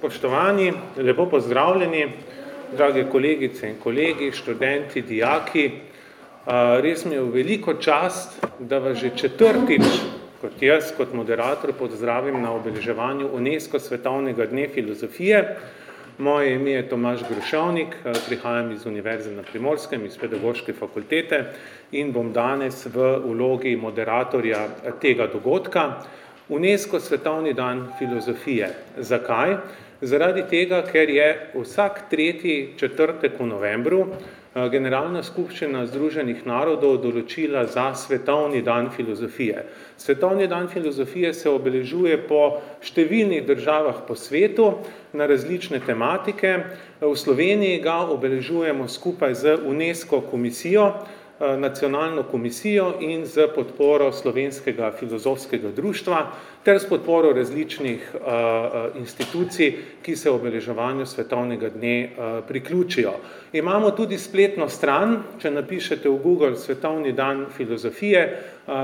Spoštovani, lepo pozdravljeni, drage kolegice in kolegi, študenti, dijaki. Res mi je veliko čast, da vas že četrtič, kot jaz, kot moderator, pozdravim na obeleževanju UNESCO svetovnega dne filozofije. Moje ime je Tomaž Grušovnik, prihajam iz Univerze na Primorskem, iz Pedagoške fakultete in bom danes v vlogi moderatorja tega dogodka. UNESCO svetovni dan filozofije. Zakaj? Zaradi tega, ker je vsak tretji četrtek v novembru Generalna skupščina Združenih narodov določila za svetovni dan filozofije. Svetovni dan filozofije se obeležuje po številnih državah po svetu na različne tematike. V Sloveniji ga obeležujemo skupaj z UNESCO komisijo, nacionalno komisijo in z podporo Slovenskega filozofskega društva ter s podporo različnih institucij, ki se obeleževanju svetovnega dne priključijo. Imamo tudi spletno stran, če napišete v Google svetovni dan filozofije,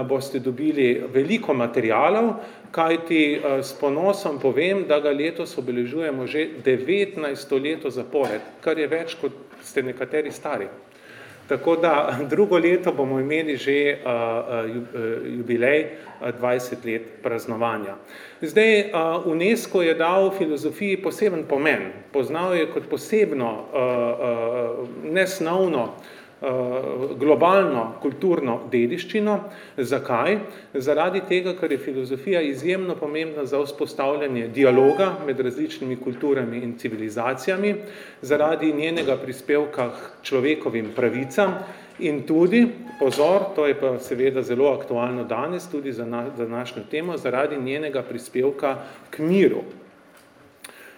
boste dobili veliko materialov, kajti s ponosom povem, da ga letos obeležujemo že devetnajsto leto zapored, kar je več, kot ste nekateri stari. Tako da drugo leto bomo imeli že jubilej dvajset let praznovanja. Zdaj, UNESCO je dal filozofiji poseben pomen. Poznal je kot posebno nesnovno globalno kulturno dediščino. Zakaj? Zaradi tega, ker je filozofija izjemno pomembna za vzpostavljanje dialoga med različnimi kulturami in civilizacijami, zaradi njenega prispevka k človekovim pravicam in tudi, pozor, to je pa seveda zelo aktualno danes, tudi za današnjo temo, zaradi njenega prispevka k miru.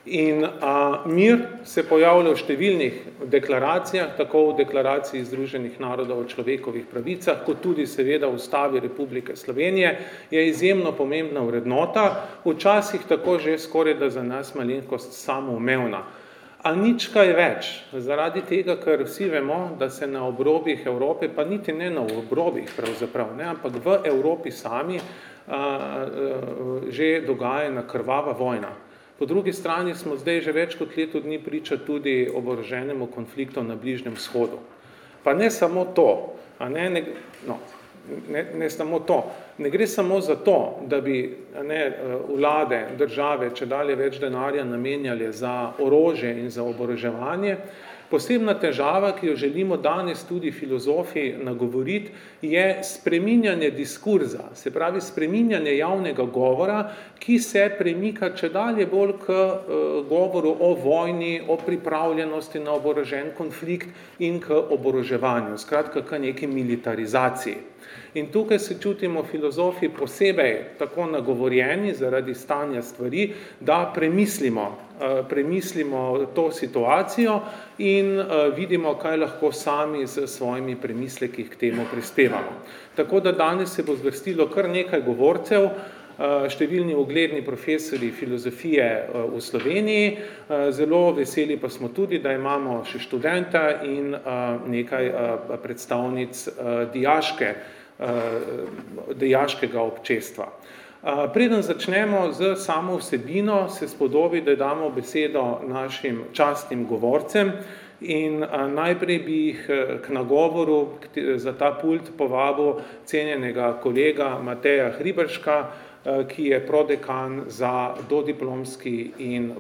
In a, mir se pojavlja v številnih deklaracijah, tako v deklaraciji Združenih narodov o človekovih pravicah, kot tudi seveda v Ustavi Republike Slovenije, je izjemno pomembna vrednota, včasih tako že skorajda za nas malenkost samoumevna. A nič kaj več, zaradi tega, ker vsi vemo, da se na obrobjih Evrope, pa niti ne na obrobjih pravzaprav, ne, ampak v Evropi sami a, a, že dogaja ena krvava vojna. Po drugi strani smo zdaj že več kot leto dni priča tudi oboroženemu konfliktu na Bližnjem vzhodu. Pa ne samo to, a ne, ne, no, ne, ne samo to, ne gre samo za to, da bi, a ne, vlade, države čedalje več denarja namenjale za orožje in za oboroževanje, Posebna težava, ki jo želimo danes tudi filozofi nagovoriti, je spreminjanje diskurza, se pravi spreminjanje javnega govora, ki se premika čedalje bolj k govoru o vojni, o pripravljenosti na oborožen konflikt in k oboroževanju, skratka k neki militarizaciji. In tukaj se čutimo filozofi posebej tako nagovorjeni zaradi stanja stvari, da premislimo, premislimo to situacijo in vidimo, kaj lahko sami s svojimi premisleki k temu prispevamo. Tako da danes se bo zvrstilo kar nekaj govorcev, številni ugledni profesorji filozofije v Sloveniji, zelo veseli pa smo tudi, da imamo še študenta in nekaj predstavnic dijaške, dijaškega občestva. Preden začnemo s samo vsebino, se spodobi, da damo besedo našim častnim govorcem in najprej bi jih k nagovoru za ta pult povabil cenjenega kolega Mateja Hriberška, ki je prodekan za dodiplomski in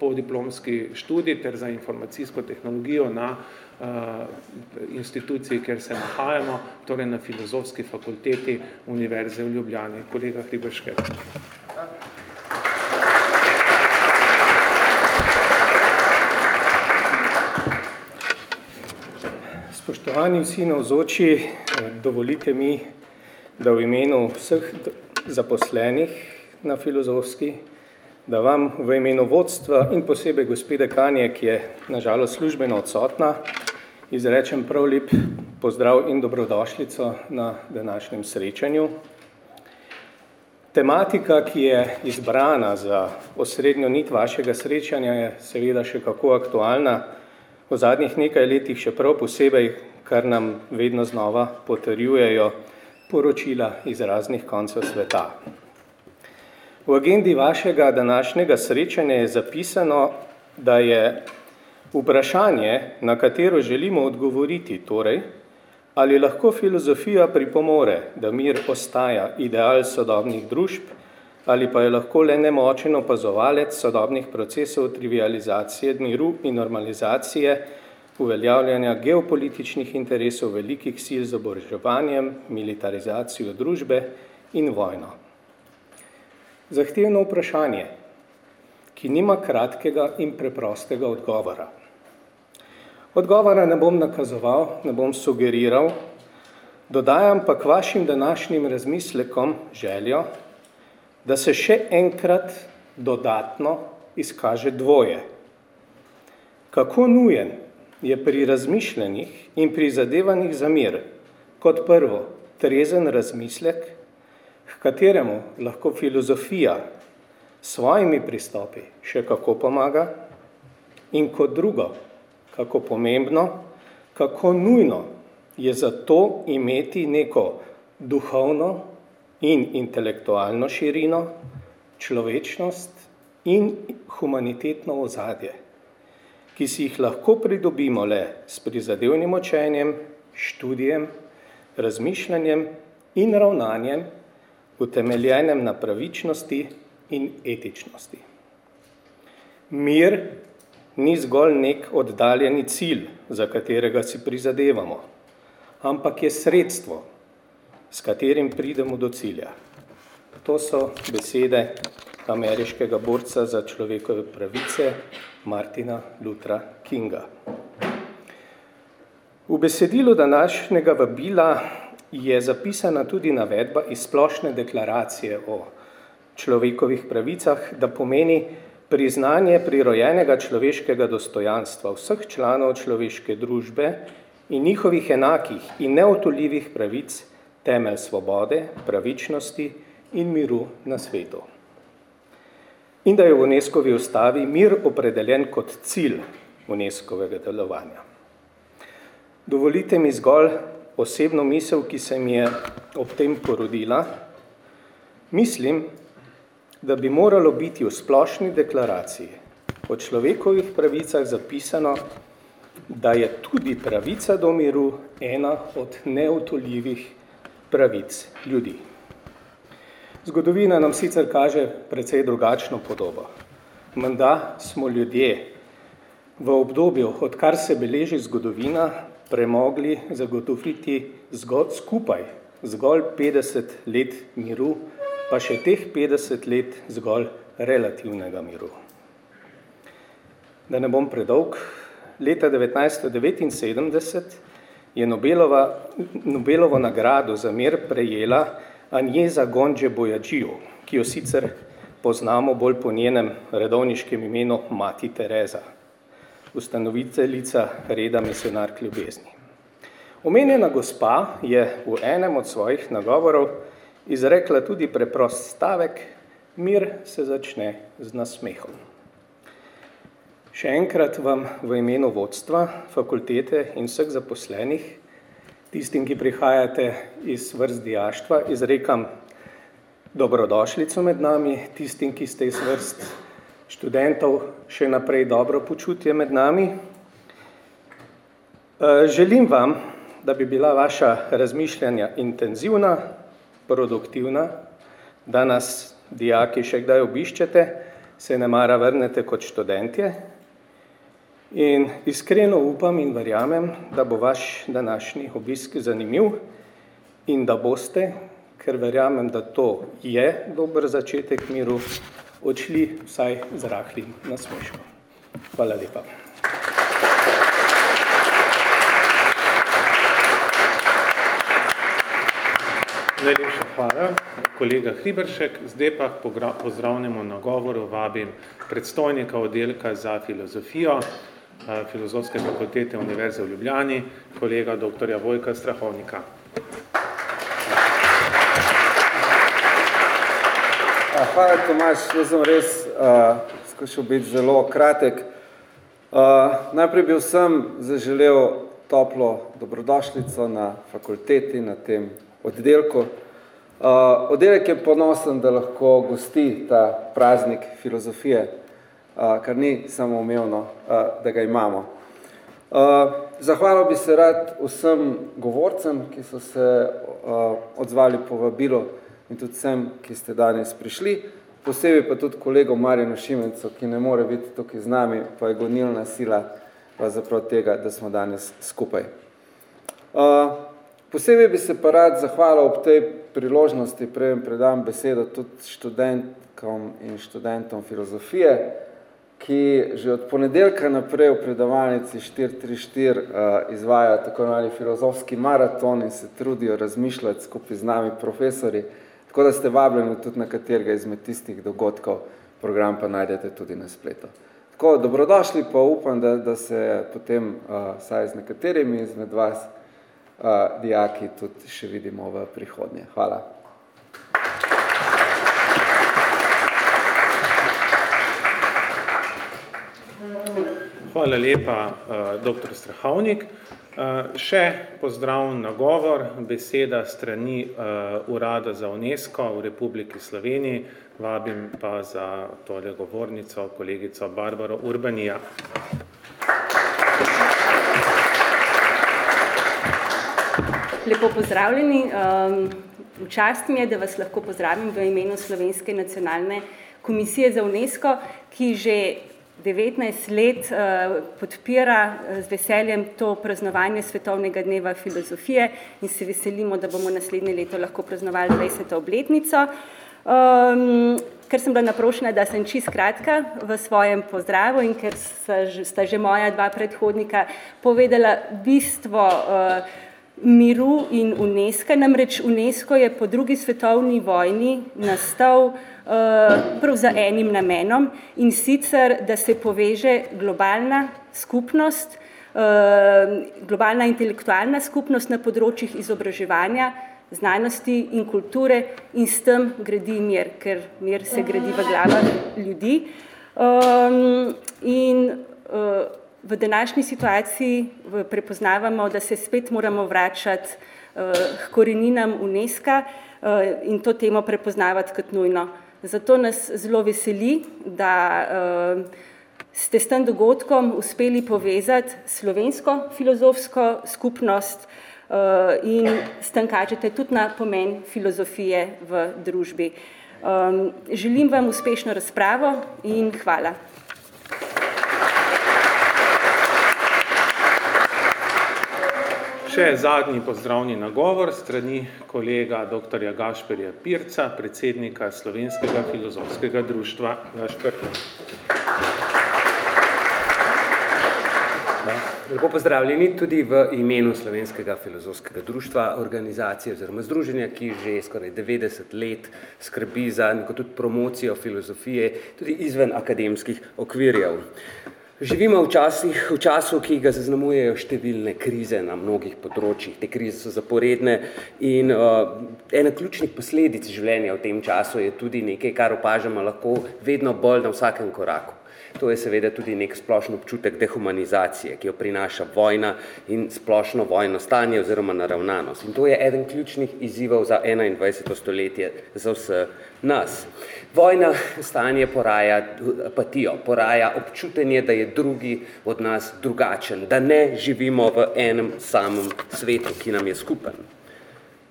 podiplomski študij ter za informacijsko tehnologijo na instituciji, kjer se nahajamo, torej na Filozofski fakulteti Univerze v Ljubljani. Kolega Hriberške. Spoštovani vsi navzoči, dovolite mi, da v imenu vseh zaposlenih na Filozofski, da vam v imenu vodstva in posebej gospe dekanje, ki je na žalost službeno odsotna, izrečem prav lep pozdrav in dobrodošlico na današnjem srečanju. Tematika, ki je izbrana za osrednjo nit vašega srečanja, je seveda še kako aktualna, v zadnjih nekaj letih še prav posebej, kar nam vedno znova potrjujejo poročila iz raznih koncev sveta. V agendi vašega današnjega srečanja je zapisano, da je vprašanje, na katero želimo odgovoriti, torej, ali lahko filozofija pripomore, da mir ostaja ideal sodobnih družb, ali pa je lahko le nemočen opazovalec sodobnih procesov trivializacije miru in normalizacije uveljavljanja geopolitičnih interesov velikih sil z oboroževanjem, militarizacijo družbe in vojno. Zahtevno vprašanje, ki nima kratkega in preprostega odgovora. Odgovora ne bom nakazoval, ne bom sugeriral, dodajam pa k vašim današnjim razmislekom željo, da se še enkrat dodatno izkaže dvoje. Kako nujen je pri razmišljanjih in pri zadevanjih za mir, kot prvo, trezen razmislek, k kateremu lahko filozofija svojimi pristopi še kako pomaga, in kot drugo, kako pomembno, kako nujno je zato imeti neko duhovno in intelektualno širino, človečnost in humanitetno ozadje, ki si jih lahko pridobimo le s prizadevnim učenjem, študijem, razmišljanjem in ravnanjem, utemeljenem na pravičnosti in etičnosti. Mir ni zgolj nek oddaljeni cilj, za katerega si prizadevamo, ampak je sredstvo, s katerim pridemo do cilja. To so besede ameriškega borca za človekove pravice Martina Lutra Kinga. V besedilu današnjega vabila je zapisana tudi navedba iz splošne deklaracije o človekovih pravicah, da pomeni priznanje prirojenega človeškega dostojanstva vseh članov človeške družbe in njihovih enakih in neotoljivih pravic temelj svobode, pravičnosti in miru na svetu. In da je v UNESCO-vi ustavi mir opredeljen kot cilj UNESCO-vega delovanja. Dovolite mi zgolj osebno misel, ki se mi je ob tem porodila. Mislim, da bi moralo biti v splošni deklaraciji o človekovih pravicah zapisano, da je tudi pravica do miru ena od neotoljivih pravic ljudi. Zgodovina nam sicer kaže precej drugačno podobo. Menda smo ljudje v obdobju, odkar se beleži zgodovina, premogli zagotoviti zgolj skupaj zgolj 50 let miru, pa še teh 50 let zgolj relativnega miru. Da ne bom predolg, leta 1979 je Nobelova, Nobelovo nagrado za mir prejela Anjeza Gonđe Bojadžiju, ki jo sicer poznamo bolj po njenem redovniškem imenu Mati Tereza, ustanoviteljica reda misionark ljubezni. Omenjena gospa je v enem od svojih nagovorov izrekla tudi preprost stavek, mir se začne z nasmehom. Še enkrat vam v imenu vodstva, fakultete in vseh zaposlenih, tistim, ki prihajate iz vrst dijaštva, izrekam dobrodošlico med nami, tistim, ki ste iz vrst študentov, še naprej dobro počutje med nami. E, želim vam, da bi bila vaša razmišljanja intenzivna, produktivna, da nas dijaki še kdaj obiščete, se ne mara vrnete kot študentje, In iskreno upam in verjamem, da bo vaš današnji obisk zanimiv in da boste, ker verjamem, da to je dober začetek miru, odšli vsaj z rahlim nasmeškom. Hvala lepa. Najlepša hvala, kolega Hriberšek. Zdaj pa pozdravljamo na govoru, vabim predstojnika oddelka za filozofijo, Filozofske fakultete Univerze v Ljubljani, kolega dr. Vojka Strahovnika. Hvala, Tomaš. Jaz sem res uh, skušal biti zelo kratek. Uh, najprej bi vsem zaželel toplo dobrodošlico na fakulteti, na tem oddelku. Uh, oddelek je ponosen, da lahko gosti ta praznik filozofije, kar ni samo umevno, uh, da ga imamo. Zahvalil bi se rad vsem govorcem, ki so se odzvali po vabilu in tudi vsem, ki ste danes prišli, posebej pa tudi kolegom Marjanu Šimencu, ki ne more biti tukaj z nami, pa je gonilna sila zaprav tega, da smo danes skupaj. Posebej bi se pa rad zahvalil ob tej priložnosti, prej predam besedo tudi študentkom in študentom filozofije, ki že od ponedeljka naprej v predavalnici 434 uh, izvajajo tako imenovani filozofski maraton in se trudijo razmišljati skupaj z nami profesori, tako da ste vabljeni tudi na katerega izmed tistih dogodkov, program pa najdete tudi na spletu. Tako, dobrodošli pa upam, da, da se potem uh, saj z nekaterimi izmed vas uh, dijaki tudi še vidimo v prihodnje. Hvala. Hvala lepa, uh, dr. Strahovnik. Uh, še pozdrav na govor, beseda strani uh, Urada za UNESCO v Republiki Sloveniji, vabim pa za tole govornico kolegico Barbaro Urbanija. Lepo pozdravljeni. Um, v čast mi je, da vas lahko pozdravim v imenu Slovenske nacionalne komisije za UNESCO, ki že 19 let uh, podpira uh, z veseljem to praznovanje Svetovnega dneva filozofije in se veselimo, da bomo naslednje leto lahko praznovali 20. obletnico. Um, ker sem bila naprošena, da sem čist kratka v svojem pozdravu in ker sta, sta že moja dva predhodnika povedala bistvo uh, miru in UNESCO, namreč UNESCO je po drugi svetovni vojni nastal uh, prav za enim namenom in sicer, da se poveže globalna skupnost, uh, globalna intelektualna skupnost na področjih izobraževanja, znanosti in kulture in s tem gradi mir, ker mir se gradi v glavah ljudi. Um, in uh, v današnji situaciji prepoznavamo, da se spet moramo vračati uh, k koreninam UNESCO uh, in to temo prepoznavati kot nujno. Zato nas zelo veseli, da uh, ste s tem dogodkom uspeli povezati slovensko filozofsko skupnost, Eh, in s tem kažete tudi na pomen filozofije v družbi. Um, želim vam uspešno razpravo in hvala. Še zadnji pozdravni nagovor strani kolega dr. Gašperja Pirca, predsednika Slovenskega filozofskega društva Gašper. Lepo pozdravljeni tudi v imenu Slovenskega filozofskega društva, organizacije oziroma združenja, ki že skoraj 90 let skrbi za neko tudi promocijo filozofije tudi izven akademskih okvirjev. Živimo v, časih, v času, ki ga zaznamujejo številne krize na mnogih področjih. Te krize so zaporedne in uh, ena ključnih posledic življenja v tem času je tudi nekaj, kar opažamo lahko vedno bolj na vsakem koraku. To je seveda tudi nek splošno občutek dehumanizacije, ki jo prinaša vojna in splošno vojno stanje oziroma naravnanost. In to je eden ključnih izzivov za 21. stoletje za vse nas. Vojna stanje poraja apatijo, poraja občutenje, da je drugi od nas drugačen, da ne živimo v enem samem svetu, ki nam je skupen.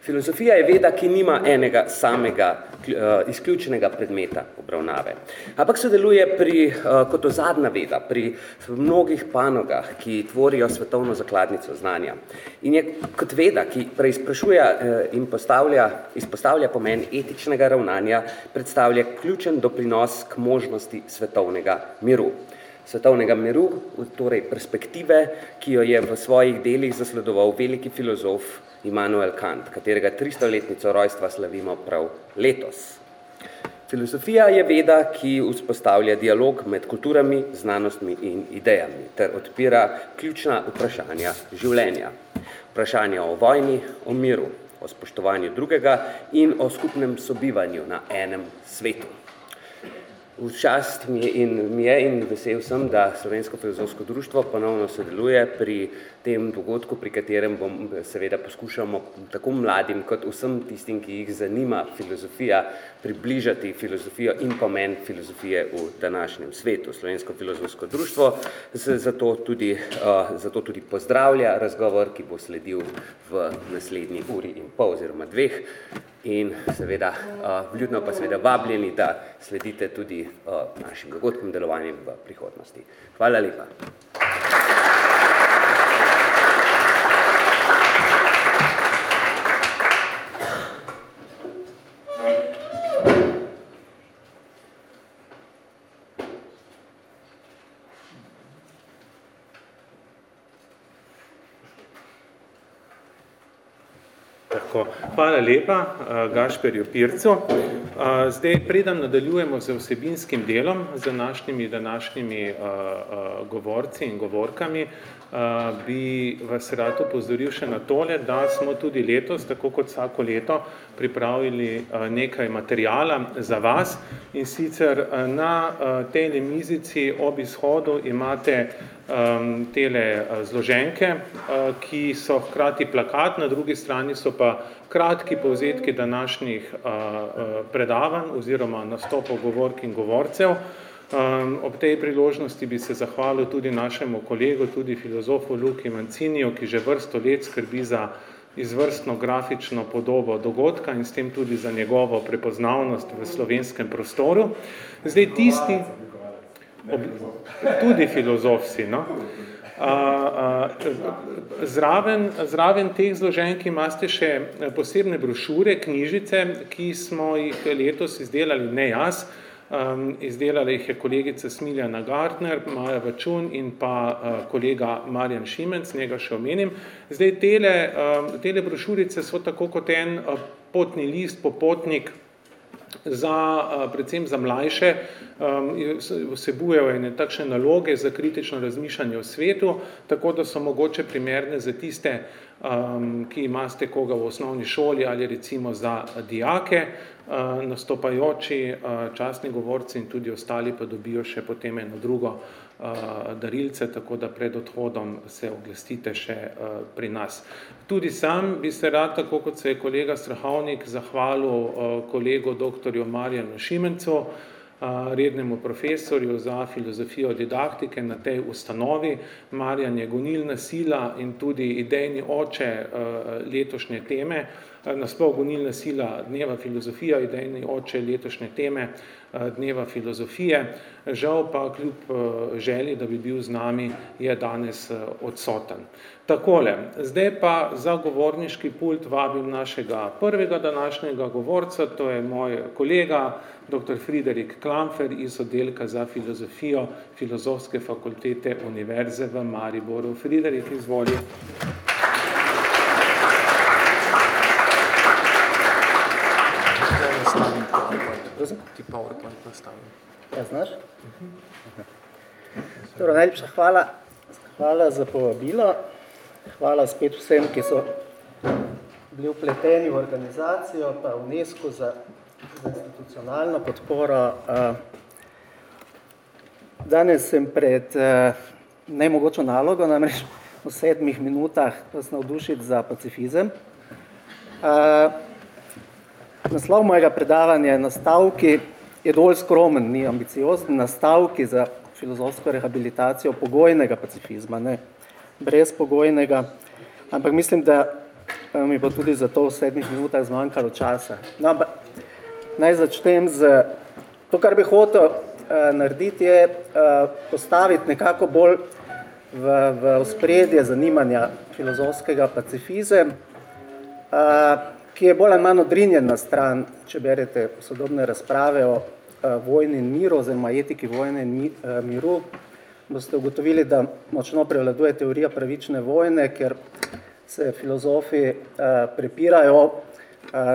Filozofija je veda, ki nima enega samega uh, izključenega predmeta obravnave, ampak sodeluje pri, uh, kot ozadna veda pri mnogih panogah, ki tvorijo svetovno zakladnico znanja. In je kot veda, ki preizprašuje uh, in postavlja, izpostavlja pomen etičnega ravnanja, predstavlja ključen doprinos k možnosti svetovnega miru. Svetovnega miru, torej perspektive, ki jo je v svojih delih zasledoval veliki filozof Immanuel Kant, katerega 300-letnico rojstva slavimo prav letos. Filozofija je veda, ki vzpostavlja dialog med kulturami, znanostmi in idejami ter odpira ključna vprašanja življenja. Vprašanja o vojni, o miru, o spoštovanju drugega in o skupnem sobivanju na enem svetu. V čast mi je in, mi je in vesel sem, da Slovensko filozofsko društvo ponovno sodeluje pri tem dogodku, pri katerem bom seveda poskušamo tako mladim kot vsem tistim, ki jih zanima filozofija, približati filozofijo in pomen filozofije v današnjem svetu. Slovensko filozofsko društvo zato tudi, uh, zato tudi pozdravlja razgovor, ki bo sledil v naslednji uri in pol oziroma dveh in seveda vljudno pa seveda vabljeni, da sledite tudi našim dogodkom delovanjem v prihodnosti. Hvala lepa. Hvala lepa uh, Gašperju Pircu. Uh, zdaj, preden nadaljujemo z vsebinskim delom, z današnjimi današnjimi uh, govorci in govorkami, bi vas rad upozoril še na tole, da smo tudi letos, tako kot vsako leto, pripravili nekaj materijala za vas in sicer na tej mizici ob izhodu imate um, tele zloženke, uh, ki so hkrati plakat, na drugi strani so pa kratki povzetki današnjih uh, predavanj oziroma nastopov govork in govorcev. Um, ob tej priložnosti bi se zahvalil tudi našemu kolegu, tudi filozofu Luki Manciniju, ki že vrsto let skrbi za izvrstno grafično podobo dogodka in s tem tudi za njegovo prepoznavnost v slovenskem prostoru. Zdaj tisti, ob, tudi filozofsi, no? A, a, zraven, zraven teh zloženk imate še posebne brošure, knjižice, ki smo jih letos izdelali, ne jaz, um, izdelala jih je kolegica Smiljana Gartner, Maja Vačun in pa uh, kolega Marjan Šimenc, njega še omenim. Zdaj, tele, um, tele brošurice so tako kot en uh, potni list, popotnik za, predvsem za mlajše, vsebujejo ene takšne naloge za kritično razmišljanje o svetu, tako da so mogoče primerne za tiste, ki imate koga v osnovni šoli ali recimo za dijake, nastopajoči častni govorci in tudi ostali pa dobijo še potem eno drugo darilce, tako da pred odhodom se oglastite še pri nas. Tudi sam bi se rad, tako kot se je kolega Strahovnik, zahvalil kolegu doktorju Marjanu Šimencu, rednemu profesorju za filozofijo didaktike na tej ustanovi. Marjan je gonilna sila in tudi idejni oče letošnje teme, nasploh gonilna sila dneva filozofija, idejni oče letošnje teme dneva filozofije. Žal pa kljub želji, da bi bil z nami, je danes odsoten. Takole, zdaj pa za govorniški pult vabim našega prvega današnjega govorca, to je moj kolega, dr. Friderik Klamfer iz oddelka za filozofijo Filozofske fakultete Univerze v Mariboru. Friderik, izvoli. Ti PowerPoint nastavim. Ja, znaš? Uh -huh. Torej, najlepša hvala. Hvala za povabilo. Hvala spet vsem, ki so bili upleteni v organizacijo, pa UNESCO za, za institucionalno podporo. Danes sem pred nemogočo nalogo, namreč v sedmih minutah vas navdušiti za pacifizem. Naslov mojega predavanja je nastavki, je dovolj skromen, ni ambiciozen, nastavki za filozofsko rehabilitacijo pogojnega pacifizma, ne brezpogojnega, ampak mislim, da mi bo tudi za to v sedmih minutah zmanjkalo časa. No, ampak naj začnem z to, kar bi hotel uh, narediti, je uh, postaviti nekako bolj v, v ospredje zanimanja filozofskega pacifizem. Uh, ki je bolj ali manj odrinjen na stran, če berete sodobne razprave o uh, vojni in miru, oziroma etiki vojne in uh, miru, boste ugotovili, da močno prevladuje teorija pravične vojne, ker se filozofi uh, prepirajo uh,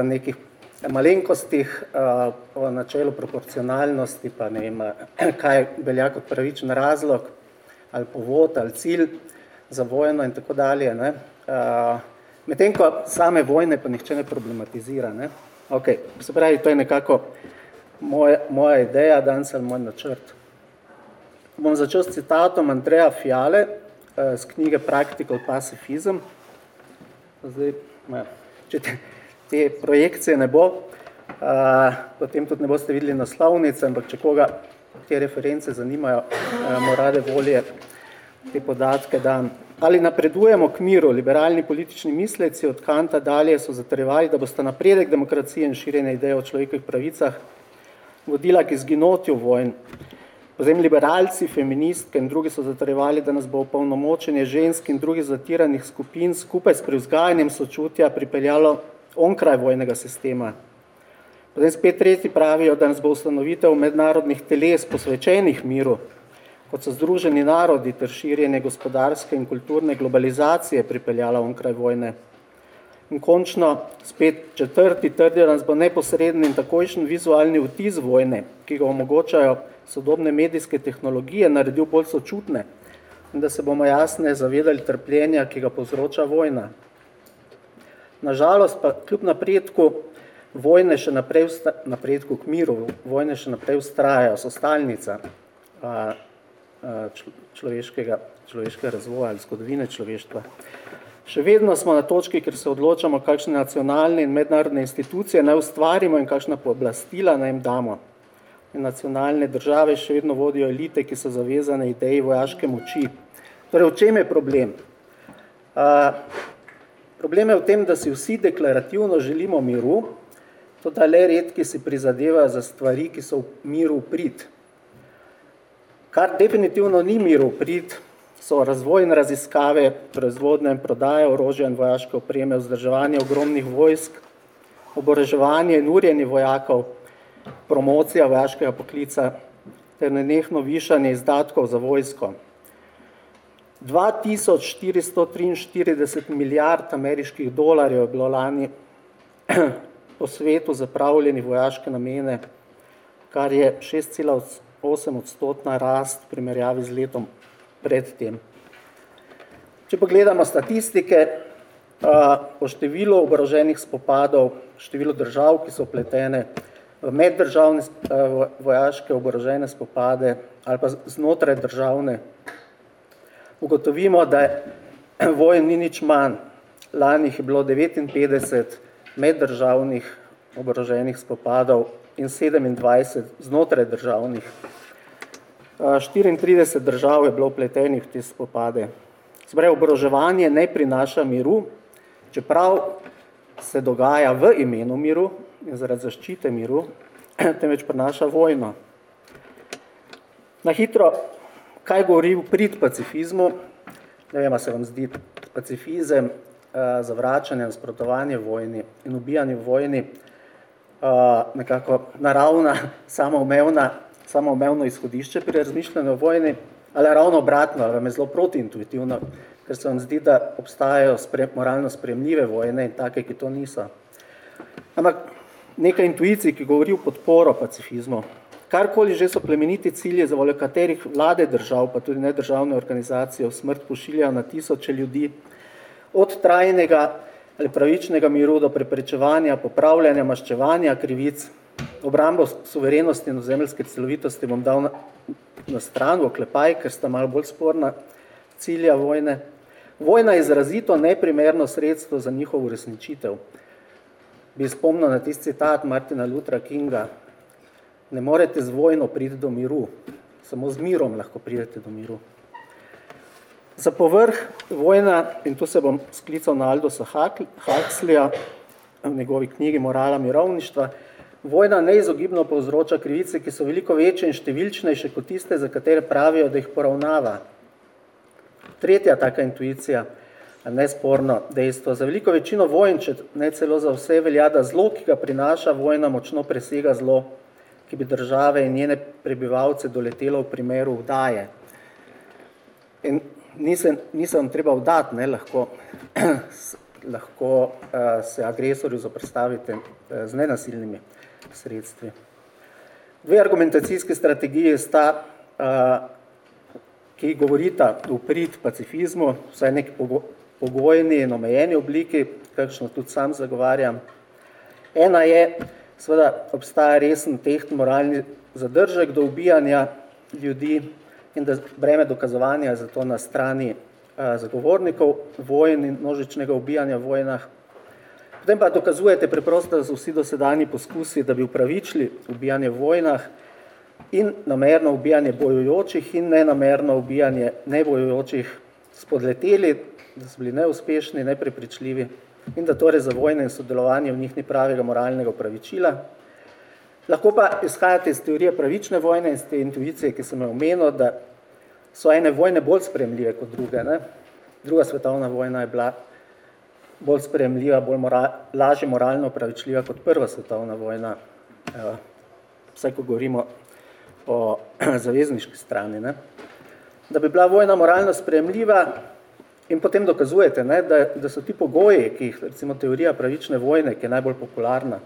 nekih malenkostih uh, o načelu proporcionalnosti, pa ne vem, kaj velja kot pravičen razlog, ali povod, ali cilj za vojno in tako dalje. Ne? Medtem ko same vojne pa nihče ne problematizira. Ne? Okay. Se pravi, to je nekako moja, moja ideja, danes ali moj načrt. Bom začel s citatom Andreja Fiale z knjige Practical Pacifism. Zdaj, če te, te projekcije ne bo, potem tudi ne boste videli naslovnice, ampak če koga te reference zanimajo, morade volje te podatke dam. Ali napredujemo k miru, liberalni politični misleci od Kanta dalje so zatrjevali, da boste napredek demokracije in širjenje ideje o človekovih pravicah vodila k izginotju vojn. Potem liberalci, feministke in drugi so zatrjevali, da nas bo polnomočenje žensk in drugih zatiranih skupin skupaj s privzgajanjem sočutja pripeljalo onkraj vojnega sistema. Potem spet tretji pravijo, da nas bo ustanovitev mednarodnih teles posvečenih miru, kot so združeni narodi ter širjenje gospodarske in kulturne globalizacije pripeljala onkraj vojne. In končno, spet četrti trdijo, da nas bo neposreden in takojšen vizualni vtis vojne, ki ga omogočajo sodobne medijske tehnologije, naredil bolj sočutne in da se bomo jasne zavedali trpljenja, ki ga povzroča vojna. Nažalost pa kljub napredku vojne še naprej, napredku k miru, vojne še naprej ustrajajo, so stalnica človeškega, človeškega razvoja ali zgodovine človeštva. Še vedno smo na točki, ker se odločamo, kakšne nacionalne in mednarodne institucije naj ustvarimo in kakšna pooblastila naj jim damo. In nacionalne države še vedno vodijo elite, ki so zavezane ideji vojaške moči. Torej, v čem je problem? Uh, problem je v tem, da si vsi deklarativno želimo miru, to da le redki si prizadevajo za stvari, ki so v miru prid. Kar definitivno ni miru prid, so razvoj in raziskave, proizvodnja in prodaja orožja in vojaške opreme, vzdrževanje ogromnih vojsk, oboroževanje in urjenje vojakov, promocija vojaškega poklica ter nenehno višanje izdatkov za vojsko. 2443 milijard ameriških dolarjev je bilo lani po svetu zapravljeni vojaške namene, kar je 6,8 8-odstotna rast v primerjavi z letom predtem. Če pogledamo statistike, po številu oboroženih spopadov, številu držav, ki so upletene v meddržavne vojaške oborožene spopade ali pa znotraj državne, ugotovimo, da vojn ni nič manj. Lani je bilo 59 meddržavnih oboroženih spopadov, in 27 znotraj državnih. 34 držav je bilo vpletenih v te spopade. Zbrej, oboroževanje ne prinaša miru, čeprav se dogaja v imenu miru in zaradi zaščite miru, temveč prinaša vojno. Na hitro, kaj govori v prid pacifizmu? Ne vem, se vam zdi pacifizem, zavračanje, nasprotovanje vojni in ubijanje vojni, nekako naravna, samoumevna, samoumevno izhodišče pri razmišljanju o vojni, ali ravno obratno, ali vam je zelo protiintuitivno, ker se vam zdi, da obstajajo spre, moralno spremljive vojne in take, ki to niso. Ampak nekaj intuicij, ki govori v podporo pacifizmu, karkoli že so plemeniti cilje, za voljo katerih vlade držav, pa tudi nedržavne organizacije v smrt pošiljajo na tisoče ljudi, od trajnega ali pravičnega miru do preprečevanja, popravljanja, maščevanja krivic, obrambo suverenosti in ozemeljske celovitosti bom dal na, na stran v klepaj, ker sta malo bolj sporna cilja vojne. Vojna je izrazito neprimerno sredstvo za njihovo uresničitev. Bi spomnil na tisti citat Martina Lutra Kinga, ne morete z vojno priti do miru, samo z mirom lahko pridete do miru. Za povrh vojna, in tu se bom sklical na Aldosa Huxleya v njegovi knjigi Morala mirovništva, vojna neizogibno povzroča krivice, ki so veliko večje in številčnejše kot tiste, za katere pravijo, da jih poravnava. Tretja taka intuicija, nesporno dejstvo. Za veliko večino vojn, če ne celo za vse velja, da zlo, ki ga prinaša vojna, močno presega zlo, ki bi države in njene prebivalce doletelo v primeru vdaje. In nisem, nisem treba vdati, ne, lahko, lahko uh, se agresorju zoprstavite uh, z nenasilnimi sredstvi. Dve argumentacijske strategije sta, uh, ki govorita v prid pacifizmu, vsaj nek pogojni in omejeni obliki, kakšno tudi sam zagovarjam. Ena je seveda obstaja resen teht moralni zadržek do ubijanja ljudi in da breme dokazovanja je zato na strani a, zagovornikov vojen in množičnega ubijanja v vojnah. Potem pa dokazujete preprosto, da so vsi dosedani poskusi, da bi upravičili ubijanje v vojnah in namerno ubijanje bojujočih in nenamerno ubijanje nebojujočih spodleteli, da so bili neuspešni, neprepričljivi in da torej za vojne in sodelovanje v njih ni pravega moralnega upravičila. Lahko pa izhajate iz teorije pravične vojne in iz te intuicije, ki sem jo omenil, da so ene vojne bolj spremljive kot druge. Ne? Druga svetovna vojna je bila bolj spremljiva, bolj mora, lažje moralno upravičljiva kot prva svetovna vojna, eh, vsaj ko govorimo o zavezniški strani. Ne? Da bi bila vojna moralno spremljiva, In potem dokazujete, ne, da, da so ti pogoji, ki jih recimo teorija pravične vojne, ki je najbolj popularna,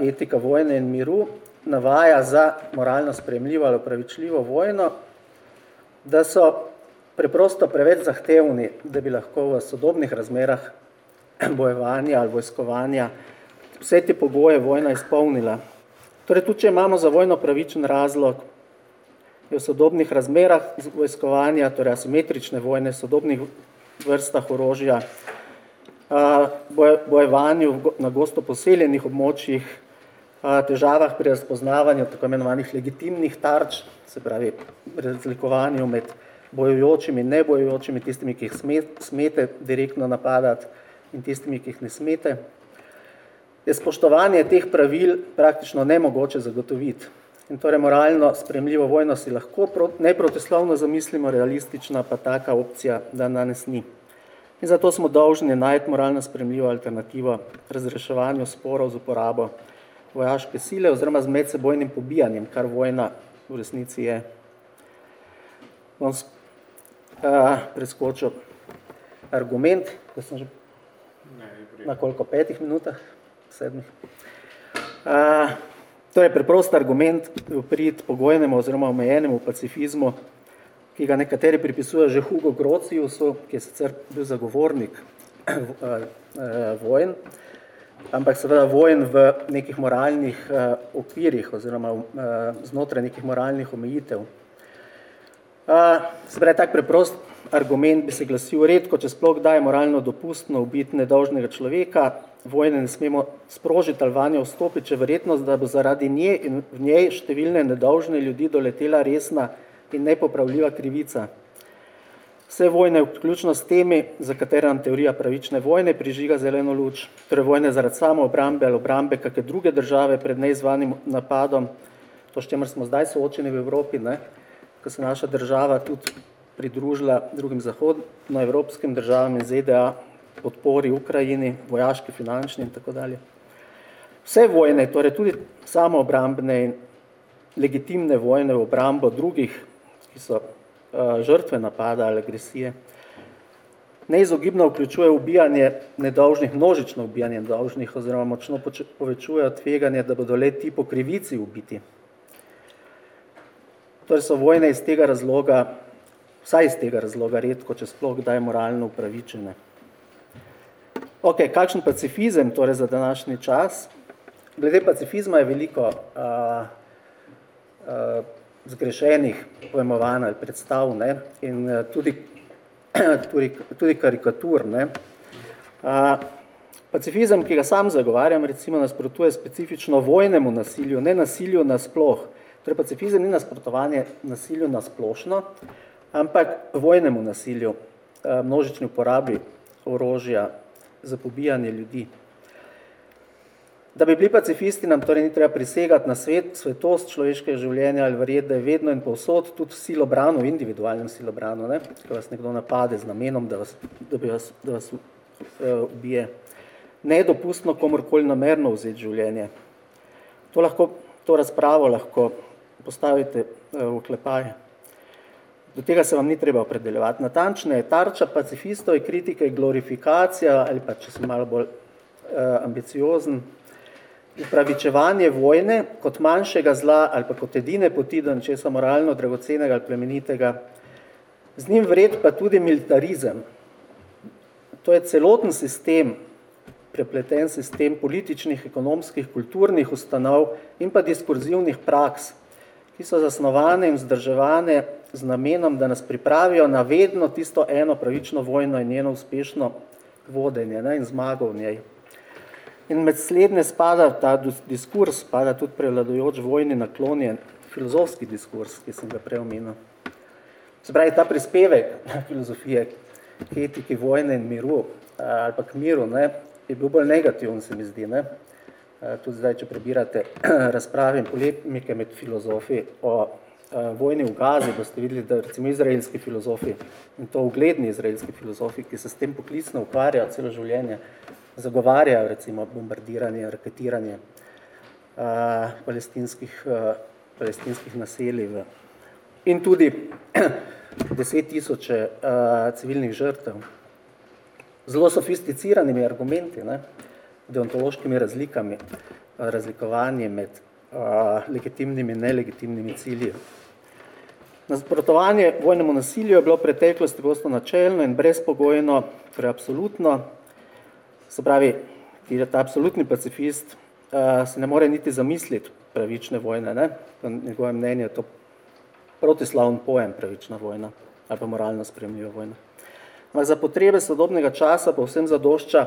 etika vojne in miru, navaja za moralno spremljivo ali pravičljivo vojno, da so preprosto preveč zahtevni, da bi lahko v sodobnih razmerah bojevanja ali vojskovanja vse te pogoje vojna izpolnila. Torej, tudi če imamo za vojno pravičen razlog, je v sodobnih razmerah vojskovanja, torej asimetrične vojne, sodobnih vrstah orožja, bojevanju na gosto poseljenih območjih, težavah pri razpoznavanju tako imenovanih legitimnih tarč, se pravi razlikovanju med bojujočimi in nebojujočimi, tistimi, ki jih smete direktno napadati in tistimi, ki jih ne smete, je spoštovanje teh pravil praktično nemogoče zagotoviti. In torej moralno spremljivo vojno si lahko neprotislovno zamislimo, realistična pa taka opcija dan danes ni. In zato smo dolžni najti moralno spremljivo alternativo razreševanju sporov z uporabo vojaške sile oziroma z medsebojnim pobijanjem, kar vojna v resnici je. Bom uh, preskočil argument, da sem že na koliko petih minutah, sedmih. Uh, To je preprost argument v prid pogojnemu oziroma omejenemu pacifizmu, ki ga nekateri pripisujejo že Hugo Grociusu, ki je sicer bil zagovornik eh, eh, vojen, ampak seveda vojen v nekih moralnih eh, okvirih oziroma znotraj nekih moralnih omejitev. Se pravi, tak preprost argument bi se glasil redko, če sploh kdaj je moralno dopustno ubiti nedolžnega človeka, vojne ne smemo sprožiti ali vanjo vstopiti, če verjetnost, da bo zaradi nje in v njej številne nedolžne ljudi doletela resna in nepopravljiva krivica. Vse vojne, vključno s temi, za katere nam teorija pravične vojne prižiga zeleno luč, torej vojne zaradi samo obrambe ali obrambe kakve druge države pred neizvanim napadom, to, s čemer smo zdaj soočeni v Evropi, ne, ko se naša država tudi pridružila drugim zahodnoevropskim državam in ZDA, podpori Ukrajini, vojaški, finančni in tako dalje. Vse vojne, torej tudi samo obrambne in legitimne vojne v obrambo drugih, ki so uh, žrtve napada ali agresije, neizogibno vključuje ubijanje nedolžnih, množično ubijanje nedolžnih oziroma močno povečuje tveganje, da bodo le ti po krivici ubiti. Torej so vojne iz tega razloga, vsaj iz tega razloga redko, če sploh kdaj moralno upravičene. Ok, kakšen pacifizem torej za današnji čas? Glede pacifizma je veliko uh, uh, zgrešenih pojmovanj ali predstav ne? in uh, tudi, tudi, tudi karikatur. Ne? Uh, pacifizem, ki ga sam zagovarjam, recimo nasprotuje specifično vojnemu nasilju, ne nasilju nasploh. Torej, pacifizem ni nasprotovanje nasilju nasplošno, ampak vojnemu nasilju, množični uporabi orožja, za pobijanje ljudi. Da bi bili pacifisti, nam torej ni treba prisegati na svet, svetost človeškega življenja ali verjeti, da je vedno in povsod tudi v silobranu, v individualnem silobranu, ne? ko vas nekdo napade z namenom, da vas, da bi vas, da vas uh, ubije. Nedopustno komorkoli namerno vzeti življenje. To, lahko, to razpravo lahko postavite uh, v klepaje. Do tega se vam ni treba opredeljevati. Natančne je tarča pacifistov, je kritika, je glorifikacija ali pa, če sem malo bolj uh, ambiciozen, upravičevanje vojne kot manjšega zla ali pa kot edine poti do nečesa moralno, dragocenega ali plemenitega. Z njim vred pa tudi militarizem. To je celoten sistem prepleten sistem političnih, ekonomskih, kulturnih ustanov in pa diskurzivnih praks, ki so zasnovane in vzdrževane z namenom, da nas pripravijo na vedno tisto eno pravično vojno in njeno uspešno vodenje ne, in zmago v njej. In med slednje spada ta diskurs, spada tudi prevladujoč vojni naklonjen filozofski diskurs, ki sem ga prej omenil. Se pravi, ta prispevek filozofije k etiki vojne in miru, ali pa k miru, ne, je bil bolj negativen, se mi zdi. Ne. Tudi zdaj, če prebirate razprave in polemike med filozofi o vojni v Gazi, boste videli, da recimo izraelski filozofi, in to ugledni izraelski filozofi, ki se s tem poklicno ukvarjajo celo življenje, zagovarjajo recimo bombardiranje, raketiranje uh, palestinskih, uh, palestinskih naselij v, in tudi deset tisoče uh, civilnih žrtev. Zelo sofisticiranimi argumenti, ne, deontološkimi razlikami, razlikovanje med legitimnimi in nelegitimnimi cilji. Nasprotovanje vojnemu nasilju je bilo v preteklosti posto načelno in brezpogojno, torej absolutno. Se pravi, ki je ta absolutni pacifist, se ne more niti zamisliti pravične vojne. Ne? Po njegovem mnenju je to protislavn pojem pravična vojna ali pa moralno spremljiva vojna. Ampak za potrebe sodobnega časa povsem zadošča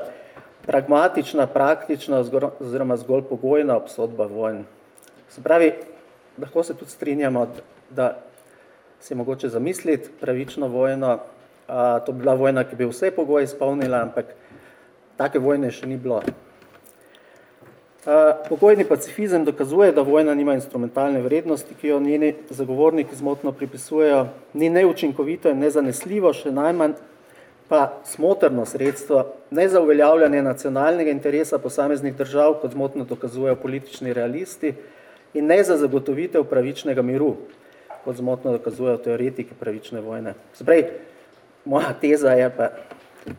pragmatična, praktična oziroma zgolj pogojna obsodba vojn. Se pravi, lahko se tudi strinjamo, da se mogoče zamisliti pravično vojno, a, to bi bila vojna, ki bi vse pogoje izpolnila, ampak take vojne še ni bilo. A, pokojni pacifizem dokazuje, da vojna nima instrumentalne vrednosti, ki jo njeni zagovorniki zmotno pripisujejo, ni neučinkovito in nezanesljivo, še najmanj pa smotrno sredstvo, ne za uveljavljanje nacionalnega interesa posameznih držav, kot zmotno dokazujejo politični realisti, in ne za zagotovitev pravičnega miru, kot zmotno dokazujejo teoretiki pravične vojne. Zdaj, moja teza je pa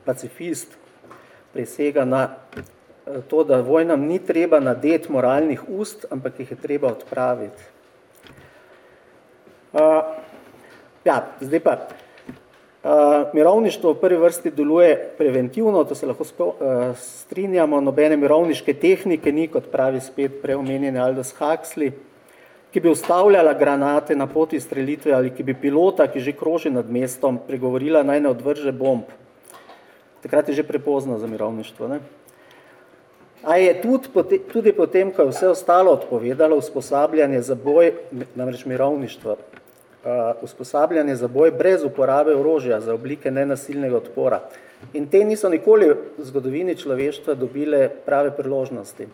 pacifist presega na eh, to, da vojnam ni treba nadeti moralnih ust, ampak jih je treba odpraviti. Uh, ja, zdaj pa, Uh, mirovništvo v prvi vrsti deluje preventivno, to se lahko spo, uh, strinjamo, nobene mirovniške tehnike ni, kot pravi spet preomenjeni Aldous Huxley, ki bi ustavljala granate na poti strelitve ali ki bi pilota, ki že kroži nad mestom, pregovorila naj ne odvrže bomb. Takrat je že prepozno za mirovništvo. Ne? A je tudi, tudi potem, ko je vse ostalo odpovedalo, usposabljanje za boj, namreč mirovništvo, uh, usposabljanje za boj brez uporabe orožja za oblike nenasilnega odpora. In te niso nikoli v zgodovini človeštva dobile prave priložnosti.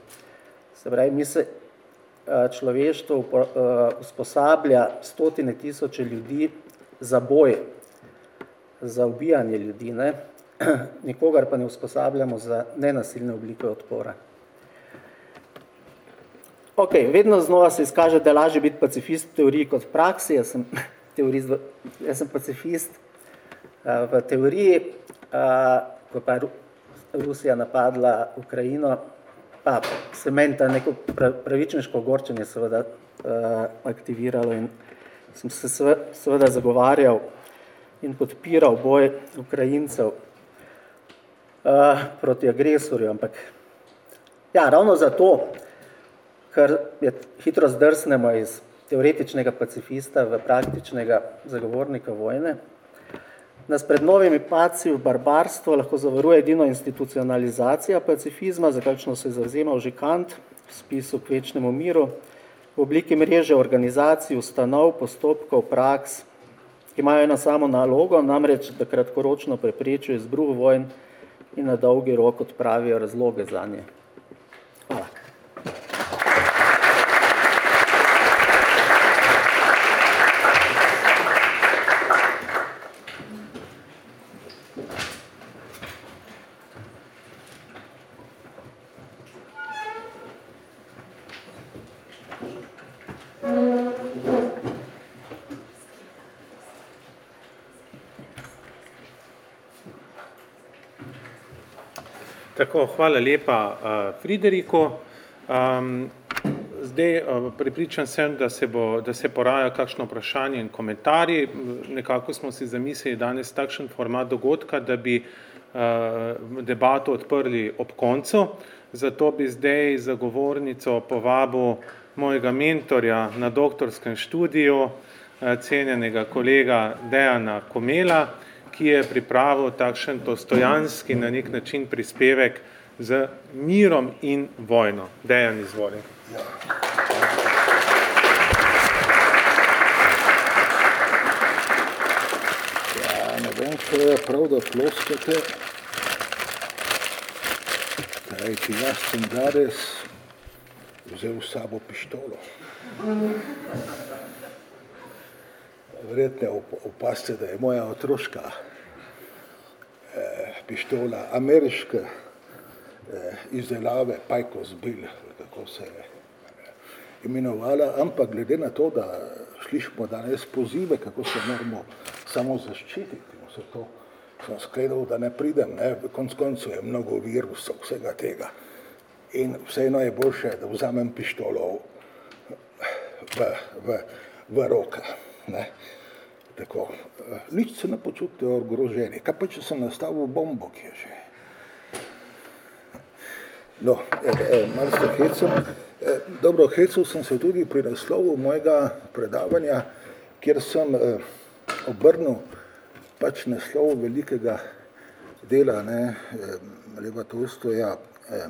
Se pravi, mi se človeštvo usposablja stotine tisoče ljudi za boj, za ubijanje ljudi, ne? nikogar pa ne usposabljamo za nenasilne oblike odpora. Ok, vedno znova se izkaže, da je lažje biti pacifist v teoriji kot v praksi. Jaz sem, teorist, jaz sem pacifist uh, v teoriji, uh, ko pa Rusija napadla Ukrajino, pa se meni ta neko pravičniško ogorčenje seveda uh, aktiviralo in sem se seveda zagovarjal in podpiral boj Ukrajincev uh, proti agresorju, ampak ja, ravno zato, ker je hitro zdrsnemo iz teoretičnega pacifista v praktičnega zagovornika vojne, nas pred novimi paci v barbarstvo lahko zavaruje edino institucionalizacija pacifizma, za kakšno se je zavzemal že Kant v spisu k večnemu miru, v obliki mreže organizacij, ustanov, postopkov, praks, ki imajo eno samo nalogo, namreč, da kratkoročno preprečijo izbruh vojn in na dolgi rok odpravijo razloge za nje. Tako, hvala lepa uh, Frideriku. Um, zdaj uh, pripričan sem, da se, bo, da se poraja kakšno vprašanje in komentarji. Nekako smo si zamislili danes takšen format dogodka, da bi uh, debato odprli ob koncu. Zato bi zdaj zagovornico povabil mojega mentorja na doktorskem študiju, cenjenega kolega Dejana Komela, ki je pripravil takšen dostojanski na nek način prispevek z mirom in vojno. Dejan, izvoli. Ja. to je prav, da ploskate. Kajti jaz sem danes vzel s sabo pištolo. Verjetno opazite, da je moja otroška eh, pištola ameriška eh, izdelave Pajko zbil, kako se je eh, imenovala, ampak glede na to, da slišimo danes pozive, kako se moramo samo zaščititi, se to sem sklenil, da ne pridem, ne, konc koncu je mnogo virusov vsega tega. In vseeno je boljše, da vzamem pištolo v, v, v roke. Ne. Tako, nič se ne počutijo ogroženi. Kaj pa, če sem nastavil bombo, ki je že? No, e, e, malo se hecam. E, dobro, hecel sem se tudi pri naslovu mojega predavanja, kjer sem e, obrnil pač naslov velikega dela, ne, Leva Tolstoja, eh,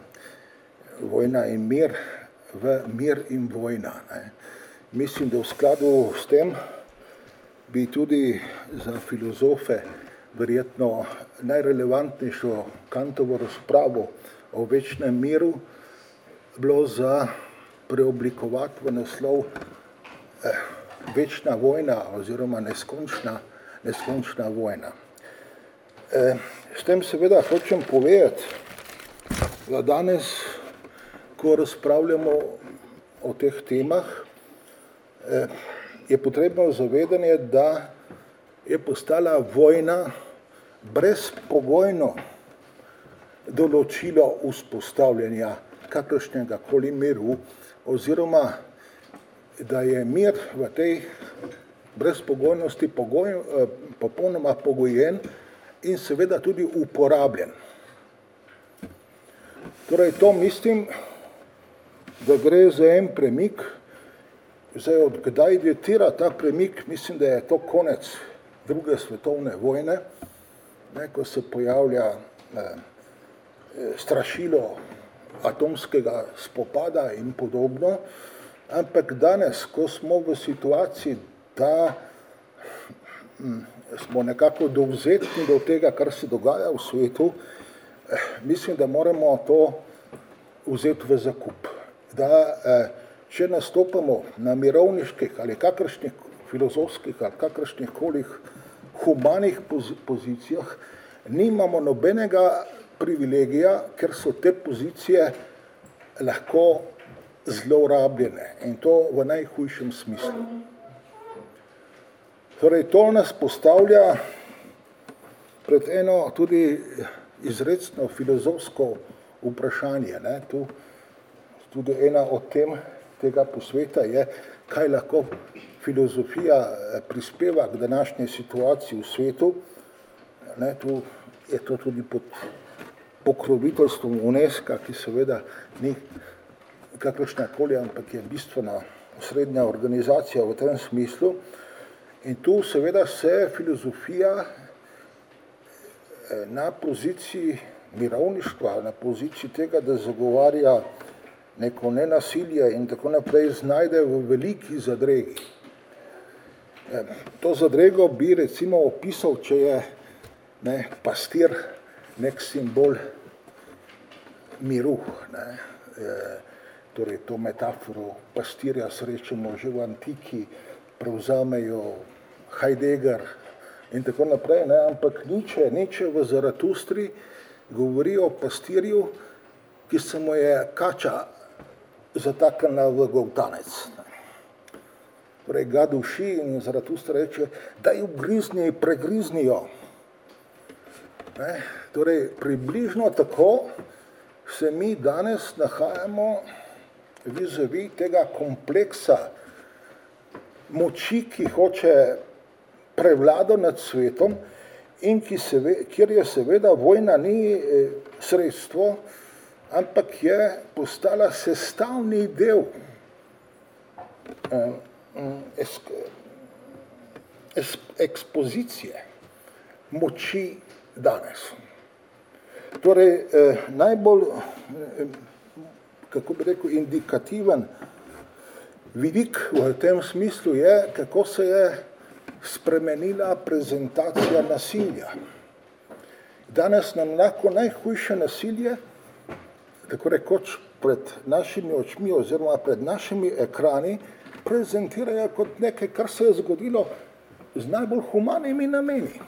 Vojna in mir, v mir in vojna. Ne. Mislim, da v skladu s tem bi tudi za filozofe verjetno najrelevantnejšo kantovo razpravo o večnem miru bilo za preoblikovati v naslov eh, večna vojna oziroma neskončna neskončna vojna. E, s tem seveda hočem povedati, da danes, ko razpravljamo o teh temah, e, je potrebno zavedanje, da je postala vojna brezpogojno določilo vzpostavljanja kakršnega koli miru, oziroma da je mir v tej brezpogojnosti pogoj, eh, popolnoma pogojen in seveda tudi uporabljen. Torej, to mislim, da gre za en premik, zdaj od kdaj detira ta premik, mislim, da je to konec druge svetovne vojne, ne, ko se pojavlja eh, strašilo atomskega spopada in podobno, ampak danes, ko smo v situaciji, da hm, smo nekako dovzetni do tega, kar se dogaja v svetu, eh, mislim, da moramo to vzeti v zakup. Da, eh, če nastopamo na mirovniških ali kakršnih filozofskih ali kakršnih kolih humanih pozicijah, nimamo nobenega privilegija, ker so te pozicije lahko zlorabljene in to v najhujšem smislu. Torej, to nas postavlja pred eno tudi izredno filozofsko vprašanje. Ne? Tu tudi ena od tem tega posveta je, kaj lahko filozofija eh, prispeva k današnji situaciji v svetu. Ne? Tu je to tudi pod pokroviteljstvom UNESCO, ki seveda ni kakršna koli, ampak je bistvena srednja organizacija v tem smislu. In tu seveda se filozofija eh, na poziciji mirovništva, na poziciji tega, da zagovarja neko nenasilje in tako naprej, znajde v veliki zadregi. Eh, to zadrego bi recimo opisal, če je ne, pastir nek simbol miru. Ne. E, torej, to metaforo pastirja srečamo že v antiki, prevzamejo Heidegger in tako naprej, ne, ampak niče, niče v Zaratustri govori o pastirju, ki se mu je kača zataknila v govtanec. Torej, ga duši in Zaratustra reče, da jo grizni, pregrizni jo. Ne, torej, približno tako se mi danes nahajamo vizavi tega kompleksa moči, ki hoče prevlado nad svetom in ki se ve, kjer je seveda vojna ni eh, sredstvo, ampak je postala sestavni del eh, es, ekspozicije moči danes. Torej, eh, najbolj, eh, kako bi rekel, indikativen vidik v tem smislu je, kako se je spremenila prezentacija nasilja. Danes nam lahko najhujše nasilje, tako rekoč pred našimi očmi oziroma pred našimi ekrani, prezentirajo kot nekaj, kar se je zgodilo z najbolj humanimi nameni.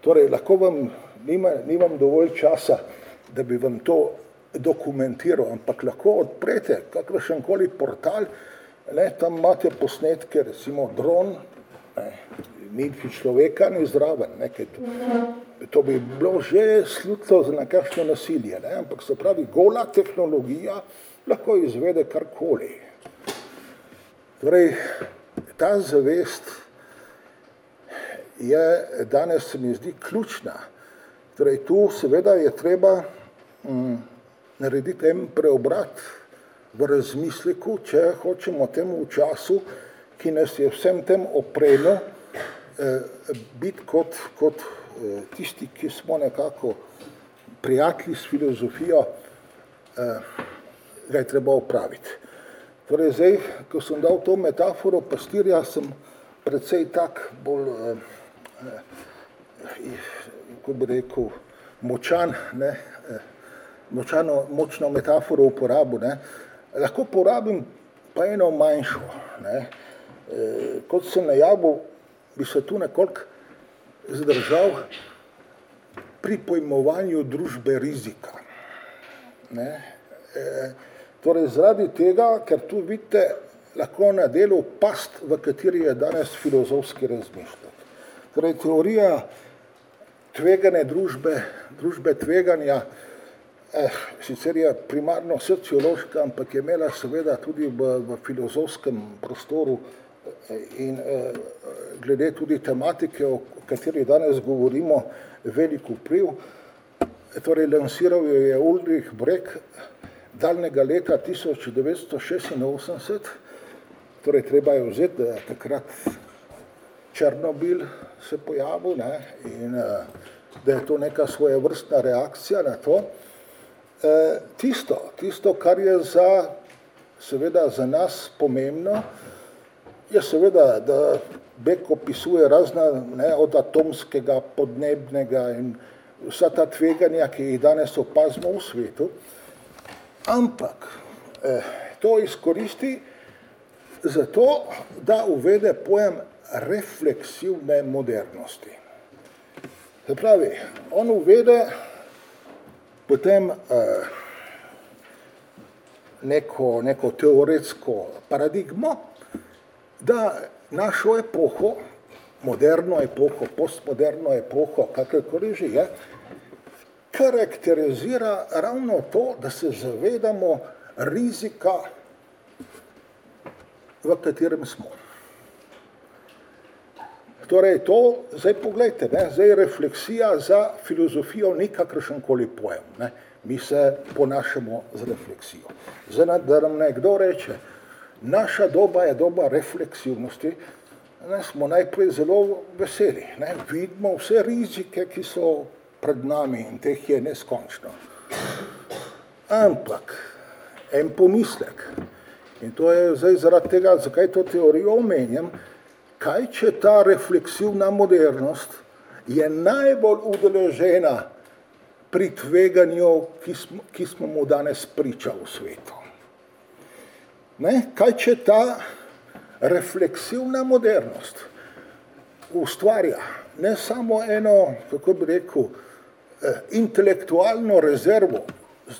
Torej, lahko vam, nima, nimam dovolj časa, da bi vam to dokumentiral, ampak lahko odprete kakršen koli portal, ne, tam imate posnetke, recimo dron, ne, ni človeka, ni zraven, ne, to, to bi bilo že slutlo za nekakšno nasilje, ne, ampak se pravi, gola tehnologija lahko izvede karkoli. Torej, ta zavest je danes, se mi zdi, ključna. Torej, tu seveda je treba mm, narediti en preobrat v razmisleku, če hočemo temu v času, ki nas je vsem tem opremil, eh, biti kot, kot eh, tisti, ki smo nekako prijatelji s filozofijo, eh, ga je treba upraviti. Torej, zdaj, ko sem dal to metaforo pastirja, sem predvsej tak bolj, kako bi rekel, močan, ne, močano, močno metaforo uporabil. Ne. Lahko porabim pa eno manjšo. Ne. E, kot sem najavil, bi se tu nekoliko zadržal pri pojmovanju družbe rizika. Ne. E, torej zaradi tega, ker tu vidite lahko na delu past, v kateri je danes filozofski razmišljati. Torej teorija tvegane družbe, družbe tveganja, eh, sicer je primarno sociološka, ampak je imela seveda tudi v, v filozofskem prostoru eh, in eh, glede tudi tematike, o kateri danes govorimo, veliko vpliv. Torej, lansiral jo je Ulrich Brek daljnega leta 1986, torej treba je vzeti, da je takrat Černobil se pojavil ne, in da je to neka svoja vrstna reakcija na to. Eh, tisto, tisto, kar je za, seveda za nas pomembno, je seveda, da Bek opisuje razna, ne, od atomskega, podnebnega in vsa ta tveganja, ki jih danes opazimo v svetu, ampak eh, to izkoristi zato, da uvede pojem refleksivne modernosti. Se pravi, on uvede potem eh, neko, neko teoretsko paradigmo, da našo epoho, moderno epoho, postmoderno epoho, kakorkoli že je, karakterizira ravno to, da se zavedamo rizika, v katerem smo. Torej, to, zdaj pogledajte, ne, zdaj refleksija za filozofijo ni kakršen koli pojem. Ne. Mi se ponašamo z refleksijo. Zdaj, da nam nekdo reče, naša doba je doba refleksivnosti, ne, smo najprej zelo veseli. Ne. Vidimo vse rizike, ki so pred nami in teh je neskončno. Ampak, en pomislek, in to je zdaj zaradi tega, zakaj to teorijo omenjam, kaj če ta refleksivna modernost je najbolj udeležena pri tveganju, ki smo, ki smo mu danes priča v svetu. Ne? Kaj če ta refleksivna modernost ustvarja ne samo eno, kako bi rekel, eh, intelektualno rezervo,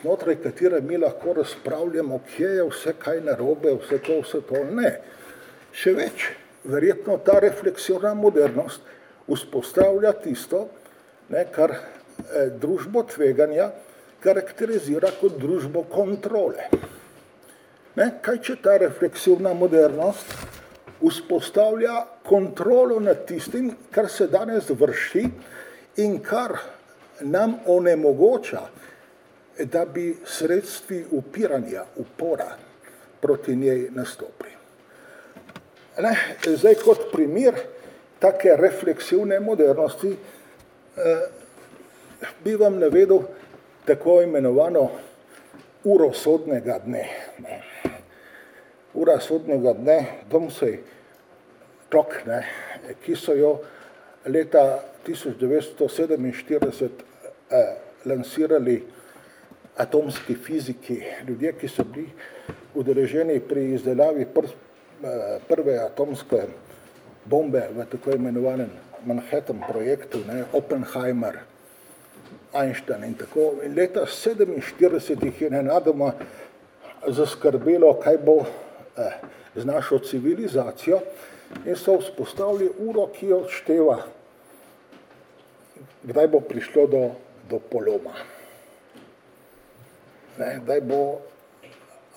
znotraj katere mi lahko razpravljamo, kje je vse kaj narobe, vse to, vse to, ne. Še več, verjetno ta refleksivna modernost vzpostavlja tisto, ne, kar eh, družbo tveganja karakterizira kot družbo kontrole. Ne, kaj če ta refleksivna modernost vzpostavlja kontrolo nad tistim, kar se danes vrši in kar nam onemogoča, da bi sredstvi upiranja, upora proti njej nastopili. Ne, zdaj kot primer take refleksivne modernosti eh, bi vam navedel tako imenovano uro sodnega dne. Ne. Ura sodnega dne, domsej tok, ne, ki so jo leta 1947 eh, lansirali atomski fiziki, ljudje, ki so bili udeleženi pri izdelavi pr, eh, prve atomske bombe v tako imenovanem Manhattan projektu, ne, Oppenheimer, Einstein in tako. In leta 47 jih je nenadoma zaskrbelo, kaj bo eh, z našo civilizacijo in so vzpostavili uro, ki jo odšteva, kdaj bo prišlo do, do poloma. Ne, kdaj bo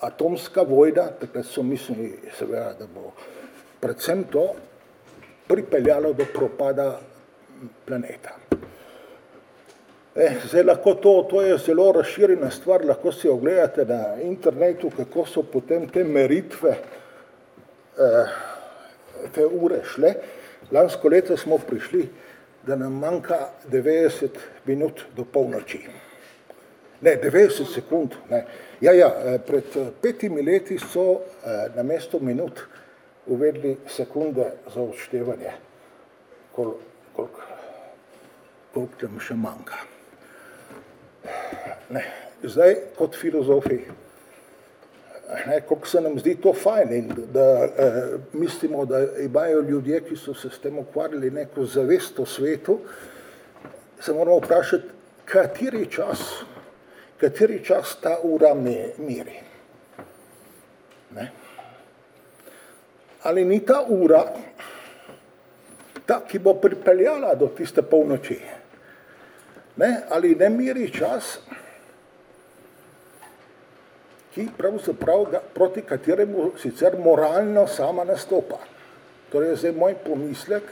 atomska vojna, takrat so mislili seveda, da bo predvsem to pripeljalo do propada planeta. Eh, zdaj lahko to, to je zelo razširjena stvar, lahko si ogledate na internetu, kako so potem te meritve, eh, te ure šle. Lansko leto smo prišli, da nam manjka 90 minut do polnoči. Ne, 90 sekund. Ne. Ja, ja, eh, pred petimi leti so na mesto minut uvedli sekunde za odštevanje, koliko kol, kol tam še manjka. Ne, zdaj kot filozofi, ne, koliko se nam zdi to fajn in da eh, mislimo, da imajo ljudje, ki so se s tem ukvarjali neko zavest o svetu, se moramo vprašati, kateri čas, kateri čas ta ura meri. Ne ali ni ta ura, ta, ki bo pripeljala do tiste polnoči, ne? ali ne miri čas, ki pravzaprav ga, proti kateremu sicer moralno sama nastopa. Torej je zdaj moj pomislek,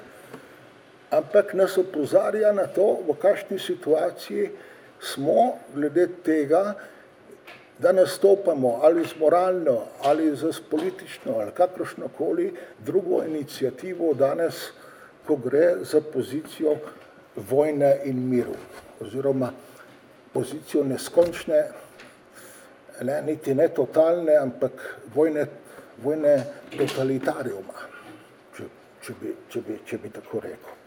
ampak nas opozarja na to, v kakšni situaciji smo glede tega, da nastopamo ali z moralno, ali z politično, ali kakršno koli drugo inicijativo danes, ko gre za pozicijo vojne in miru, oziroma pozicijo neskončne, ne, niti ne totalne, ampak vojne, vojne totalitariuma, če, če, bi, če, bi, če bi tako rekel.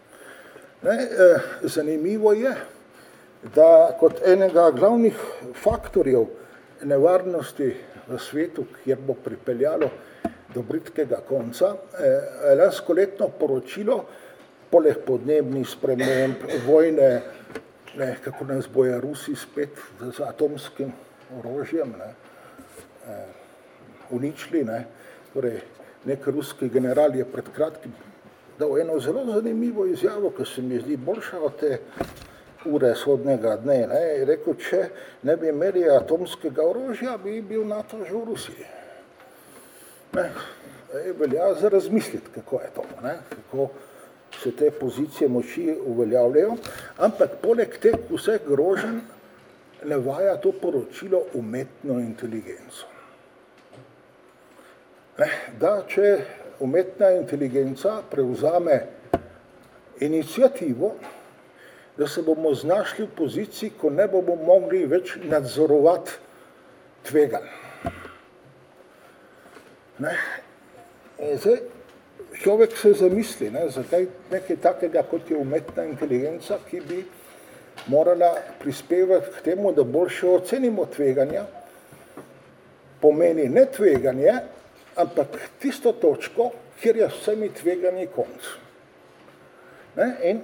Ne, eh, zanimivo je, da kot enega glavnih faktorjev nevarnosti v svetu, kjer bo pripeljalo do britkega konca. Eh, lansko letno poročilo, poleg podnebnih sprememb, vojne, ne, kako nas boje Rusi spet z atomskim orožjem, ne, eh, uničili, ne, torej nek ruski general je pred kratkim dal eno zelo zanimivo izjavo, ki se mi zdi boljša od te ure sodnega dne. Ne, je rekel, če ne bi imeli atomskega orožja, bi bil NATO že v Rusiji. Ne, je velja za razmisliti, kako je to, ne, kako se te pozicije moči uveljavljajo, ampak poleg teh vseh groženj navaja to poročilo umetno inteligenco. Ne, da, če umetna inteligenca prevzame inicijativo, da se bomo znašli v poziciji, ko ne bomo mogli več nadzorovati tvegan. Ne? In zdaj človek se zamisli, ne, zakaj nekaj takega, kot je umetna inteligenca, ki bi morala prispevati k temu, da boljše ocenimo tveganja, pomeni ne tveganje, ampak tisto točko, kjer je vsemi tveganji konc. Ne? In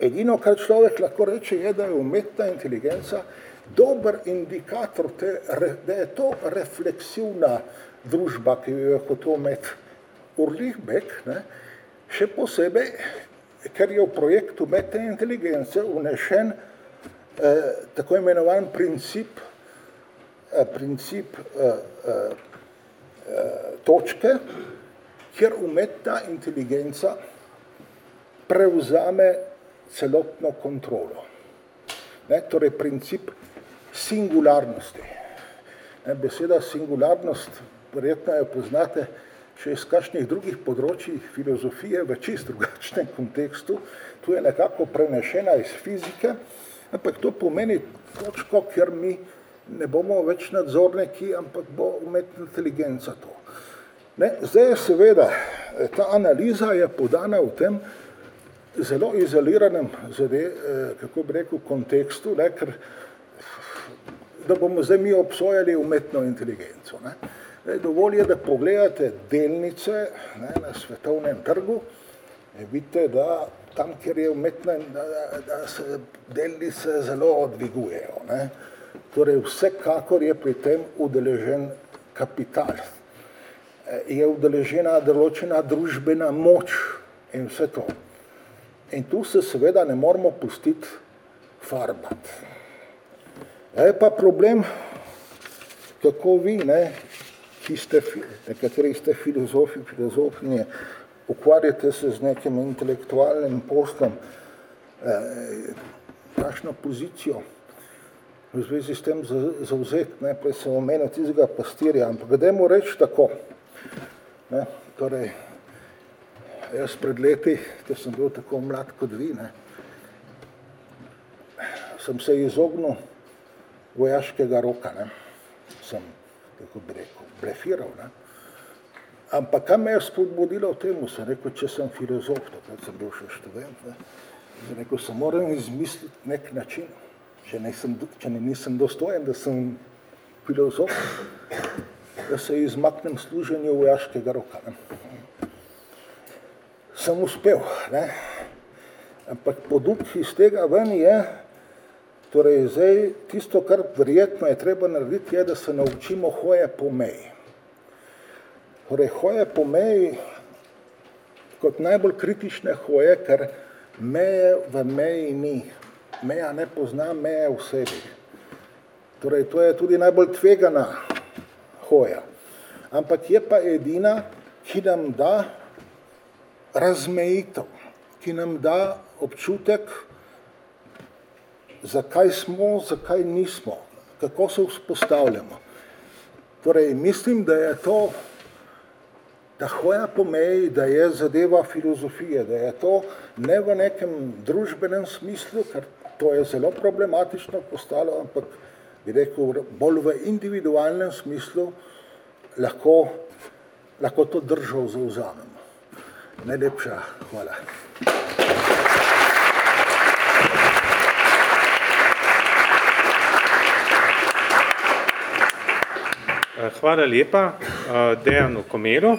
Edino, kar človek lahko reče, je, da je umetna inteligenca dober indikator, te, da je to refleksivna družba, ki jo je hotel imeti Urlih Bek, ne, še posebej, ker je v projektu umetne inteligence unešen eh, tako imenovan princip, eh, princip eh, eh, točke, kjer umetna inteligenca prevzame celotno kontrolo. Ne, torej princip singularnosti. Ne, beseda singularnost, verjetno jo poznate, če iz kakšnih drugih področji filozofije v čist drugačnem kontekstu, tu je nekako prenešena iz fizike, ampak to pomeni točko, kjer mi ne bomo več nadzorniki, ampak bo umetna inteligenca to. Ne, zdaj je seveda, ta analiza je podana v tem zelo izoliranem, zade, kako bi rekel, kontekstu, ne, ker da bomo zdaj mi obsojali umetno inteligenco. Ne. Dovolj je, da pogledate delnice ne, na svetovnem trgu, vidite, da tam, kjer je umetna, da, da se delnice zelo odvigujejo. Ne. Torej, vsekakor je pri tem udeležen kapital, je udeležena določena družbena moč in vse to. In tu se seveda ne moramo pustiti farbati. Je pa problem, kako vi, ne, ki ste, nekateri ste filozofi, filozofinje, ukvarjate se z nekim intelektualnim poslom, eh, kakšno pozicijo v zvezi s tem zauzeti, ne, prej sem omenil tistega pastirja, ampak dajmo reči tako, ne, torej, jaz pred leti, ker sem bil tako mlad kot vi, ne, sem se izognil vojaškega roka, ne, sem, kako bi rekel, blefiral, ne, Ampak kaj me je spodbudilo v tem, sem rekel, če sem filozof, takrat sem bil še študent, ne, sem rekel, sem moram izmisliti nek način, če, nisem, če ne nisem dostojen, da sem filozof, da se izmaknem služenju vojaškega roka. Ne. Sem uspel, ne. ampak poduk iz tega ven je, torej zdaj tisto, kar verjetno je treba narediti, je, da se naučimo hoje po meji. Torej, hoje po meji kot najbolj kritične hoje, ker meje v meji ni. Meja ne pozna meje v sebi. Torej, to je tudi najbolj tvegana hoja. Ampak je pa edina, ki nam da razmejitev, ki nam da občutek, zakaj smo, zakaj nismo, kako se vzpostavljamo. Torej, mislim, da je to ta hoja po meji, da je zadeva filozofije, da je to ne v nekem družbenem smislu, ker to je zelo problematično postalo, ampak bi rekel, bolj v individualnem smislu lahko, lahko to držo zauzamemo. Najlepša hvala. Hvala lepa Dejanu Komeru.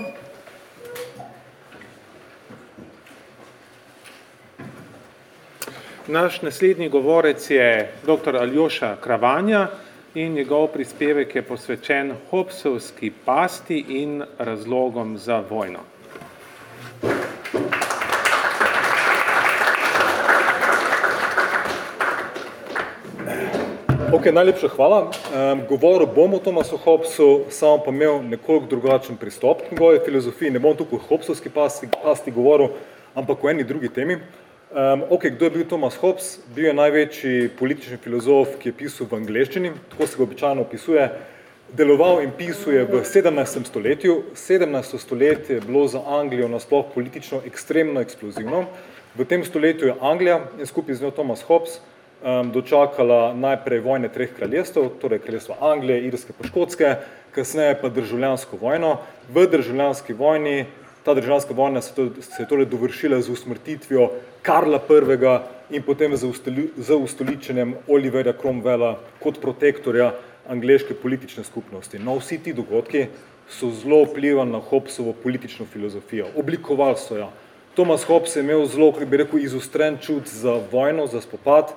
Naš naslednji govorec je dr. Aljoša Kravanja in njegov prispevek je posvečen Hobsovski pasti in razlogom za vojno. Ok, najlepša hvala. Um, govoril bom o Tomasu Hobsu, samo pa imel nekoliko drugačen pristop k njegovi filozofiji. Ne bom tukaj o Hobsovski pasti, pasti govoril, ampak o eni drugi temi. Um, ok, kdo je bil Thomas Hobbes? Bil je največji politični filozof, ki je pisal v angleščini, tako se ga običajno opisuje. Deloval in pisuje v 17. stoletju. 17. stoletje je bilo za Anglijo nasploh politično ekstremno eksplozivno. V tem stoletju je Anglija in skupaj z njo Thomas Hobbes um, dočakala najprej vojne treh kraljestv, torej kraljestvo Anglije, Irske pa Škotske, kasneje pa državljansko vojno. V državljanski vojni ta državljanska vojna se, to, se je torej dovršila z usmrtitvijo Karla I. in potem z ustoličenjem Olivera Cromwella kot protektorja angleške politične skupnosti. No, vsi ti dogodki so zelo vplivali na Hobbesovo politično filozofijo. Oblikovali so jo. Thomas Hobbes je imel zelo, kako bi rekel, izustren čut za vojno, za spopad.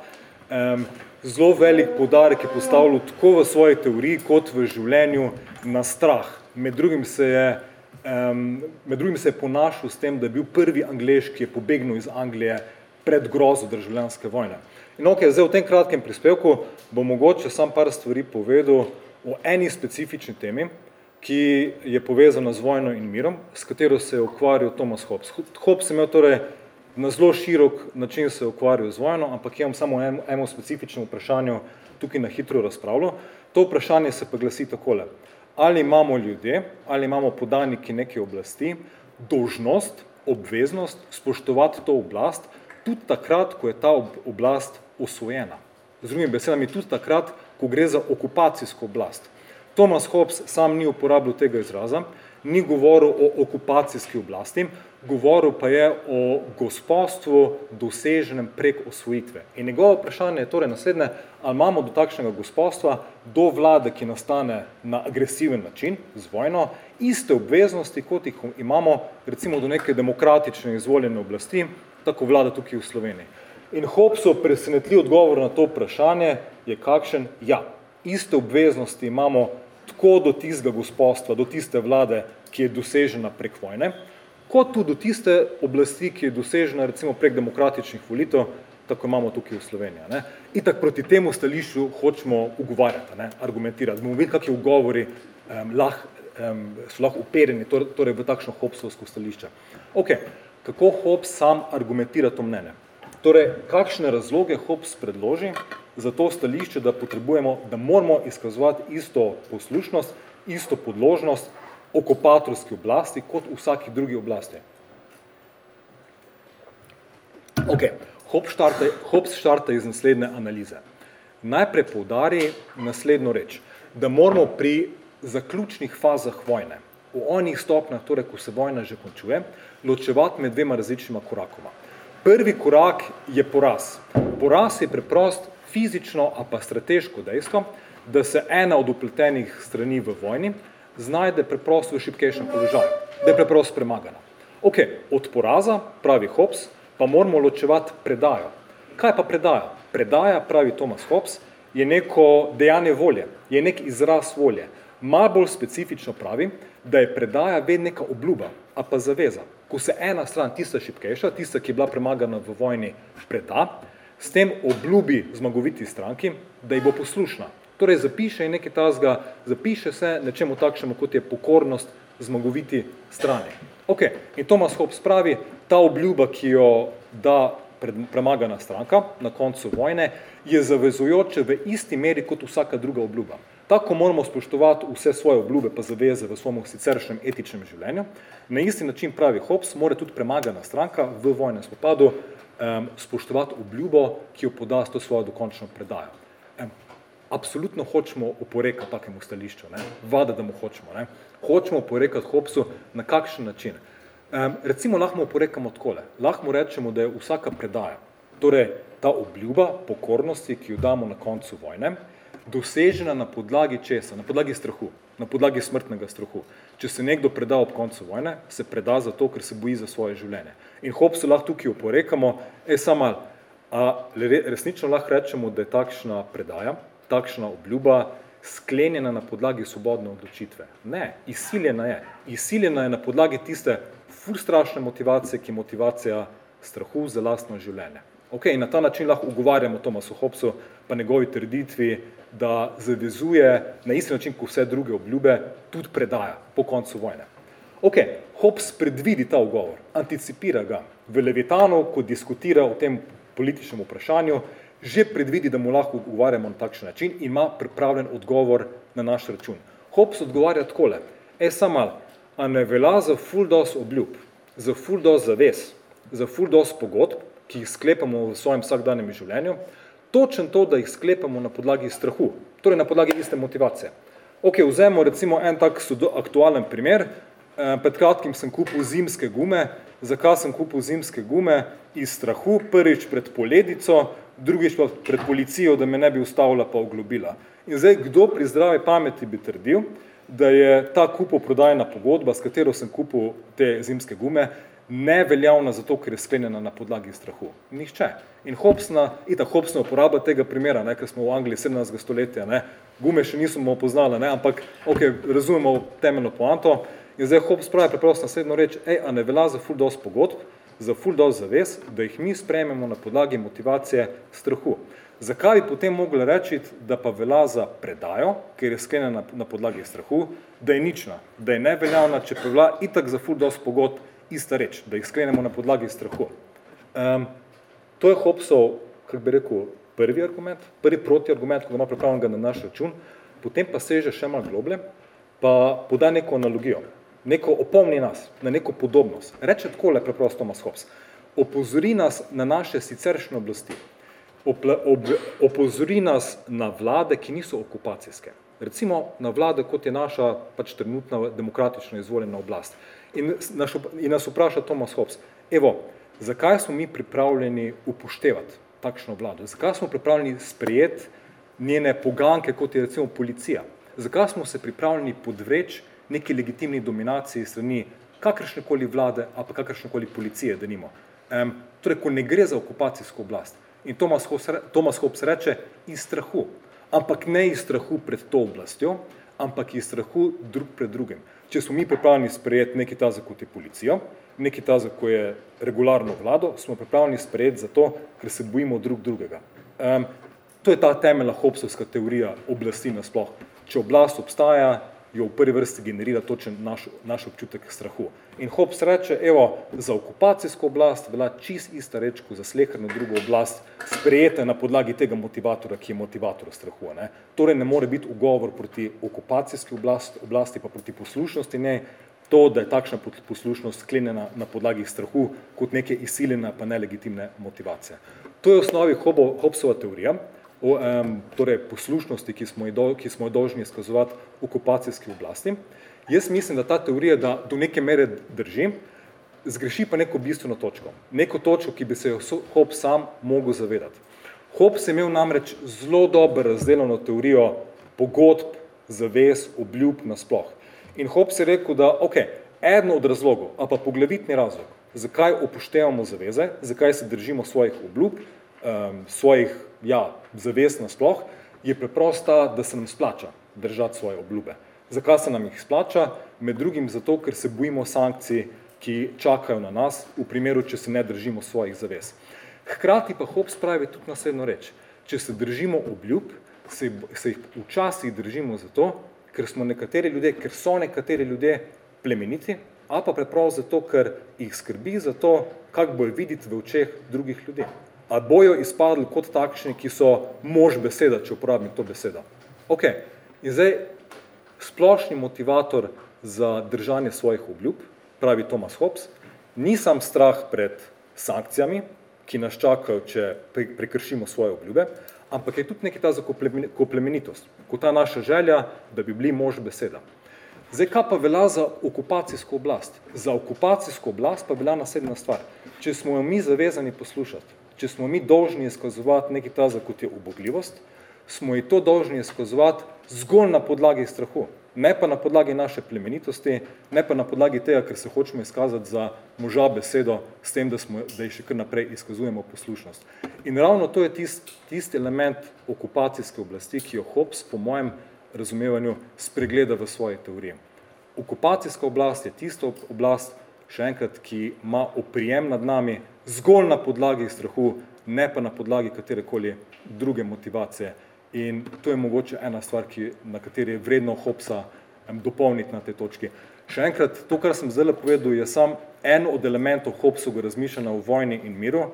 Um, zelo velik podarek je postavljal tako v svoji teoriji kot v življenju na strah. Med drugim se je Um, med drugim se je ponašal s tem, da je bil prvi angliš, ki je pobegnil iz Anglije pred grozo državljanske vojne. In ok, zdaj v tem kratkem prispevku bom mogoče sam par stvari povedal o eni specifični temi, ki je povezana z vojno in mirom, s katero se je ukvarjal Thomas Hobbes. Hobbes je imel torej na zelo širok način se ukvarjal z vojno, ampak imam samo eno, eno specifično vprašanje tukaj na hitro razpravljal. To vprašanje se pa glasi takole. Ali imamo ljudje, ali imamo podaniki neke oblasti, dožnost, obveznost spoštovati to oblast, tudi takrat, ko je ta oblast osvojena. Z drugimi besedami, tudi takrat, ko gre za okupacijsko oblast. Thomas Hobbes sam ni uporabljal tega izraza, ni govoril o okupacijski oblasti, govoril pa je o gospodstvu doseženem prek osvojitve. In njegovo vprašanje je torej naslednje, ali imamo do takšnega gospodstva, do vlade, ki nastane na agresiven način, z vojno, iste obveznosti, kot jih imamo recimo do neke demokratične izvoljene oblasti, tako vlada tukaj v Sloveniji. In Hobbesov presenetljiv odgovor na to vprašanje je kakšen? Ja, iste obveznosti imamo tako do tistega gospodstva, do tiste vlade, ki je dosežena prek vojne, kot tudi do tiste oblasti, ki je dosežena recimo prek demokratičnih volitev, tako imamo tukaj v Sloveniji. Ne. Itak proti temu stališču hočemo ugovarjati, ne, argumentirati. Bomo videli, kakšni ugovori um, lah, um, so lahko upereni torej, v takšno Hobbesovsko stališče. Ok, kako Hobbes sam argumentira to mnenje? Torej, kakšne razloge Hobbes predloži za to stališče, da potrebujemo, da moramo izkazovati isto poslušnost, isto podložnost okupatorski oblasti kot vsaki drugi oblasti. Ok, Hobbes štarta iz naslednje analize. Najprej poudari naslednjo reč, da moramo pri zaključnih fazah vojne, v onih stopnjah, torej, ko se vojna že končuje, ločevati med dvema različnima korakoma. Prvi korak je poraz. Poraz je preprost fizično, a pa strateško dejstvo, da se ena od upletenih strani v vojni znajde preprosto v šipkejšem položaju, da je preprosto premagana. Ok, od poraza, pravi Hobbes, pa moramo ločevati predajo. Kaj pa predaja? Predaja, pravi Thomas Hobbes, je neko dejanje volje, je nek izraz volje. Mal bolj specifično pravi, da je predaja vedno neka obljuba, a pa zaveza. Ko se ena stran, tista šipkejša, tista, ki je bila premagana v vojni, preda, s tem obljubi zmagoviti stranki, da ji bo poslušna. Torej zapiše in nekaj tazga, zapiše se nečemu takšnemu, kot je pokornost zmagoviti strani. Ok, in Thomas Hobbes pravi, ta obljuba, ki jo da premagana stranka na koncu vojne, je zavezujoče v isti meri kot vsaka druga obljuba. Tako moramo spoštovati vse svoje obljube pa zaveze v svojemu siceršnjem etičnem življenju. Na isti način pravi Hobbes, mora tudi premagana stranka v vojnem spopadu um, spoštovati obljubo, ki jo poda s to svojo dokončno predajo. Um, absolutno hočemo oporekati takemu stališču, ne? vada, da mu hočemo. Ne? Hočemo oporekati Hobsu na kakšen način. Um, recimo lahko oporekamo takole, lahko rečemo, da je vsaka predaja, torej ta obljuba pokornosti, ki jo damo na koncu vojne, dosežena na podlagi česa, na podlagi strahu, na podlagi smrtnega strahu. Če se nekdo preda ob koncu vojne, se preda zato, ker se boji za svoje življenje. In Hobbes lahko tukaj oporekamo, e samo a resnično lahko rečemo, da je takšna predaja, takšna obljuba sklenjena na podlagi svobodne odločitve. Ne, izsiljena je. Izsiljena je na podlagi tiste ful strašne motivacije, ki je motivacija strahu za lastno življenje. Ok, in na ta način lahko ugovarjamo Tomasu Hobbesu pa njegovi trditvi, da zavezuje na isti način, kot vse druge obljube, tudi predaja po koncu vojne. Ok, Hobbes predvidi ta ugovor, anticipira ga. V Levitanu, ko diskutira o tem političnem vprašanju, že predvidi, da mu lahko ugovarjamo na takšen način in ima pripravljen odgovor na naš račun. Hobbes odgovarja takole, e samal, a ne velja za full dos obljub, za full dos zaves, za full dos pogodb, ki jih sklepamo v svojem vsakdanjem življenju, točen to, da jih sklepamo na podlagi strahu, torej na podlagi iste motivacije. Ok, vzemo recimo en tak aktualen primer, pred kratkim sem kupil zimske gume, zakaj sem kupil zimske gume? Iz strahu, prvič pred poledico, drugič pa pred policijo, da me ne bi ustavila pa oglobila. In zdaj, kdo pri zdravi pameti bi trdil, da je ta kupoprodajna pogodba, s katero sem kupil te zimske gume, neveljavna zato, ker je sklenjena na podlagi strahu. Nihče. In Hobsna, ita Hobsna uporaba tega primera, ne, ker smo v Angliji 17. stoletja, ne, gume še nismo poznali, ne, ampak ok, razumemo temeljno poanto. In zdaj Hobbes pravi preprosto naslednjo reč, ej, a ne velja za full dos pogodb, za ful dosti zavez, da jih mi sprejmemo na podlagi motivacije strahu. Zakaj bi potem mogli reči, da pa velja za predajo, ker je sklenjena na podlagi strahu, da je nična, da je neveljavna, če pa velja itak za ful dosti pogod ista reč, da jih sklenemo na podlagi strahu. Um, to je Hobbesov, kako bi rekel, prvi argument, prvi protiargument, ko ga ima pripravljenega na naš račun, potem pa seže še malo globlje, pa poda neko analogijo, neko opomni nas, na neko podobnost. Reče takole preprosto Hobbes, opozori nas na naše siceršne oblasti, Opla, ob, opozori nas na vlade, ki niso okupacijske. Recimo na vlade, kot je naša pač trenutna demokratično izvoljena oblast. In, naš, in nas vpraša Thomas Hobbes, evo, zakaj smo mi pripravljeni upoštevati takšno vlado? Zakaj smo pripravljeni sprejeti njene poganke, kot je recimo policija? Zakaj smo se pripravljeni podvreč neki legitimni dominaciji strani kakršnekoli vlade, a pa kakršnekoli policije, da nimo? Um, torej, ko ne gre za okupacijsko oblast. In Thomas Hobbes, reče iz strahu, ampak ne iz strahu pred to oblastjo, ampak iz strahu drug pred drugim. Če smo mi pripravljeni sprejeti neki ta kot je policijo, neki ta ko je regularno vlado, smo pripravljeni sprejeti zato, ker se bojimo drug drugega. Um, to je ta temeljna Hobbesovska teorija oblasti nasploh. Če oblast obstaja, jo v prvi vrsti generira točen naš, naš občutek strahu. In Hobbes reče, evo, za okupacijsko oblast velja čist ista reč, kot za slehrno drugo oblast, sprejete na podlagi tega motivatora, ki je motivator strahu. Ne? Torej ne more biti ugovor proti okupacijski oblast, oblasti, pa proti poslušnosti, ne, to, da je takšna poslušnost sklenjena na podlagi strahu kot neke izsiljene pa nelegitimne motivacije. To je v osnovi Hobbesova teorija, o um, torej poslušnosti, ki smo, do, ki smo jo dolžni izkazovati okupacijski oblasti. Jaz mislim, da ta teorija da do neke mere drži, zgreši pa neko bistveno točko. Neko točko, ki bi se jo Hobbes sam mogel zavedati. Hobbes je imel namreč zelo dobro razdeljeno teorijo pogodb, zavez, obljub nasploh. In Hobbes je rekel, da ok, eno od razlogov, a pa poglavitni razlog, zakaj upoštevamo zaveze, zakaj se držimo svojih obljub, um, svojih ja, zavez nasploh, je preprosta, da se nam splača držati svoje obljube. Zakaj se nam jih splača? Med drugim zato, ker se bojimo sankcij, ki čakajo na nas, v primeru, če se ne držimo svojih zavez. Hkrati pa Hobbes pravi tudi naslednjo reč. Če se držimo obljub, se, se jih včasih držimo zato, ker smo nekateri ljudje, ker so nekateri ljudje plemeniti, a pa preprosto zato, ker jih skrbi za to, kak bojo videti v očeh drugih ljudi. A bojo izpadli kot takšni, ki so mož beseda, če uporabim to besedo. Ok, in zdaj splošni motivator za držanje svojih obljub, pravi Thomas Hobbes, ni sam strah pred sankcijami, ki nas čakajo, če prekršimo svoje obljube, ampak je tudi nekaj ta za koplemenitost, kot ta naša želja, da bi bili mož beseda. Zdaj, kaj pa velja za okupacijsko oblast? Za okupacijsko oblast pa velja naslednja stvar. Če smo jo mi zavezani poslušati, če smo mi dolžni izkazovati nekaj ta za kot je ubogljivost, smo ji to dolžni izkazovati zgolj na podlagi strahu, ne pa na podlagi naše plemenitosti, ne pa na podlagi tega, ker se hočemo izkazati za moža besedo, s tem, da, smo, da ji še kar naprej izkazujemo poslušnost. In ravno to je tisti tist element okupacijske oblasti, ki jo Hobbes, po mojem razumevanju, spregleda v svoji teoriji. Okupacijska oblast je tista oblast, še enkrat, ki ima oprijem nad nami zgolj na podlagi strahu, ne pa na podlagi katerekoli druge motivacije. In to je mogoče ena stvar, ki, na kateri je vredno Hopsa dopolniti na tej točki. Še enkrat, to, kar sem zdaj povedal, je sam en od elementov Hopsovega razmišljanja o vojni in miru.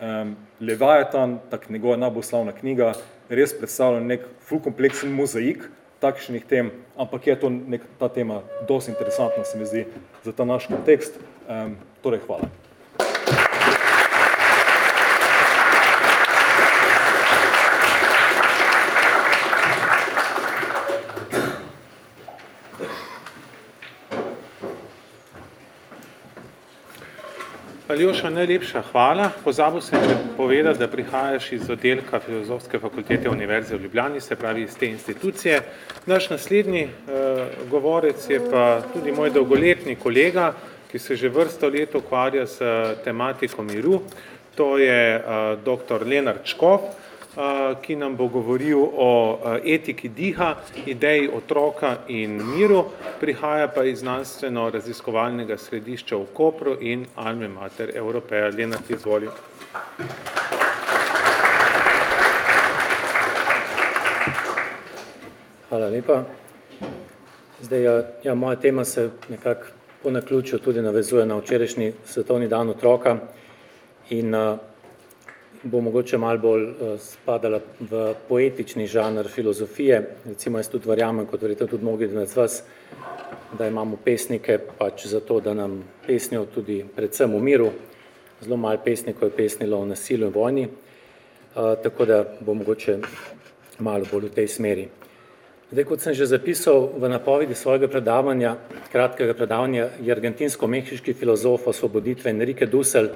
Um, Leviathan, tak njegova najbolj slavna knjiga, res predstavlja nek ful kompleksen mozaik takšnih tem, ampak je to nek, ta tema dosti interesantna, se mi zdi, za ta naš kontekst. Um, torej, hvala. Aljoša, najlepša hvala. Pozabil sem povedati, da prihajaš iz oddelka Filozofske fakultete Univerze v Ljubljani, se pravi iz te institucije. Naš naslednji uh, govorec je pa tudi moj dolgoletni kolega, ki se že vrsto let ukvarja s tematiko miru. To je uh, dr. Lenard Škov. Ki nam bo govoril o etiki diha, ideji otroka in miru, prihaja pa iz znanstveno raziskovalnega središča v Kopru in Alme Mater Evropeja. Lenart, izvoli. Hvala lepa. Zdaj, ja, ja, moja tema se nekako po naključju tudi navezuje na včerajšnji svetovni dan otroka in uh, bo mogoče malo bolj uh, spadala v poetični žanr filozofije. Recimo jaz tudi verjamem, kot verjete tudi mnogi od vas, da imamo pesnike pač zato, da nam pesnijo tudi predvsem v miru. Zelo malo pesnikov je pesnilo o nasilju in vojni, uh, tako da bo mogoče malo bolj v tej smeri. Zdaj, kot sem že zapisal v napovedi svojega predavanja, kratkega predavanja, je argentinsko-mehiški filozof osvoboditve Enrique Dussel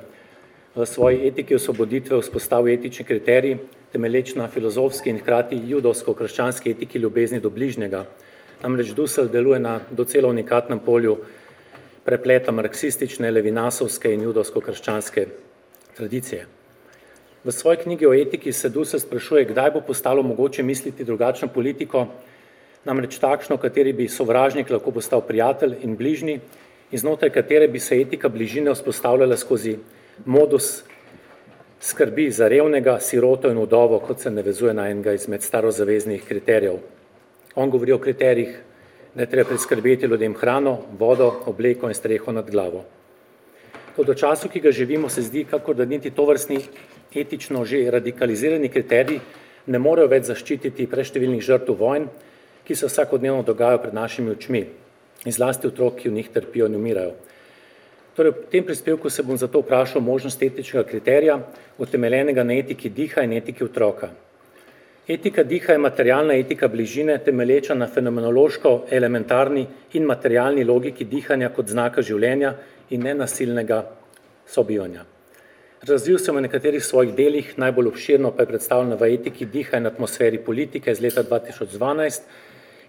v svoji etiki osvoboditve vzpostavil etični kriterij, temeleč na filozofski in hkrati judovsko-krščanski etiki ljubezni do bližnjega. Namreč Dussel deluje na docela unikatnem polju prepleta marksistične, levinasovske in judovsko-krščanske tradicije. V svoji knjigi o etiki se Dussel sprašuje, kdaj bo postalo mogoče misliti drugačno politiko, namreč takšno, kateri bi sovražnik lahko postal prijatelj in bližnji, in znotraj katere bi se etika bližine vzpostavljala skozi modus skrbi za revnega, siroto in udovo, kot se navezuje na enega izmed starozaveznih kriterijev. On govori o kriterijih, da je treba priskrbeti ljudem hrano, vodo, obleko in streho nad glavo. To do času, ki ga živimo, se zdi, kako da niti to vrstni etično že radikalizirani kriteriji ne morejo več zaščititi preštevilnih žrtv vojn, ki se vsakodnevno dogajajo pred našimi očmi in zlasti otrok, ki v njih trpijo in umirajo. Torej, v tem prispevku se bom zato vprašal možnost etičnega kriterija, utemeljenega na etiki diha in etiki otroka. Etika diha je materialna etika bližine, temelječa na fenomenološko, elementarni in materialni logiki dihanja kot znaka življenja in nenasilnega sobivanja. Razvil sem v nekaterih svojih delih, najbolj obširno pa je predstavljeno v etiki diha in atmosferi politike iz leta 2012,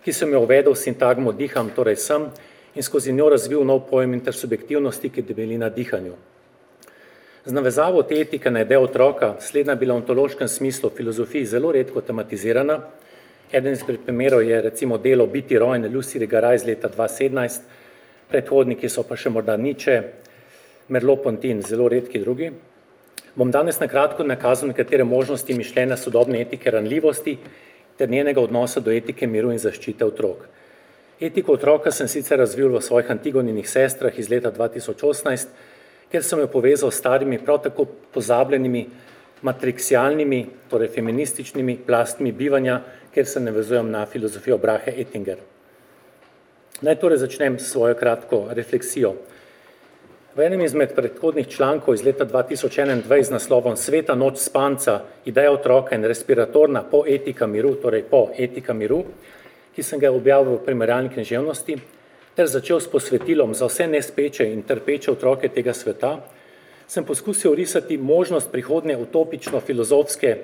ki sem jo uvedel sintagmo diham, torej sem, in skozi njo razvil nov pojem intersubjektivnosti, ki debeli na dihanju. Z navezavo te etike na idejo otroka, slednja bila v ontološkem smislu filozofiji zelo redko tematizirana. Eden izpred primerov je recimo delo Biti rojen Lucy Rigara iz leta 2017, predhodniki so pa še morda Nietzsche, Merleau-Pontin, zelo redki drugi. Bom danes na kratko nakazal nekatere možnosti mišljenja sodobne etike ranljivosti ter njenega odnosa do etike miru in zaščite otrok. Etiko otroka sem sicer razvil v svojih Antigoninih sestrah iz leta 2018, ker sem jo povezal s starimi, prav tako pozabljenimi matriksialnimi, torej feminističnimi plastmi bivanja, ker se navezujem na filozofijo Brahe Ettinger. Naj torej začnem s svojo kratko refleksijo. V enem izmed predhodnih člankov iz leta 2021 z naslovom Sveta noč spanca, ideja otroka in respiratorna po etika miru, torej po etika miru, ki sem ga objavil v primerjalni književnosti, ter začel s posvetilom za vse nespeče in trpeče otroke tega sveta, sem poskusil risati možnost prihodne utopično-filozofske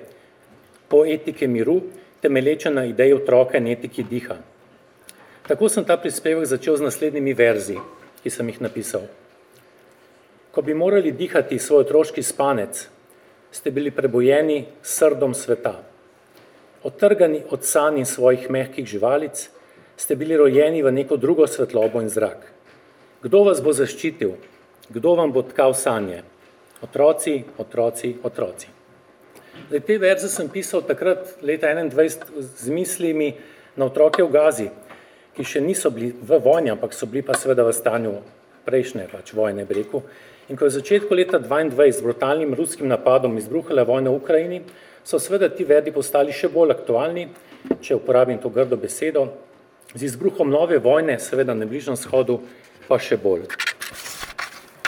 po etike miru, temelječe na ideji otroka in etiki diha. Tako sem ta prispevek začel z naslednjimi verzi, ki sem jih napisal. Ko bi morali dihati svoj otroški spanec, ste bili prebojeni srdom sveta. Otrgani od sanj in svojih mehkih živalic, ste bili rojeni v neko drugo svetlobo in zrak. Kdo vas bo zaščitil? Kdo vam bo tkal sanje? Otroci, otroci, otroci. Zdaj, te verze sem pisal takrat, leta 21, z mislimi na otroke v Gazi, ki še niso bili v vojni, ampak so bili pa seveda v stanju prejšnje pač vojne, bi rekel, In ko je v začetku leta 22 z brutalnim ruskim napadom izbruhala vojna v Ukrajini, so seveda ti verdi postali še bolj aktualni, če uporabim to grdo besedo, z izbruhom nove vojne, seveda na Bližnem shodu, pa še bolj.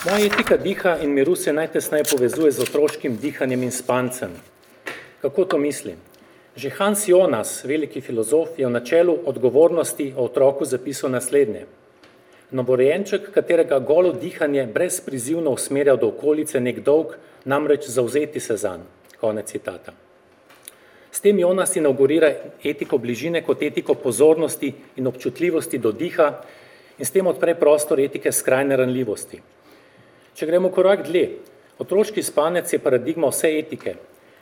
Moja etika diha in miru se najtesneje povezuje z otroškim dihanjem in spancem. Kako to mislim? Že Hans Jonas, veliki filozof, je v načelu odgovornosti o otroku zapisal naslednje – Novorojenček, katerega golo dihanje brez prizivno usmerja do okolice nek dolg, namreč zauzeti se zanj. Konec citata. S tem Jonas inaugurira etiko bližine kot etiko pozornosti in občutljivosti do diha in s tem odpre prostor etike skrajne ranljivosti. Če gremo korak dlje, otroški spanec je paradigma vse etike.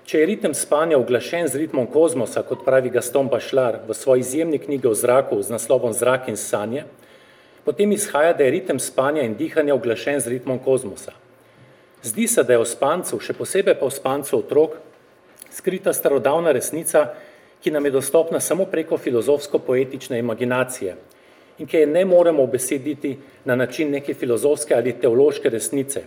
Če je ritem spanja uglašen z ritmom kozmosa, kot pravi Gaston Bašlar v svoji izjemni knjigi o zraku z naslovom Zrak in sanje, potem izhaja, da je ritem spanja in dihanja uglašen z ritmom kozmosa. Zdi se, da je v spancu, še posebej pa v spancu otrok, skrita starodavna resnica, ki nam je dostopna samo preko filozofsko-poetične imaginacije in ki je ne moremo obesediti na način neke filozofske ali teološke resnice.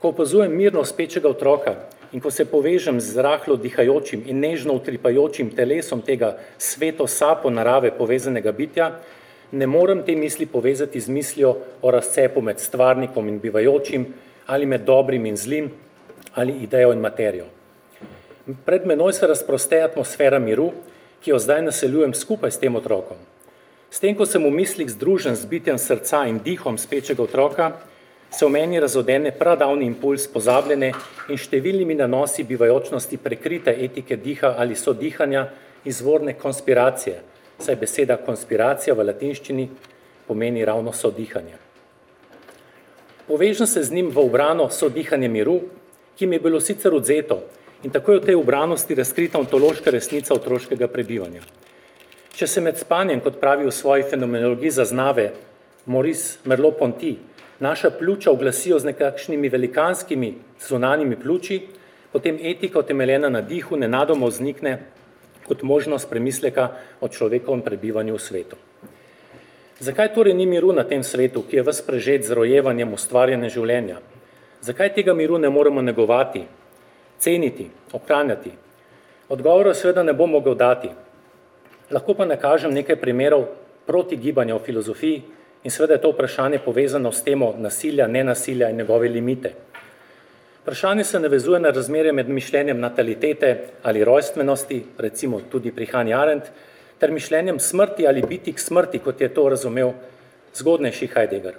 Ko opazujem mirno spečega otroka in ko se povežem z rahlo dihajočim in nežno utripajočim telesom tega sveto sapo narave povezanega bitja, ne morem te misli povezati z mislijo o razcepu med stvarnikom in bivajočim, ali med dobrim in zlim, ali idejo in materijo. Pred menoj se razproste atmosfera miru, ki jo zdaj naseljujem skupaj s tem otrokom. S tem, ko sem v mislih združen z bitjem srca in dihom spečega otroka, se v meni razodene pradavni impuls pozabljene in številnimi nanosi bivajočnosti prekrite etike diha ali sodihanja izvorne konspiracije, saj beseda konspiracija v latinščini pomeni ravno sodihanje. Povežem se z njim v obrano sodihanje miru, ki mi je bilo sicer odzeto in tako je v tej obranosti razkrita ontološka resnica otroškega prebivanja. Če se med spanjem, kot pravi v svoji fenomenologiji zaznave Maurice Merleau-Ponty, naša pljuča oglasijo z nekakšnimi velikanskimi zunanimi pljuči, potem etika utemeljena na dihu nenadoma vznikne kot možnost premisleka o človekovem prebivanju v svetu. Zakaj torej ni miru na tem svetu, ki je vas prežet z rojevanjem ustvarjene življenja? Zakaj tega miru ne moremo negovati, ceniti, ohranjati? Odgovora seveda ne bom mogel dati. Lahko pa nakažem nekaj primerov proti gibanja v filozofiji in seveda je to vprašanje povezano s temo nasilja, nenasilja in njegove limite. Vprašanje se navezuje na razmerje med mišljenjem natalitete ali rojstvenosti, recimo tudi pri Hani Arendt, ter mišljenjem smrti ali biti k smrti, kot je to razumel zgodnejši Heidegger.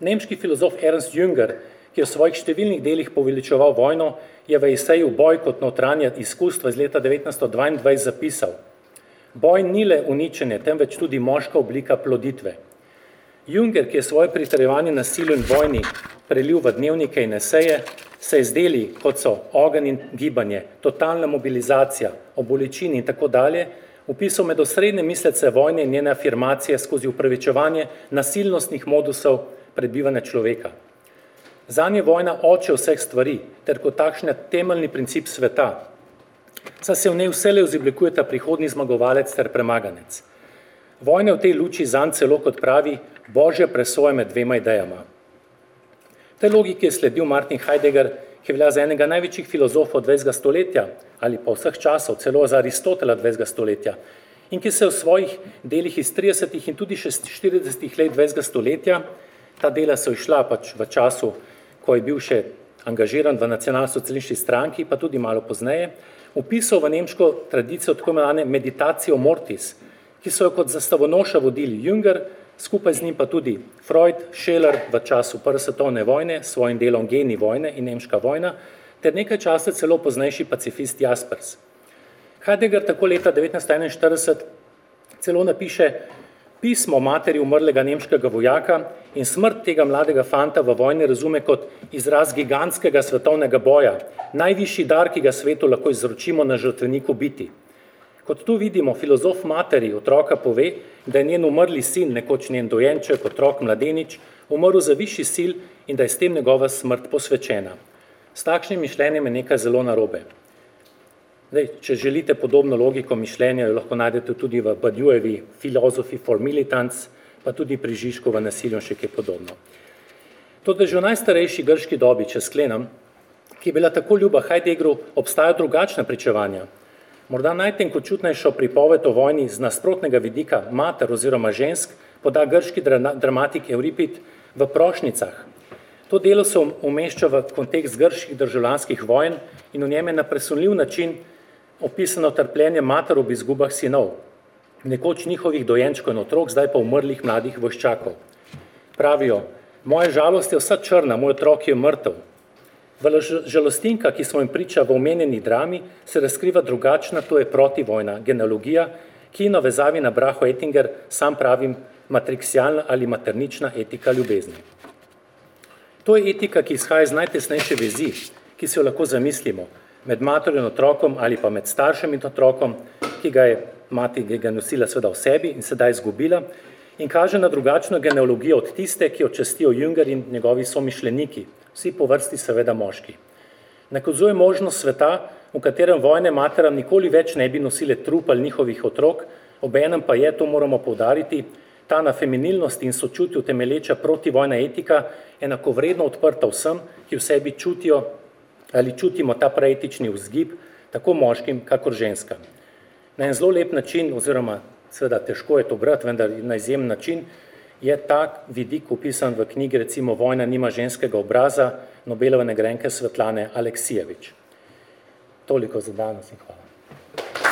Nemški filozof Ernst Jünger, ki je v svojih številnih delih poveličeval vojno, je v eseju Boj kot notranje izkustvo iz leta 1922 zapisal Boj ni le uničenje, temveč tudi moška oblika ploditve. Jünger, ki je svoje pritrjevanje nasilju in vojni prelil v dnevnike in eseje, se je zdeli, kot so ogen in gibanje, totalna mobilizacija, oboličini in tako dalje, upisal med osrednje mislece vojne in njene afirmacije skozi upravičevanje nasilnostnih modusov prebivanja človeka. Zanje je vojna oče vseh stvari, ter kot takšne temeljni princip sveta. Saj se v njej vsele vzoblikujeta prihodni zmagovalec ter premaganec. Vojne v tej luči zanj celo kot pravi božja presoja med dvema idejama. Te logike je sledil Martin Heidegger, ki velja za enega največjih filozofov 20. stoletja ali pa vseh časov, celo za Aristotela 20. stoletja, in ki se v svojih delih iz 30. in tudi še 40. let 20. stoletja, ta dela so išla pač v času, ko je bil še angažiran v nacionalsocialistični stranki, pa tudi malo pozneje, upisal v nemško tradicijo tako imenovane meditacijo mortis, ki so jo kot zastavonoša vodili Jünger, skupaj z njim pa tudi Freud, Scheler v času Prve svetovne vojne svojim delom Geni vojne in Nemška vojna, ter nekaj časa celo poznejši pacifist Jaspers. Heidegger tako leta 1941 celo napiše pismo materi umrlega nemškega vojaka in smrt tega mladega fanta v vojni razume kot izraz gigantskega svetovnega boja, najvišji dar, ki ga svetu lahko izročimo na žrtveniku biti. Kot tu vidimo, filozof materi otroka pove, da je njen umrli sin, nekoč njen dojenček, otrok, mladenič, umrl za višji sil in da je s tem njegova smrt posvečena. S takšnim mišljenjem je nekaj zelo narobe. Zdaj, če želite podobno logiko mišljenja, jo lahko najdete tudi v Badjujevi filozofi for militants, pa tudi pri Žižku v nasilju še kaj podobno. To, da že v najstarejši grški dobi, če sklenem, ki je bila tako ljuba Heideggeru, obstajajo drugačna pričevanja, Morda najtenkočutnejšo pripoved o vojni z nasprotnega vidika mater oziroma žensk poda grški dramatik Euripid v Prošnicah. To delo se umešča v kontekst grških državljanskih vojn in v njem je na presunljiv način opisano trpljenje mater ob izgubah sinov, nekoč njihovih dojenčkov in otrok, zdaj pa umrlih mladih voščakov. Pravijo, moja žalost je vsa črna, moj otrok je mrtev, V žalostinka, ki smo jim priča v omenjeni drami, se razkriva drugačna, to je protivojna genealogija, ki na vezavi na Braho Ettinger sam pravim matriksijalna ali maternična etika ljubezni. To je etika, ki izhaja iz najtesnejše vezi, ki si jo lahko zamislimo. Med materjo in otrokom ali pa med staršem in otrokom, ki ga je mati ga nosila seveda v sebi in sedaj izgubila, in kaže na drugačno genealogijo od tiste, ki jo čestijo Junger in njegovi somišljeniki, vsi po vrsti seveda moški. Nakazuje možnost sveta, v katerem vojne materam nikoli več ne bi nosile trup ali njihovih otrok, obenem pa je, to moramo povdariti, ta na feminilnosti in sočutju temelječa protivojna etika enakovredno odprta vsem, ki v sebi čutijo ali čutimo ta preetični vzgib, tako moškim, kakor ženskam. Na en zelo lep način, oziroma seveda težko je to brati, vendar na izjemen način, je ta vidik upisan v knjigi recimo Vojna nima ženskega obraza Nobelove nagrajenke Svetlane Aleksijevič. Toliko za danes in hvala.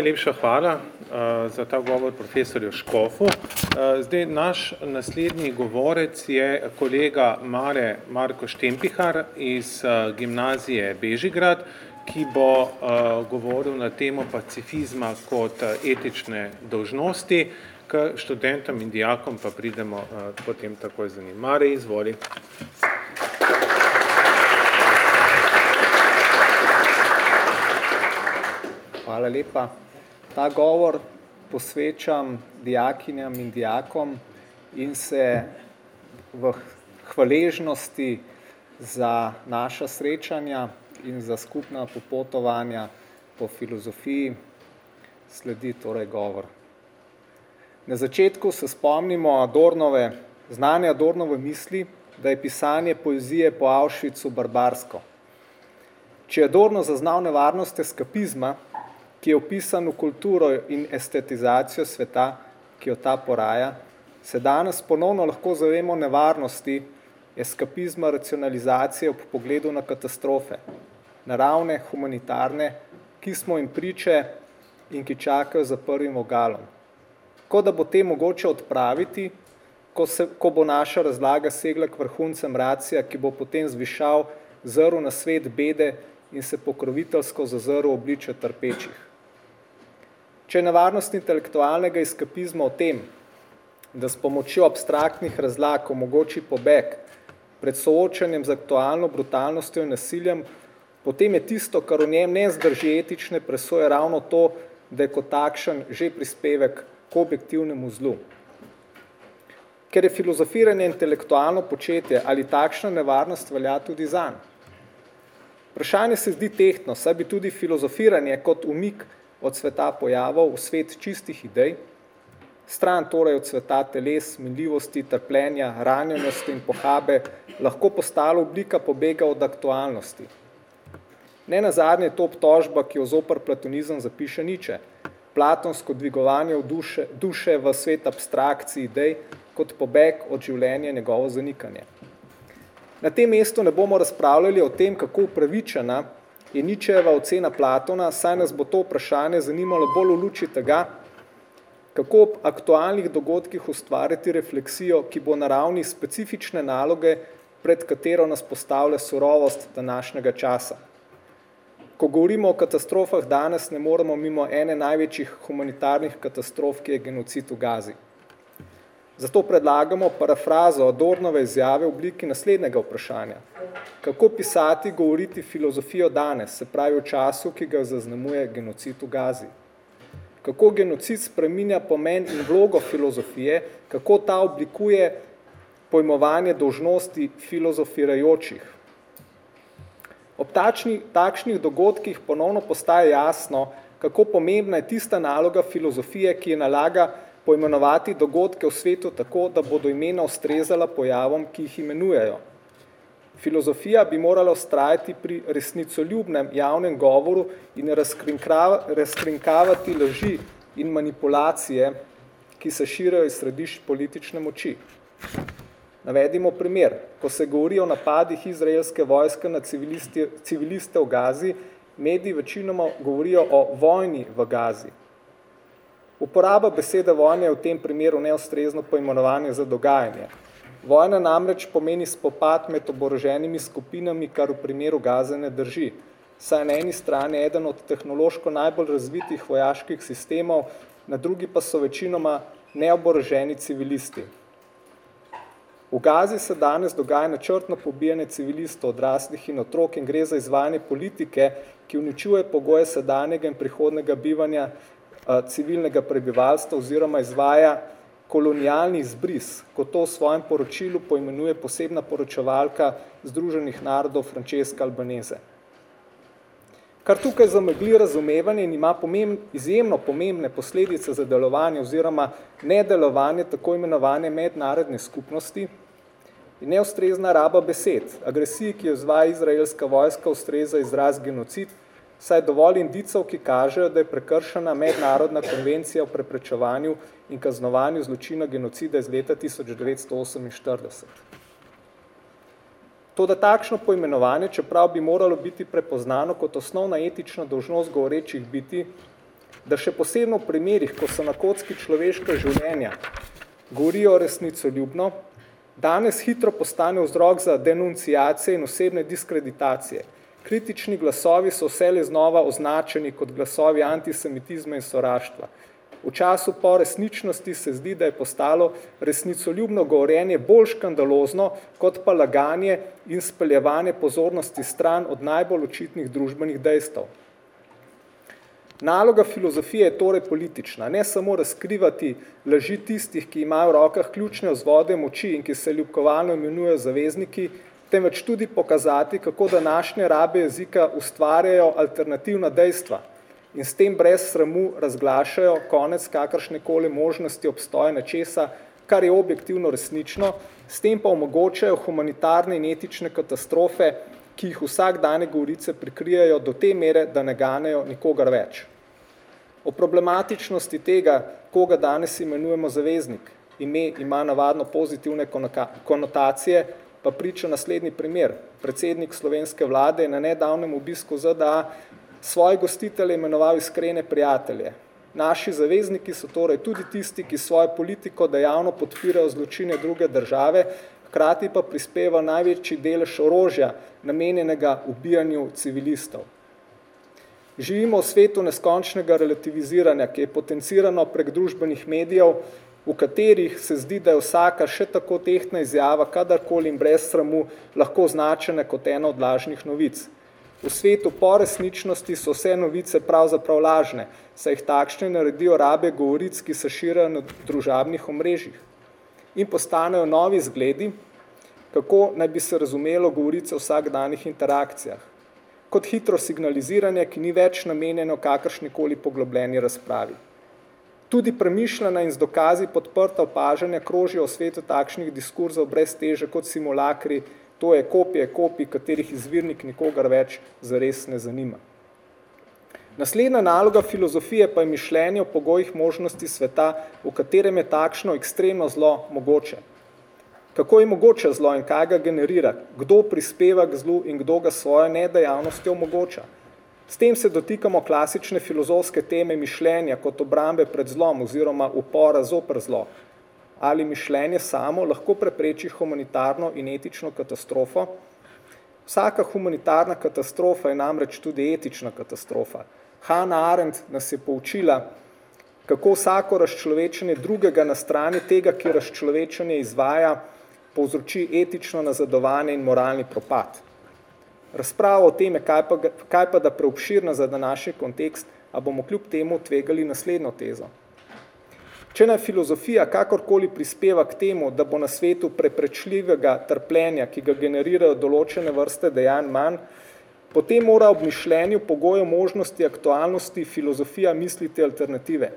Najlepša hvala uh, za ta govor profesorju Škofu. Uh, zdaj, naš naslednji govorec je kolega Mare Marko Štempihar iz uh, gimnazije Bežigrad, ki bo uh, govoril na temo pacifizma kot uh, etične dolžnosti. K študentom in dijakom pa pridemo uh, potem takoj za njim. Mare, izvoli. Hvala lepa. Ta govor posvečam dijakinjam in dijakom in se v hvaležnosti za naša srečanja in za skupna popotovanja po filozofiji sledi torej govor. Na začetku se spomnimo Adornove, znane Adornove misli, da je pisanje poezije po Auschwitzu barbarsko. Če je Adorno zaznal nevarnost eskapizma, ki je upisan v kulturo in estetizacijo sveta, ki jo ta poraja, se danes ponovno lahko zavemo nevarnosti eskapizma racionalizacije ob pogledu na katastrofe, naravne, humanitarne, ki smo jim priče in ki čakajo za prvim ogalom. Ko da bo te mogoče odpraviti, ko, se, ko bo naša razlaga segla k vrhuncem racija, ki bo potem zvišal zrl na svet bede in se pokroviteljsko zazrl obliče trpečih. Če je nevarnost intelektualnega izkapizma v tem, da s pomočjo abstraktnih razlag omogoči pobeg pred soočanjem z aktualno brutalnostjo in nasiljem, potem je tisto, kar v njem ne zdrži etične presoje, ravno to, da je kot takšen že prispevek k objektivnemu zlu. Ker je filozofiranje intelektualno početje, ali takšna nevarnost velja tudi zanj. Vprašanje se zdi tehtno, saj bi tudi filozofiranje kot umik od sveta pojavov v svet čistih idej, stran torej od sveta teles, minljivosti, trpljenja, ranjenosti in pohabe, lahko postalo oblika pobega od aktualnosti. Ne nazadnje je to obtožba, ki jo zopr platonizem zapiše niče, platonsko dvigovanje v duše, duše v svet abstrakcij idej, kot pobeg od življenja njegovo zanikanje. Na tem mestu ne bomo razpravljali o tem, kako upravičena je Ničeva ocena Platona, saj nas bo to vprašanje zanimalo bolj v luči tega, kako ob aktualnih dogodkih ustvariti refleksijo, ki bo na ravni specifične naloge, pred katero nas postavlja surovost današnjega časa. Ko govorimo o katastrofah danes, ne moremo mimo ene največjih humanitarnih katastrof, ki je genocid v Gazi. Zato predlagamo parafrazo Adornove izjave v obliki naslednjega vprašanja. Kako pisati, govoriti filozofijo danes, se pravi v času, ki ga zaznamuje genocid v Gazi? Kako genocid spreminja pomen in vlogo filozofije, kako ta oblikuje pojmovanje dožnosti filozofirajočih? Ob tačni, takšnih dogodkih ponovno postaje jasno, kako pomembna je tista naloga filozofije, ki je nalaga poimenovati dogodke v svetu tako, da bodo imena ustrezala pojavom, ki jih imenujejo. Filozofija bi morala ustrajati pri resnicoljubnem javnem govoru in razkrinkavati laži in manipulacije, ki se širijo iz središč politične moči. Navedimo primer, ko se govori o napadih izraelske vojske na civiliste v Gazi, mediji večinoma govorijo o vojni v Gazi. Uporaba besede vojne je v tem primeru neustrezno poimenovanje za dogajanje. Vojna namreč pomeni spopad med oboroženimi skupinami, kar v primeru Gaze ne drži. Saj na eni strani eden od tehnološko najbolj razvitih vojaških sistemov, na drugi pa so večinoma neoboroženi civilisti. V Gazi se danes dogaja načrtno pobijanje civilistov, odraslih in otrok in gre za izvajanje politike, ki uničuje pogoje sedanjega in prihodnega bivanja civilnega prebivalstva oziroma izvaja kolonialni izbris, kot to v svojem poročilu poimenuje posebna poročevalka Združenih narodov Francesca Albanese. Kar tukaj zamegli razumevanje in ima pomemb, izjemno pomembne posledice za delovanje oziroma nedelovanje tako imenovane mednarodne skupnosti in neustrezna raba besed. Agresiji, ki jo zvaja izraelska vojska, ustreza izraz genocid, saj dovolj indicov, ki kažejo, da je prekršena mednarodna konvencija o preprečevanju in kaznovanju zločina genocida iz leta 1948. Toda takšno poimenovanje, čeprav bi moralo biti prepoznano kot osnovna etična dožnost govorečih biti, da še posebno v primerih, ko so na kocki človeška življenja, govorijo resnico ljubno, danes hitro postane vzrok za denunciacije in osebne diskreditacije. Kritični glasovi so vsele znova označeni kot glasovi antisemitizma in soraštva. V času po resničnosti se zdi, da je postalo resnicoljubno govorjenje bolj škandalozno, kot pa laganje in speljevanje pozornosti stran od najbolj očitnih družbenih dejstev. Naloga filozofije je torej politična, ne samo razkrivati laži tistih, ki imajo v rokah ključne vzvode moči in ki se ljubkovalno imenujejo zavezniki, temveč tudi pokazati, kako današnje rabe jezika ustvarjajo alternativna dejstva, in s tem brez sramu razglašajo konec kakršne koli možnosti obstoja nečesa, kar je objektivno resnično, s tem pa omogočajo humanitarne in etične katastrofe, ki jih vsak dane govorice prikrijajo do te mere, da ne ganejo nikogar več. O problematičnosti tega, koga danes imenujemo zaveznik, ime ima navadno pozitivne konotacije, pa priča naslednji primer. Predsednik slovenske vlade je na nedavnem obisku ZDA svoje gostitelje imenoval iskrene prijatelje. Naši zavezniki so torej tudi tisti, ki svojo politiko dejavno podpirajo zločine druge države, hkrati pa prispeva največji delež orožja, namenjenega ubijanju civilistov. Živimo v svetu neskončnega relativiziranja, ki je potencirano prek družbenih medijev, v katerih se zdi, da je vsaka še tako tehtna izjava, kadarkoli in brez sramu, lahko označena kot ena od lažnih novic. V svetu po resničnosti so vse novice pravzaprav lažne, saj jih takšne naredijo rabe govoric, ki se širajo na družabnih omrežjih in postanejo novi zgledi, kako naj bi se razumelo govorice v vsakdanjih interakcijah, kot hitro signaliziranje, ki ni več namenjeno kakršnikoli poglobljeni razpravi. Tudi premišljena in z dokazi podprta opažanja krožijo v svetu takšnih diskurzov brez teže kot simulakri To je kopije kopij, katerih izvirnik nikogar več zares ne zanima. Naslednja naloga filozofije pa je mišljenje o pogojih možnosti sveta, v katerem je takšno ekstremno zlo mogoče. Kako je mogoče zlo in kaj ga generira, kdo prispeva k zlu in kdo ga svojo nedejavnostjo omogoča. S tem se dotikamo klasične filozofske teme mišljenja kot obrambe pred zlom oziroma upora zoper zlo, ali mišljenje samo lahko prepreči humanitarno in etično katastrofo. Vsaka humanitarna katastrofa je namreč tudi etična katastrofa. Hannah Arendt nas je poučila, kako vsako razčlovečenje drugega na strani tega, ki razčlovečenje izvaja, povzroči etično nazadovanje in moralni propad. Razprava o tem, kaj pa, kaj pa da preobširna za današnji kontekst, a bomo kljub temu tvegali naslednjo tezo. Če naj filozofija kakorkoli prispeva k temu, da bo na svetu preprečljivega trpljenja, ki ga generirajo določene vrste dejanj manj, potem mora ob mišljenju pogojev možnosti aktualnosti filozofija misliti alternative.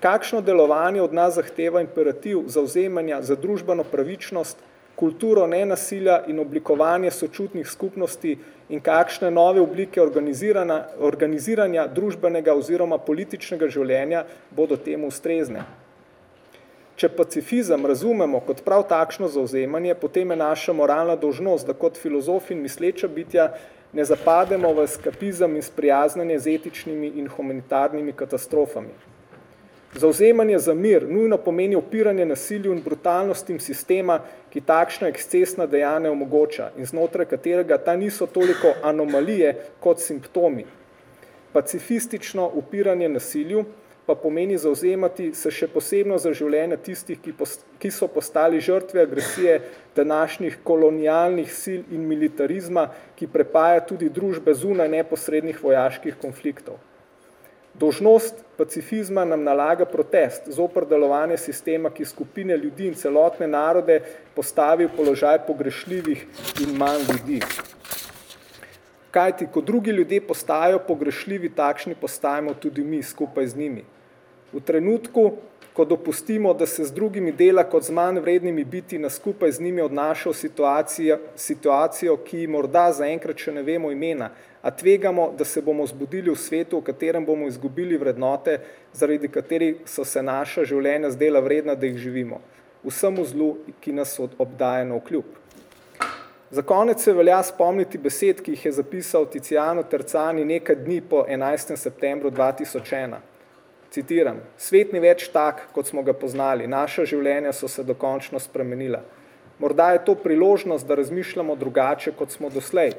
Kakšno delovanje od nas zahteva imperativ zauzemanja za družbeno pravičnost, kulturo nenasilja in oblikovanje sočutnih skupnosti in kakšne nove oblike organiziranja družbenega oziroma političnega življenja bodo temu ustrezne. Če pacifizem razumemo kot prav takšno zauzemanje, potem je naša moralna dožnost, da kot filozof in misleča bitja ne zapademo v eskapizem in sprijaznanje z etičnimi in humanitarnimi katastrofami. Zauzemanje za mir nujno pomeni opiranje nasilju in brutalnostim sistema, ki takšna ekscesna dejanja omogoča in znotraj katerega ta niso toliko anomalije kot simptomi. Pacifistično upiranje nasilju pa pomeni zauzemati se še posebno za življenje tistih, ki, post, ki so postali žrtve agresije današnjih kolonialnih sil in militarizma, ki prepaja tudi družbe zunaj neposrednih vojaških konfliktov. Dožnost pacifizma nam nalaga protest zopr delovanje sistema, ki skupine ljudi in celotne narode postavi v položaj pogrešljivih in manj ljudi. Kajti, ko drugi ljudje postajajo pogrešljivi, takšni postajamo tudi mi skupaj z njimi. V trenutku, ko dopustimo, da se z drugimi dela kot z manj vrednimi biti na skupaj z njimi odnaša situacijo, situacijo, ki morda zaenkrat še ne vemo imena, a tvegamo, da se bomo zbudili v svetu, v katerem bomo izgubili vrednote, zaradi katerih so se naša življenja zdela vredna, da jih živimo. Vsemu zlu, ki nas obdaja na vkljub. Za konec se velja spomniti besed, ki jih je zapisal Tiziano Tercani nekaj dni po 11. septembru 2001. Citiram, svet ni več tak, kot smo ga poznali, naša življenja so se dokončno spremenila. Morda je to priložnost, da razmišljamo drugače, kot smo doslej,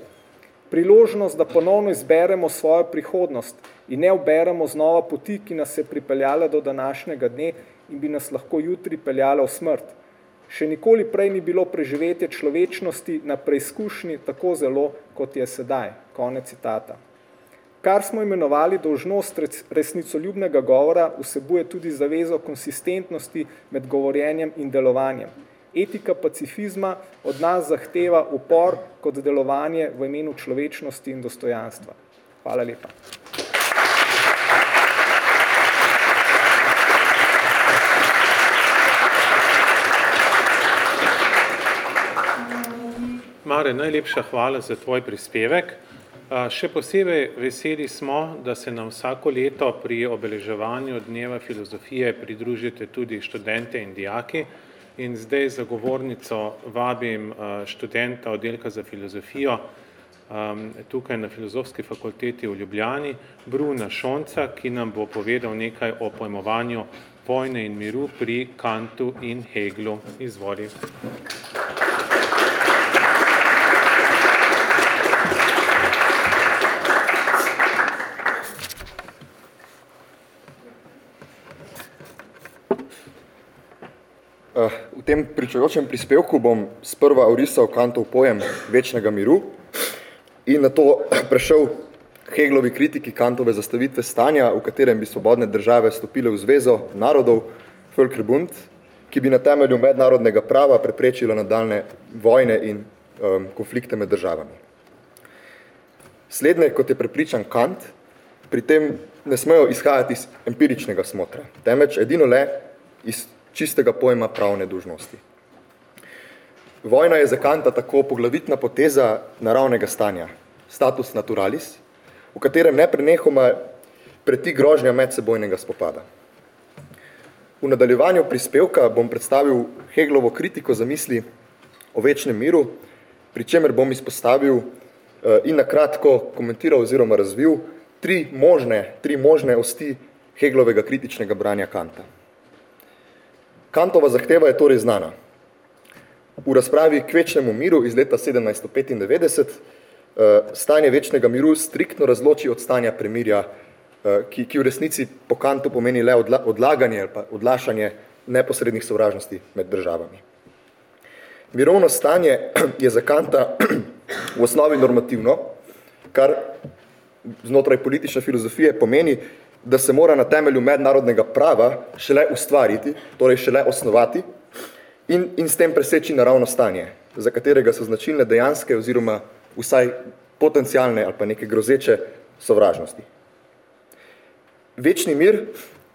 priložnost, da ponovno izberemo svojo prihodnost in ne oberemo znova poti, ki nas je pripeljala do današnjega dne in bi nas lahko jutri peljala v smrt. Še nikoli prej ni bilo preživetje človečnosti na preizkušnji tako zelo, kot je sedaj. Konec citata. Kar smo imenovali dolžnost resnicoljubnega govora, vsebuje tudi zavezo konsistentnosti med govorjenjem in delovanjem. Etika pacifizma od nas zahteva upor kot delovanje v imenu človečnosti in dostojanstva. Hvala lepa. Mare, najlepša hvala za tvoj prispevek. Še posebej veseli smo, da se nam vsako leto pri obeleževanju Dneva filozofije pridružite tudi študente in dijaki, in zdaj za govornico vabim študenta oddelka za filozofijo tukaj na Filozofski fakulteti v Ljubljani, Bruna Šonca, ki nam bo povedal nekaj o pojmovanju vojne in miru pri Kantu in Heglu. Izvoli. Eh, v tem pričajočem prispevku bom sprva orisal Kantov pojem večnega miru in na to prešel Heglovi kritiki Kantove zastavitve stanja, v katerem bi svobodne države stopile v zvezo narodov Völkerbund, ki bi na temelju mednarodnega prava preprečila nadaljne vojne in um, konflikte med državami. Slednje, kot je prepričan Kant, pri tem ne smejo izhajati iz empiričnega smotra, temveč edino le iz čistega pojma pravne dužnosti. Vojna je za Kanta tako poglavitna poteza naravnega stanja, status naturalis, v katerem ne prenehoma preti grožnja medsebojnega spopada. V nadaljevanju prispevka bom predstavil Heglovo kritiko za misli o večnem miru, pri čemer bom izpostavil eh, in nakratko komentiral oziroma razvil tri možne, tri možne osti Heglovega kritičnega branja Kanta. Kantova zahteva je torej znana. V razpravi k večnemu miru iz leta 1795 eh, stanje večnega miru striktno razloči od stanja premirja, eh, ki, ki v resnici po Kantu pomeni le odla, odlaganje ali pa odlašanje neposrednih sovražnosti med državami. Mirovno stanje je za Kanta v osnovi normativno, kar znotraj politične filozofije pomeni, da se mora na temelju mednarodnega prava šele ustvariti, torej šele osnovati in, in s tem preseči naravno stanje, za katerega so značilne dejanske oziroma vsaj potencialne ali pa neke grozeče sovražnosti. Večni mir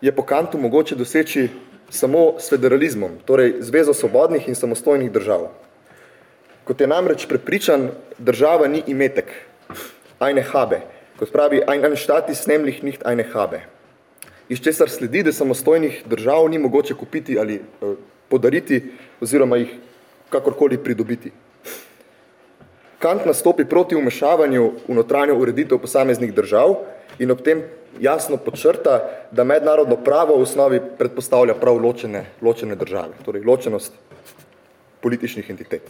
je po kantu mogoče doseči samo s federalizmom, torej zvezo svobodnih in samostojnih držav. Kot je namreč prepričan, država ni imetek, ajne habe, kot pravi, ein, Staat ist nämlich nicht eine Habe. Iz česar sledi, da samostojnih držav ni mogoče kupiti ali uh, podariti oziroma jih kakorkoli pridobiti. Kant nastopi proti umešavanju v notranjo ureditev posameznih držav in ob tem jasno podčrta, da mednarodno pravo v osnovi predpostavlja prav ločene, ločene države, torej ločenost političnih entitet.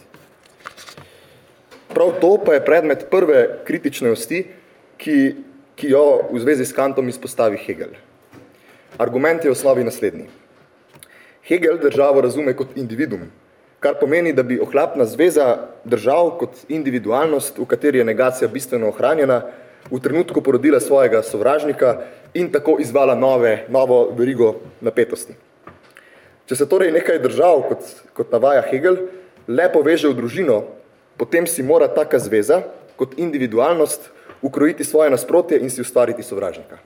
Prav to pa je predmet prve kritične osti, ki, ki jo v zvezi s Kantom izpostavi Hegel. Argument je v osnovi naslednji. Hegel državo razume kot individuum, kar pomeni, da bi ohlapna zveza držav kot individualnost, v kateri je negacija bistveno ohranjena, v trenutku porodila svojega sovražnika in tako izvala nove, novo verigo napetosti. Če se torej nekaj držav, kot, kot navaja Hegel, le poveže v družino, potem si mora taka zveza kot individualnost ukrojiti svoje nasprotje in si ustvariti sovražnika.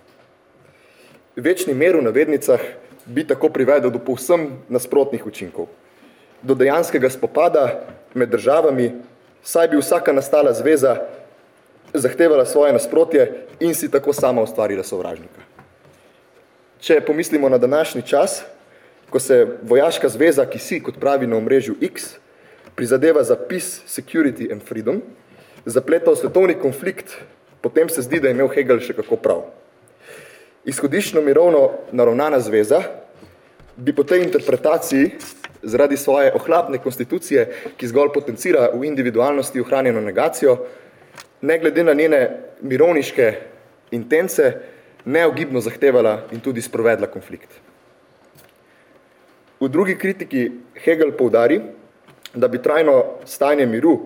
Večni mer v navednicah bi tako privedel do povsem nasprotnih učinkov do dejanskega spopada med državami, saj bi vsaka nastala zveza zahtevala svoje nasprotje in si tako sama ustvarila sovražnika. Če pomislimo na današnji čas, ko se vojaška zveza, ki si, kot pravi na omrežju X, prizadeva za peace, security and freedom, zapleta v svetovni konflikt, potem se zdi, da je imel Hegel še kako prav. Izhodiščno mirovno naravnana zveza bi po tej interpretaciji zaradi svoje ohlapne konstitucije, ki zgolj potencira v individualnosti ohranjeno negacijo, ne glede na njene mirovniške intence, neogibno zahtevala in tudi sprovedla konflikt. V drugi kritiki Hegel poudari, da bi trajno stanje miru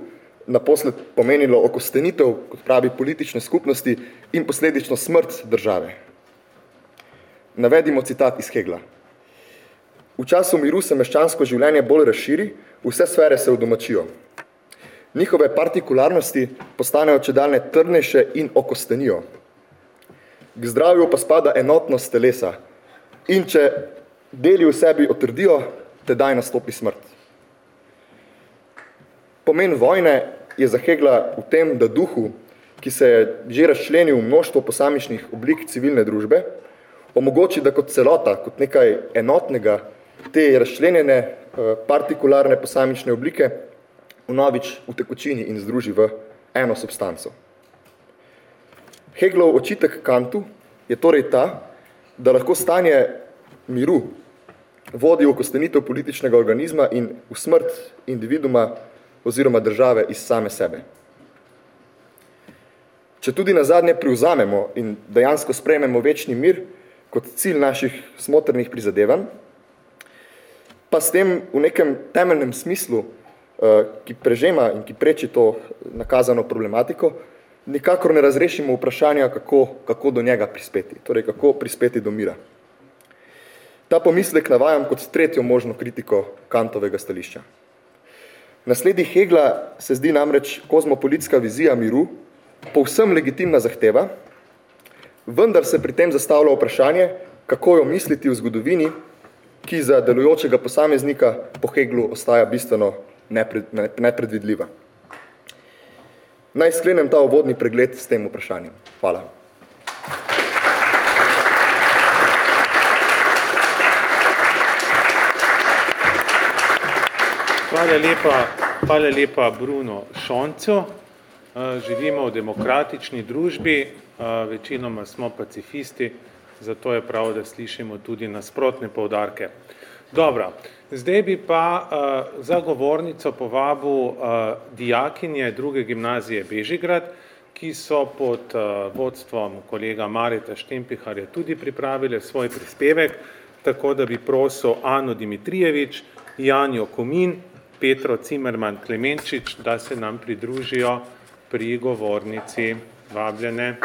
naposled pomenilo okostenitev, kot pravi, politične skupnosti in posledično smrt države. Navedimo citat iz Hegla. V času miru se meščansko življenje bolj razširi, vse sfere se vdomačijo. Njihove partikularnosti postanejo čedalne trdnejše in okostenijo. K zdravju pa spada enotnost telesa in če deli v sebi otrdijo, tedaj nastopi smrt. Pomen vojne je zahegla v tem, da duhu, ki se je že razčlenil v množstvo posamičnih oblik civilne družbe, omogoči, da kot celota, kot nekaj enotnega, te razčlenjene, eh, partikularne posamične oblike vnovič v tekočini in združi v eno substanco. Heglov očitek Kantu je torej ta, da lahko stanje miru vodi v kostenitev političnega organizma in v smrt individuma oziroma države iz same sebe. Če tudi na zadnje privzamemo in dejansko sprejmemo večni mir kot cilj naših smotrnih prizadevanj, pa s tem v nekem temeljnem smislu, eh, ki prežema in ki preči to nakazano problematiko, nikakor ne razrešimo vprašanja, kako, kako do njega prispeti, torej kako prispeti do mira. Ta pomislek navajam kot tretjo možno kritiko Kantovega stališča. Nasledi Hegla se zdi namreč kozmopolitska vizija miru povsem legitimna zahteva, vendar se pri tem zastavlja vprašanje, kako jo misliti v zgodovini, ki za delujočega posameznika po Heglu ostaja bistveno nepred, nepredvidljiva. Naj sklenem ta uvodni pregled s tem vprašanjem. Hvala. Hvala lepa, hvala lepa Bruno Šoncu. Eh, živimo v demokratični družbi, eh, večinoma smo pacifisti, zato je prav, da slišimo tudi nasprotne povdarke. Dobro, zdaj bi pa uh, za govornico povabil dijakinje druge gimnazije Bežigrad, ki so pod vodstvom kolega Mareta Štempiharja tudi pripravile svoj prispevek, tako da bi prosil Ano Dimitrijevič, Janjo Komin, Petro Cimerman Klemenčič, da se nam pridružijo pri govornici. Vabljene.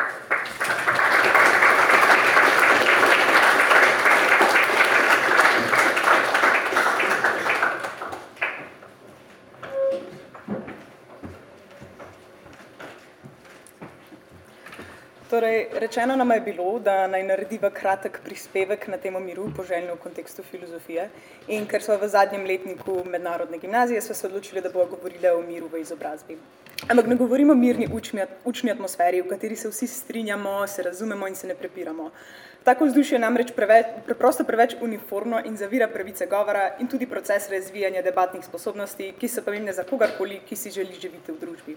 Torej, rečeno nam je bilo, da naj narediva kratek prispevek na temo miru, poželjno v kontekstu filozofije. In ker smo v zadnjem letniku mednarodne gimnazije, smo se odločili, da bo govorila o miru v izobrazbi. Ampak ne govorimo o mirni učni, učni atmosferi, v kateri se vsi strinjamo, se razumemo in se ne prepiramo. Tako vzdušje je namreč preveč, preprosto preveč uniformno in zavira pravice govora in tudi proces razvijanja debatnih sposobnosti, ki so pomembne za kogarkoli, ki si želi živeti v družbi.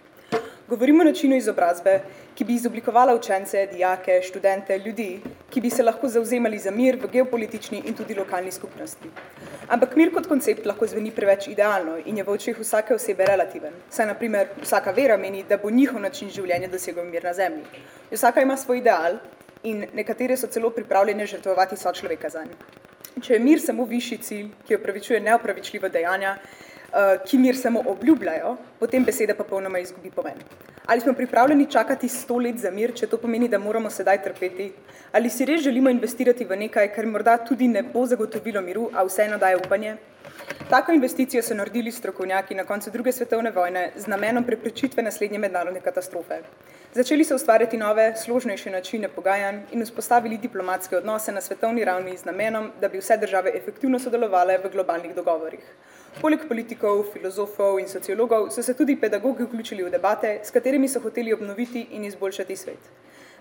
Govorim o načinu izobrazbe, ki bi izoblikovala učence, dijake, študente, ljudi, ki bi se lahko zauzemali za mir v geopolitični in tudi lokalni skupnosti. Ampak mir kot koncept lahko zveni preveč idealno in je v očeh vsake osebe relativen. Saj, na primer, vsaka vera meni, da bo njihov način življenja dosegel mir na zemlji. Vsaka ima svoj ideal in nekatere so celo pripravljene žrtvovati so človeka za njih. Če je mir samo višji cilj, ki opravičuje neopravičljiva dejanja, uh, ki mir samo obljubljajo, potem beseda pa polnoma izgubi pomen. Ali smo pripravljeni čakati sto let za mir, če to pomeni, da moramo sedaj trpeti? Ali si res želimo investirati v nekaj, kar morda tudi ne bo zagotovilo miru, a vseeno daje upanje? Tako investicijo so naredili strokovnjaki na koncu druge svetovne vojne z namenom preprečitve naslednje mednarodne katastrofe. Začeli so ustvarjati nove, složnejše načine pogajanj in vzpostavili diplomatske odnose na svetovni ravni z namenom, da bi vse države efektivno sodelovale v globalnih dogovorih. Poleg politikov, filozofov in sociologov so se tudi pedagogi vključili v debate, s katerimi so hoteli obnoviti in izboljšati svet.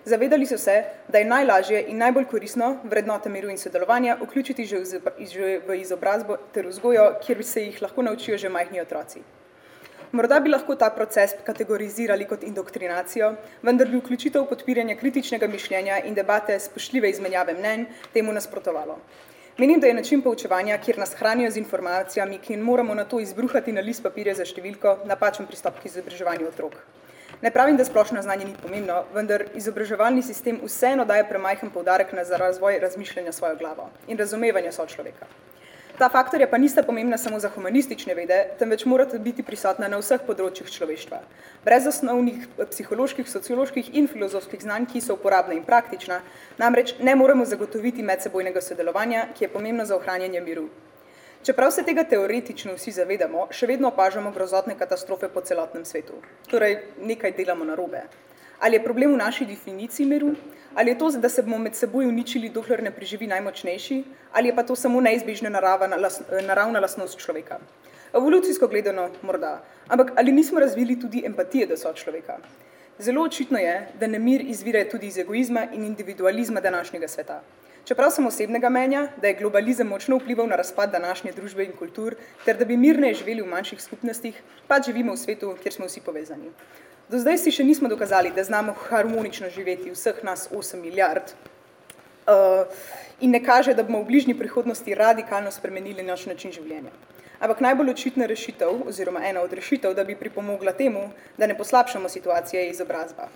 Zavedali so se, da je najlažje in najbolj korisno vrednote miru in sodelovanja vključiti že v izobrazbo ter vzgojo, kjer se jih lahko naučijo že majhni otroci. Morda bi lahko ta proces kategorizirali kot indoktrinacijo, vendar bi vključitev podpiranja kritičnega mišljenja in debate spoštljive izmenjave mnenj temu nasprotovalo. Menim, da je način poučevanja, kjer nas hranijo z informacijami, ki moramo na to izbruhati na list papirja za številko, napačen pristop k izobraževanju otrok. Ne pravim, da splošno znanje ni pomembno, vendar izobraževalni sistem vseeno daje premajhen poudarek na za razvoj razmišljanja svojo glavo in razumevanja sočloveka. Ta faktorja pa nista pomembna samo za humanistične vede, temveč morata biti prisotna na vseh področjih človeštva. Brez osnovnih psiholoških, socioloških in filozofskih znanj, ki so uporabne in praktična, namreč ne moremo zagotoviti medsebojnega sodelovanja, ki je pomembno za ohranjanje miru. Čeprav se tega teoretično vsi zavedamo, še vedno opažamo grozotne katastrofe po celotnem svetu. Torej, nekaj delamo narobe. Ali je problem v naši definiciji miru? Ali je to, da se bomo med seboj uničili, dokler ne preživi najmočnejši? Ali je pa to samo neizbežna narava, naravna lasnost človeka? Evolucijsko gledano morda, ampak ali nismo razvili tudi empatije do človeka? Zelo očitno je, da nemir izvira tudi iz egoizma in individualizma današnjega sveta. Čeprav sem osebnega menja, da je globalizem močno vplival na razpad današnje družbe in kultur, ter da bi mirneje živeli v manjših skupnostih, pa živimo v svetu, kjer smo vsi povezani. Do zdaj si še nismo dokazali, da znamo harmonično živeti vseh nas 8 milijard uh, in ne kaže, da bomo v bližnji prihodnosti radikalno spremenili naš način življenja. Ampak najbolj očitna rešitev, oziroma ena od rešitev, da bi pripomogla temu, da ne poslabšamo situacije izobrazba.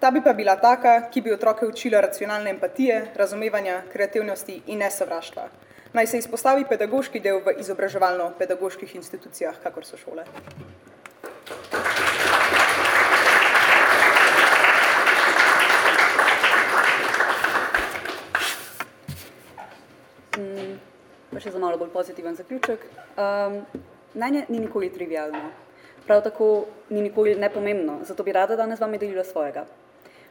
Ta bi pa bila taka, ki bi otroke učila racionalne empatije, razumevanja, kreativnosti in nesovraštva. Naj se izpostavi pedagoški del v izobraževalno-pedagoških institucijah, kakor so šole. pa še za malo bolj pozitiven zaključek. Um, Najne ni nikoli trivialno, prav tako ni nikoli nepomembno, zato bi rada danes vam delila svojega.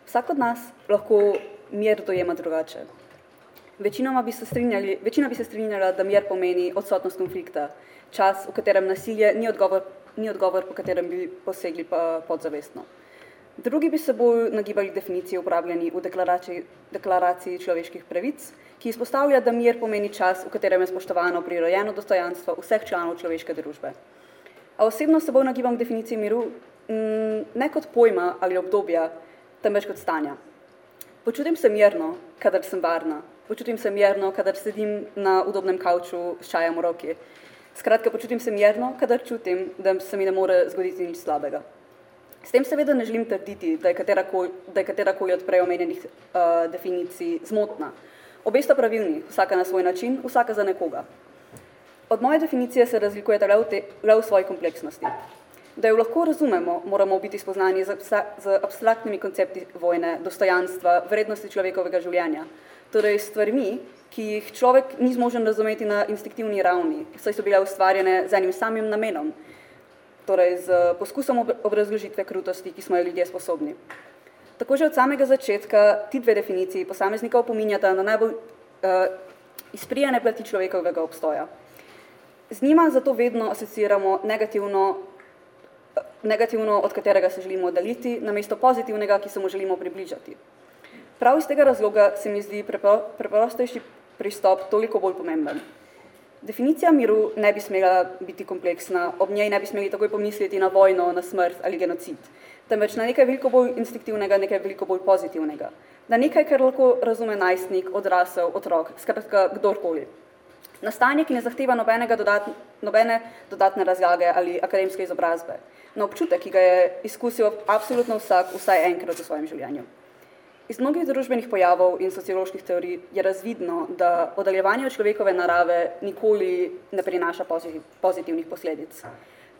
Vsak od nas lahko mir dojema drugače. Večinoma bi se strinjali, večina bi se strinjala, da mir pomeni odsotnost konflikta, čas, v katerem nasilje ni odgovor, ni odgovor po katerem bi posegli pa podzavestno. Drugi bi se bolj nagibali definiciji uporabljeni v deklaraciji, deklaraciji človeških pravic, ki izpostavlja, da mir pomeni čas, v katerem je spoštovano prirojeno dostojanstvo vseh članov človeške družbe. A osebno se bolj nagibam definiciji miru mm, ne kot pojma ali obdobja, temveč kot stanja. Počutim se mirno, kadar sem varna. Počutim se mirno, kadar sedim na udobnem kavču s čajem v roki. Skratka, počutim se mirno, kadar čutim, da se mi ne more zgoditi nič slabega. S tem seveda ne želim trditi, da je katerakoli, katerakoli od prej omenjenih uh, definicij zmotna. Obe sta pravilni, vsaka na svoj način, vsaka za nekoga. Od moje definicije se razlikujete le v, te, le v svoji kompleksnosti. Da jo lahko razumemo, moramo biti spoznani z, z abstraktnimi koncepti vojne, dostojanstva, vrednosti človekovega življenja, torej stvarmi, ki jih človek ni zmožen razumeti na instinktivni ravni, saj so bile ustvarjene z enim samim namenom, torej z poskusom obrazložitve krutosti, ki smo jo ljudje sposobni. Tako že od samega začetka ti dve definiciji posameznika opominjata na najbolj uh, izprijene plati človekovega obstoja. Z njima zato vedno asociramo negativno, negativno, od katerega se želimo oddaliti, namesto pozitivnega, ki se mu želimo približati. Prav iz tega razloga se mi zdi preprostejši pristop toliko bolj pomemben. Definicija miru ne bi smela biti kompleksna, ob njej ne bi smeli takoj pomisliti na vojno, na smrt ali genocid, temveč na nekaj veliko bolj instinktivnega, nekaj veliko bolj pozitivnega. Na nekaj, kar lahko razume najstnik, odrasel, otrok, skratka kdorkoli. Nastanje, ki ne zahteva nobenega dodatne, nobene dodatne razlage ali akademske izobrazbe, na občutek, ki ga je izkusil absolutno vsak vsaj enkrat v svojem življenju. Iz mnogih družbenih pojavov in socioloških teorij je razvidno, da oddaljevanje od človekove narave nikoli ne prinaša pozitivnih posledic.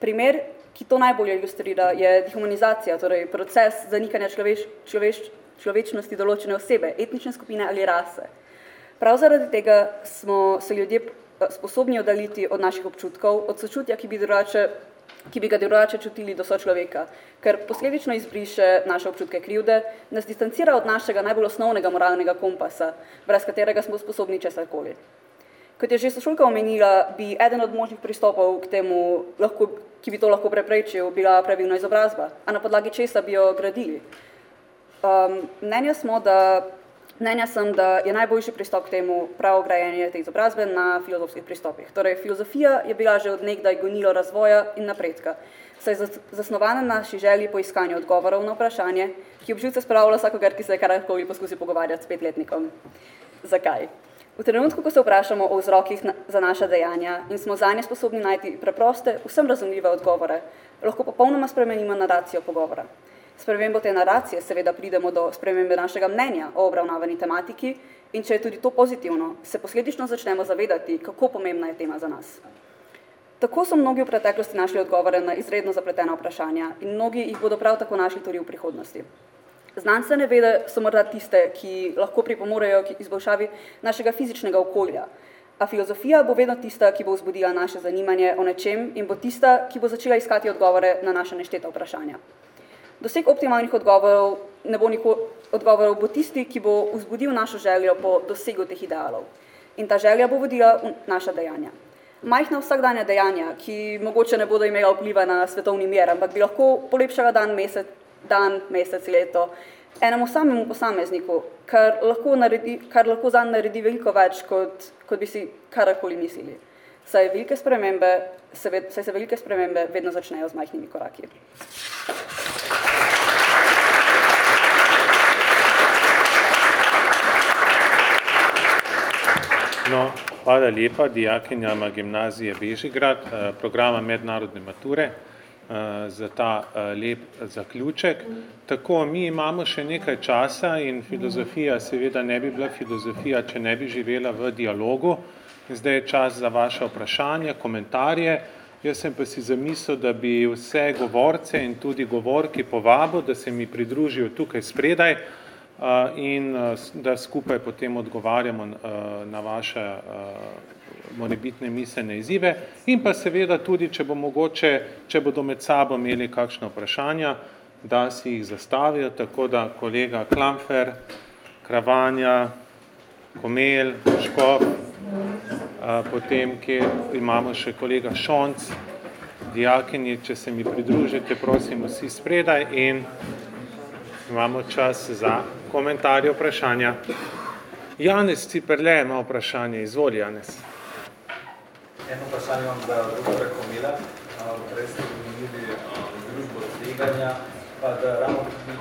Primer, ki to najbolje ilustrira, je dehumanizacija, torej proces zanikanja človeš, človeš, človečnosti določene osebe, etnične skupine ali rase. Prav zaradi tega smo se ljudje eh, sposobni oddaljiti od naših občutkov, od sočutja, ki bi drugače ki bi ga drugače čutili do sočloveka, ker posledično izbriše naše občutke krivde, nas distancira od našega najbolj osnovnega moralnega kompasa, brez katerega smo sposobni česarkoli. Kot je že sošolka omenila, bi eden od možnih pristopov k temu, lahko, ki bi to lahko preprečil, bila pravilna izobrazba, a na podlagi česa bi jo gradili. Um, mnenja smo, da Mnenja sem, da je najboljši pristop k temu pravo grajenje te izobrazbe na filozofskih pristopih. Torej, filozofija je bila že od nekdaj gonilo razvoja in napredka, saj je zasnovana na naši želji po iskanju odgovorov na vprašanje, ki obživce spravlja vsakogar, ki se karkoli poskusi pogovarjati s petletnikom. Zakaj? V trenutku, ko se vprašamo o vzrokih za naša dejanja in smo zanje sposobni najti preproste, vsem razumljive odgovore, lahko popolnoma spremenimo naracijo pogovora. Spremembo te naracije seveda pridemo do spremembe našega mnenja o obravnavani tematiki in če je tudi to pozitivno, se posledično začnemo zavedati, kako pomembna je tema za nas. Tako so mnogi v preteklosti našli odgovore na izredno zapletena vprašanja in mnogi jih bodo prav tako našli tudi v prihodnosti. Znanstvene vede so morda tiste, ki lahko pripomorejo k izboljšavi našega fizičnega okolja, a filozofija bo vedno tista, ki bo vzbudila naše zanimanje o nečem in bo tista, ki bo začela iskati odgovore na naše nešteta vprašanja. Doseg optimalnih odgovorov ne bo niko, odgovorov bo tisti, ki bo vzbudil našo željo po dosegu teh idealov. In ta želja bo vodila v naša dejanja. Majhna vsakdanja dejanja, ki mogoče ne bodo imela vpliva na svetovni mir, ampak bi lahko polepšala dan, mesec, dan, mesec, leto, enemu samemu posamezniku, kar lahko, naredi, kar lahko zanj naredi veliko več, kot, kot bi si karakoli mislili. Saj, velike spremembe, se, saj se velike spremembe vedno začnejo z majhnimi koraki. No, hvala lepa dijakinjama gimnazije Bežigrad, eh, programa mednarodne mature eh, za ta eh, lep zaključek. Tako, mi imamo še nekaj časa in filozofija seveda ne bi bila filozofija, če ne bi živela v dialogu. Zdaj je čas za vaše vprašanje, komentarje. Jaz sem pa si zamislil, da bi vse govorce in tudi govorki povabil, da se mi pridružijo tukaj spredaj, in da skupaj potem odgovarjamo na vaše morebitne miselne izzive. In pa seveda tudi, če bo mogoče, če bodo med sabo imeli kakšne vprašanja, da si jih zastavijo, tako da kolega Klamfer, Kravanja, Komel, Škop, potem, kjer imamo še kolega Šonc, dijakinji, če se mi pridružite, prosim, vsi spredaj. In imamo čas za komentarje, vprašanja. Janez Ciperle ima vprašanje, izvoli Janez. Eno vprašanje imam za doktora Komila, prej ste omenili družbo tveganja, pa da ravno tudi,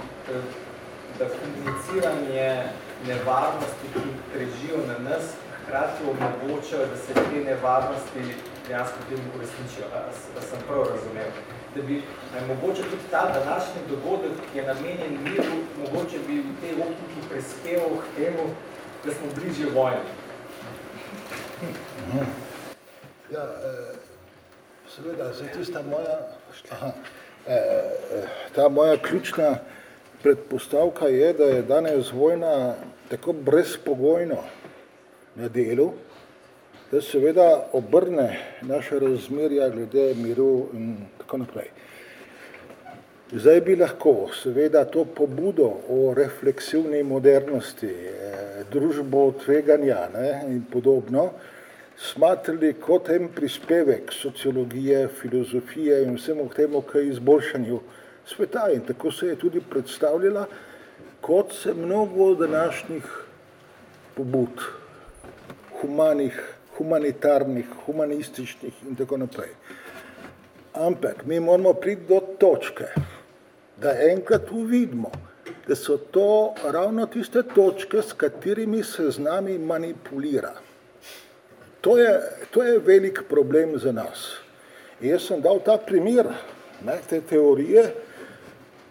da komuniciranje nevarnosti, ki prežijo na nas, hkrati omogočajo, da se te nevarnosti dejansko tem uresničijo. Da sem prav razumel da bi ne, mogoče tudi ta današnji dogodek, ki je namenjen miru, mogoče bi v tej optiki prispeval k temu, da smo bližje vojni. Ja, eh, seveda, zdaj tista moja, aha, eh, ta moja ključna predpostavka je, da je danes vojna tako brezpogojno na delu, da seveda obrne naše razmerja glede miru in tako naprej. Zdaj bi lahko seveda to pobudo o refleksivni modernosti, eh, družbo tveganja ne, in podobno smatrali kot en prispevek sociologije, filozofije in vsemu k temu k izboljšanju sveta in tako se je tudi predstavljala kot se mnogo današnjih pobud, humanih humanitarnih, humanističnih in tako naprej. Ampak mi moramo priti do točke, da enkrat uvidimo, da so to ravno tiste točke, s katerimi se z nami manipulira. To je, to je velik problem za nas. In jaz sem dal ta primer ne, te teorije,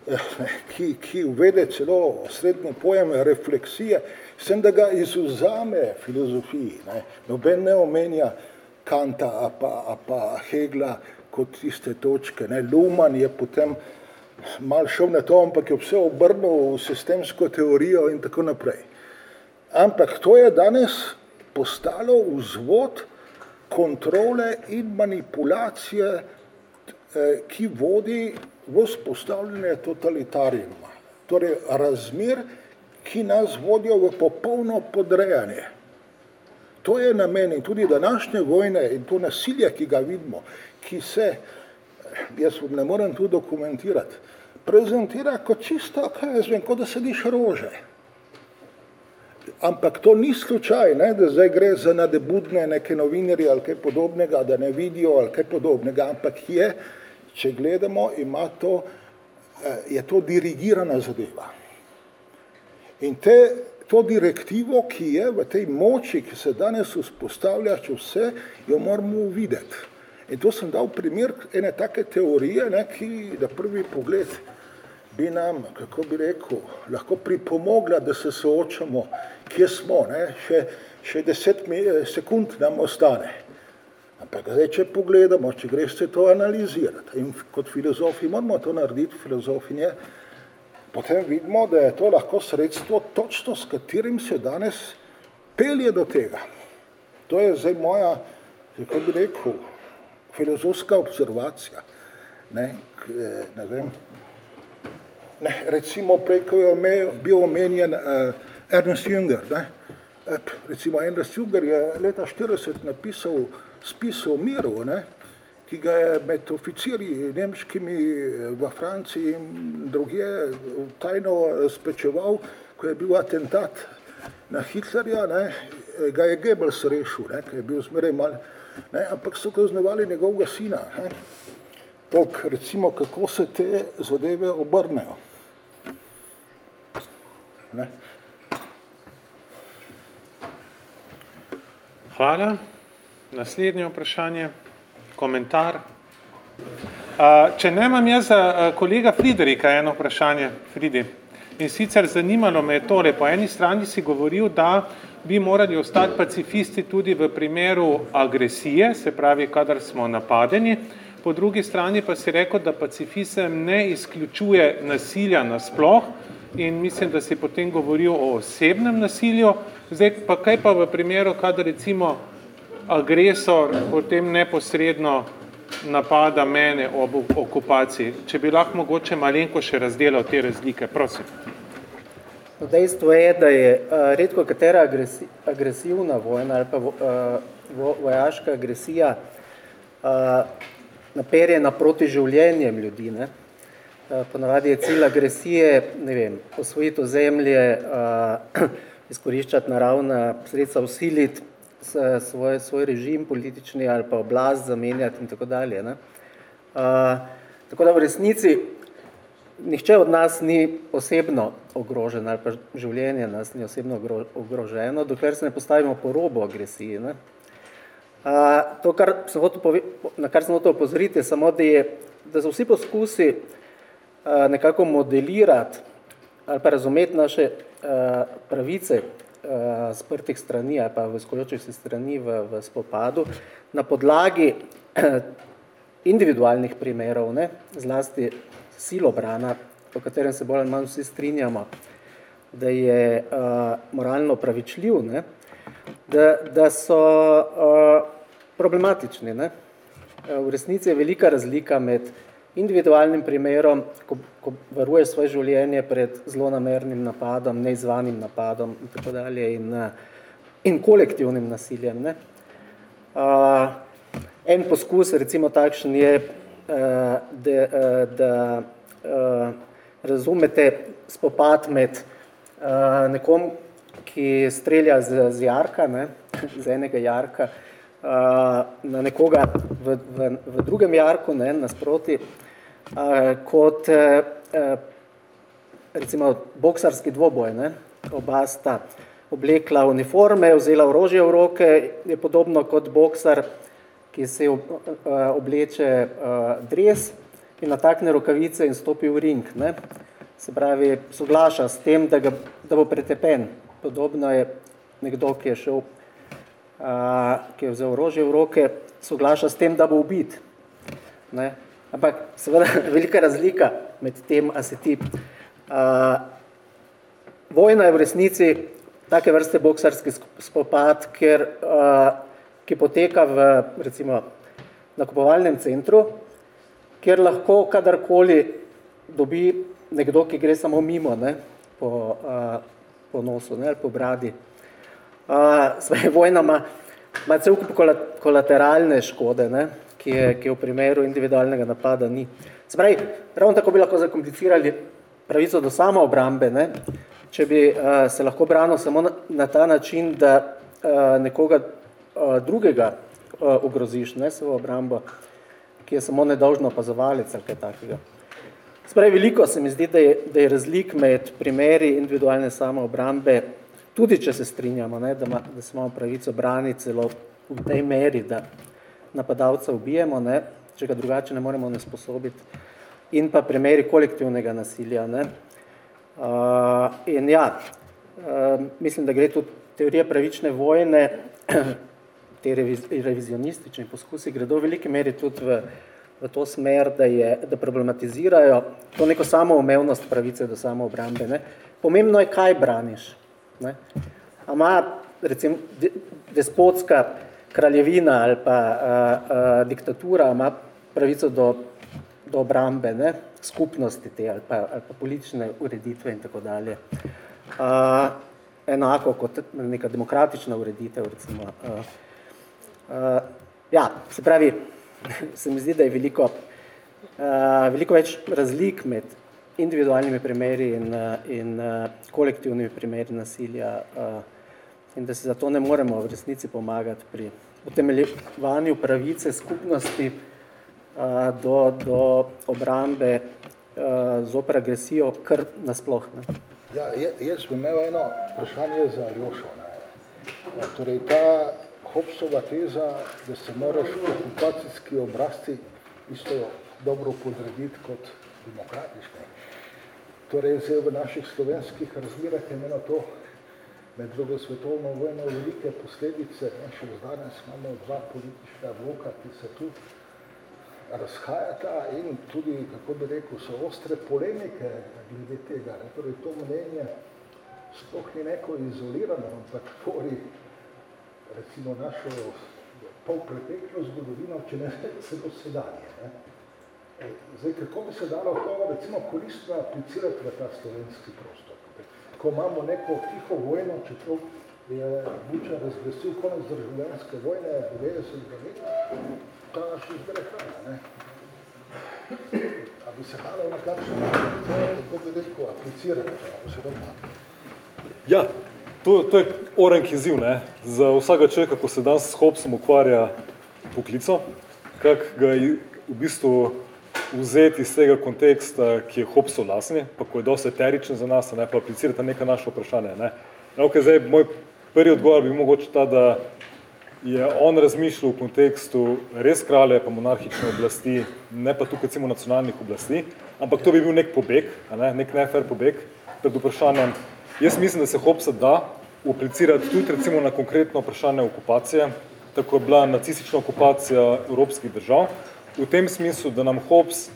ki, ki uvede celo srednji pojem refleksije, sem da ga izuzame filozofiji. Ne. Noben ne omenja Kanta, a pa, a pa Hegla kot tiste točke. Ne. Luman je potem mal šel na to, ampak je vse obrnil v sistemsko teorijo in tako naprej. Ampak to je danes postalo vzvod kontrole in manipulacije, eh, ki vodi v spostavljanje totalitariuma. Torej razmer, ki nas vodijo v popolno podrejanje. To je namen in tudi današnje vojne in to nasilje, ki ga vidimo, ki se, jaz ne morem tu dokumentirati, prezentira kot čisto, kaj jaz vem, kot da sediš rože. Ampak to ni slučaj, ne, da zdaj gre za nadebudne neke novinarje ali kaj podobnega, da ne vidijo ali kaj podobnega, ampak je, če gledamo, ima to, eh, je to dirigirana zadeva. In te, to direktivo, ki je v tej moči, ki se danes vzpostavlja, če vse, jo moramo videti. In to sem dal primer ene take teorije, ne, ki na prvi pogled bi nam, kako bi rekel, lahko pripomogla, da se soočamo, kje smo, ne? Še, še deset sekund nam ostane. Ampak zdaj, če pogledamo, če greš se to analizirati, in kot filozofi moramo to narediti, filozofinje, potem vidimo, da je to lahko sredstvo točno, s katerim se danes pelje do tega. To je zdaj moja, kako bi rekel, filozofska observacija. Ne, ne vem, Ne, recimo prej, ko je bil omenjen uh, Ernest Jünger, ne, recimo Ernest Jünger je leta 40 napisal spis o miru, ne, ki ga je med oficirji nemškimi v Franciji in druge tajno spečeval, ko je bil atentat na Hitlerja, ne, ga je Goebbels rešil, ne, ki je bil zmeraj mal, ne, ampak so kaznovali njegovega sina. Ne. Tok, recimo, kako se te zadeve obrnejo. Ne? Hvala. Naslednje vprašanje, komentar. Če ne imam jaz za kolega Friderika eno vprašanje, Fridi. In sicer zanimalo me je tole, po eni strani si govoril, da bi morali ostati pacifisti tudi v primeru agresije, se pravi, kadar smo napadeni, po drugi strani pa si rekel, da pacifizem ne izključuje nasilja nasploh, in mislim, da si potem govoril o osebnem nasilju. Zdaj pa kaj pa v primeru, kadar recimo agresor potem neposredno napada mene ob okupaciji. Če bi lahko mogoče malenko še razdelal te razlike, prosim. No, dejstvo je, da je uh, redko katera agresi, agresivna vojna ali pa uh, vojaška agresija uh, naperjena proti življenjem ljudi. Ne? Eh, ponavadi je cilj agresije, ne vem, osvojiti zemlje, uh, izkoriščati naravna sredstva, usiliti svoj, svoj režim politični ali pa oblast zamenjati in tako dalje. Ne? Tako da v resnici nihče od nas ni osebno ogrožen ali pa življenje nas ni osebno ogroženo, dokler se ne postavimo po robu agresiji. Ne? Uh, to, kar sem hotel, na kar sem hotel opozoriti, je samo, da, je, da so vsi poskusi Eh, nekako modelirati ali pa razumeti naše eh, pravice sprtih eh, strani ali pa vzkojočih se strani v, v spopadu na podlagi individualnih primerov, ne, zlasti silobrana, o katerem se bolj ali manj vsi strinjamo, da je uh, moralno pravičljiv, ne, da, da so uh, problematični. Ne. V resnici je velika razlika med individualnim primerom, ko, ko varuje svoje življenje pred zlonamernim napadom, neizvanim napadom in tako dalje in, in kolektivnim nasiljem. Ne. Uh, en poskus, recimo takšen je, da, uh, da uh, razumete spopad med uh, nekom, ki strelja z, z jarka, ne, z enega jarka, na nekoga v, v, v drugem jarku, ne, nasproti, kot recimo boksarski dvoboj. Ne. Oba sta oblekla uniforme, vzela orožje v roke, je podobno kot boksar, ki se obleče dres in natakne rokavice in stopi v ring. Ne. Se pravi, soglaša s tem, da, ga, da bo pretepen. Podobno je nekdo, ki je šel, a, ki je vzel orožje v roke, soglaša s tem, da bo ubit. Ne. Ampak seveda velika razlika med tem, a se ti a, vojna je v resnici take vrste boksarski spopad, ker, a, ki poteka v recimo nakupovalnem centru, kjer lahko kadarkoli dobi nekdo, ki gre samo mimo ne, po, a, po nosu ne, ali po bradi. Svoje vojna ima, ima cel kup kolateralne škode, ne, ki, je, ki je v primeru individualnega napada ni. Se pravi, ravno tako bi lahko zakomplicirali pravico do samoobrambe, ne, če bi a, se lahko branil samo na, na ta način, da a, nekoga a, drugega a, ogroziš, ne, svojo obrambo, ki je samo nedolžno opazovalec ali kaj takega. Spravi, veliko se mi zdi, da je, da je razlik med primeri individualne samoobrambe, tudi če se strinjamo, ne, da, ma, da se imamo pravico braniti celo v tej meri, da napadalca ubijemo, ne, če ga drugače ne moremo nesposobiti, in pa primeri kolektivnega nasilja. Ne. Uh, in ja, uh, mislim, da gre tudi teorija pravične vojne, te reviz, revizionistični poskusi, gredo v veliki meri tudi v v to smer, da, je, da problematizirajo to neko samoumevnost pravice do samoobrambe. Ne. Pomembno je, kaj braniš. Ne. Ama, recimo, despotska kraljevina ali pa a, a, diktatura ima pravico do, do obrambe, ne, skupnosti te ali pa, ali pa politične ureditve in tako dalje. A, enako kot neka demokratična ureditev, recimo. A, a, ja, se pravi, se mi zdi, da je veliko, uh, veliko več razlik med individualnimi primeri in, uh, in uh, kolektivnimi primeri nasilja uh, in da se zato ne moremo v resnici pomagati pri utemeljevanju pravice skupnosti uh, do, do obrambe uh, zoper agresijo, kar nasploh. Ne. Ja, jaz bi imel eno vprašanje za Ljošo. Ne. Torej, ta Hobsova teza, da se moraš okupacijski obrazci isto dobro podrediti kot demokratični. Torej, zdaj v naših slovenskih razmerah je imeno to med drugo svetovno vojno velike posledice. Ne, še danes imamo dva politična bloka, ki se tu razhajata in tudi, kako bi rekel, so ostre polemike glede tega. Torej, to mnenje sploh ni neko izolirano, ampak tvori recimo našo pol preteklo zgodovino, če ne celo sedanje. Ne? E, zdaj, kako bi se dalo to recimo koristno aplicirati v ta slovenski prostor? Ko imamo neko tiho vojno, če to je Buča razglasil konec državljanske vojne 90 let, ta še izbere hrana, ne? A bi se dalo na kakšen način, kako bi rekel, aplicirati, če se doma? Ja, To, to je orenk izziv, ne, za vsega človeka, ko se danes s Hobsom ukvarja poklico, kak ga v bistvu vzeti iz tega konteksta, ki je Hobsov lasni, pa ko je dosti eteričen za nas, ne, pa aplicirati neka naše vprašanje, ne. No, okay, zdaj, moj prvi odgovor bi mogoče ta, da je on razmišljal v kontekstu res kralje pa monarhične oblasti, ne pa tukaj recimo nacionalnih oblasti, ampak to bi bil nek pobeg, ne, nek nefer pobeg pred vprašanjem, Jaz mislim, da se Hobsa da uplicirati tudi recimo na konkretno vprašanje okupacije, tako je bila nacistična okupacija evropskih držav, v tem smislu, da nam Hobbes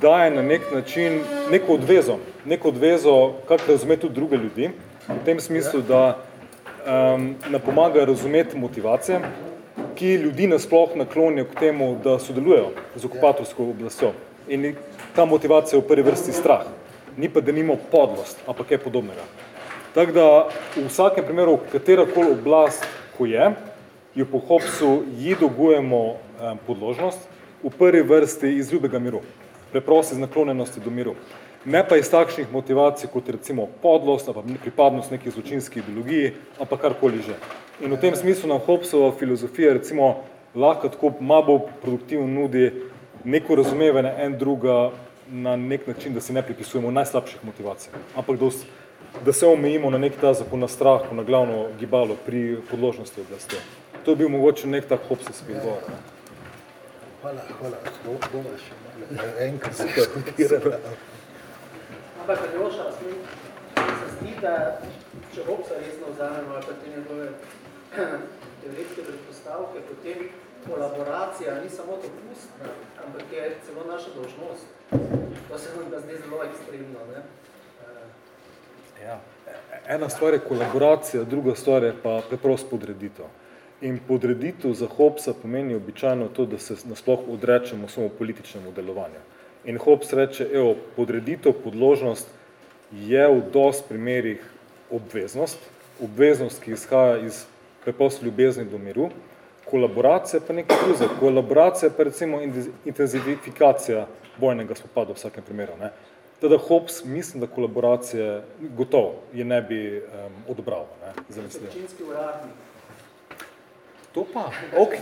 daje na nek način neko odvezo, neko odvezo, kako razumeti tudi druge ljudi, v tem smislu, da um, nam pomaga razumeti motivacije, ki ljudi nasploh naklonijo k temu, da sodelujejo z okupatorsko oblastjo. In ta motivacija je v prvi vrsti strah, ni pa da nimo podlost, ampak je podobnega. Tako da v vsakem primeru, katerakoli oblast, ko je, jo po Hobsu ji dolgujemo eh, podložnost, v prvi vrsti iz ljubega miru, preprosti iz naklonjenosti do miru. Ne pa iz takšnih motivacij, kot recimo podlost, ali pripadnost neki zločinski ideologiji, pa karkoli že. In v tem smislu nam Hobbesova filozofija recimo lahko tako malo produktivno nudi neko razumevanje en druga na nek način, da si ne pripisujemo najslabših motivacij, ampak da, da se omejimo na nek ta zakon na strahu, na glavno gibalo pri podložnosti oblasti. To je bil mogoče nek tak Hobbesovski odgovor. Ne? Hvala, hvala. Še malo enkrat se komentirala. Ampak, Joša, se zdi, da če Hobbesa resno vzamemo, ali pa te njegove teoretske predpostavke, potem kolaboracija ni samo dopustna, ampak je celo naša dožnost. To se nam da zdi zelo ekstremno. Ne? Ja. Ena stvar je kolaboracija, druga stvar je pa preprost podreditev. In podreditev za Hobbesa pomeni običajno to, da se nasploh odrečemo samo političnemu delovanju. In Hobbes reče, evo, podreditev, podložnost je v dost primerih obveznost, obveznost, ki izhaja iz preprost ljubezni do miru, kolaboracija pa nekaj druge, kolaboracija pa recimo intenzifikacija bojnega spopada v vsakem primeru. Ne. Teda Hobbes, mislim, da kolaboracije gotovo je ne bi um, odobral. Ne, Občinski uradnik. To pa, ok.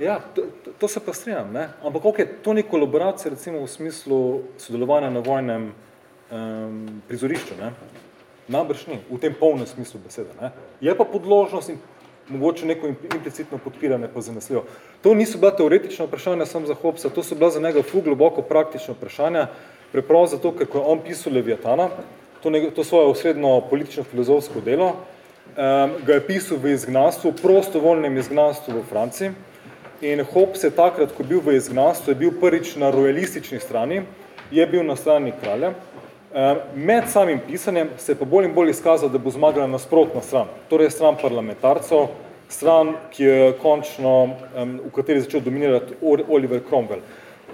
Ja, to, to, to se pa strinjam, ne? ampak ok, to ni kolaboracija recimo v smislu sodelovanja na vojnem um, prizorišču, ne? Nabrž ni, v tem polnem smislu besede. Ne? Je pa podložnost in mogoče neko implicitno podpiranje pa zanesljivo. To niso bila teoretična vprašanja sam za Hobbesa, to so bila za njega ful globoko praktična vprašanja, preprosto zato, ker ko je on pisal Leviatana, to, ne, to svoje osredno politično-filozofsko delo, um, ga je pisal v izgnanstvu, prostovoljnem izgnanstvu v Franciji. In Hobbes je takrat, ko bil v izgnanstvu, je bil prvič na royalistični strani, je bil na strani kralja. Um, med samim pisanjem se je pa bolj in bolj izkazal, da bo zmagala nasprotna stran, torej stran parlamentarcev, stran, ki je končno, um, v kateri je začel dominirati Oliver Cromwell.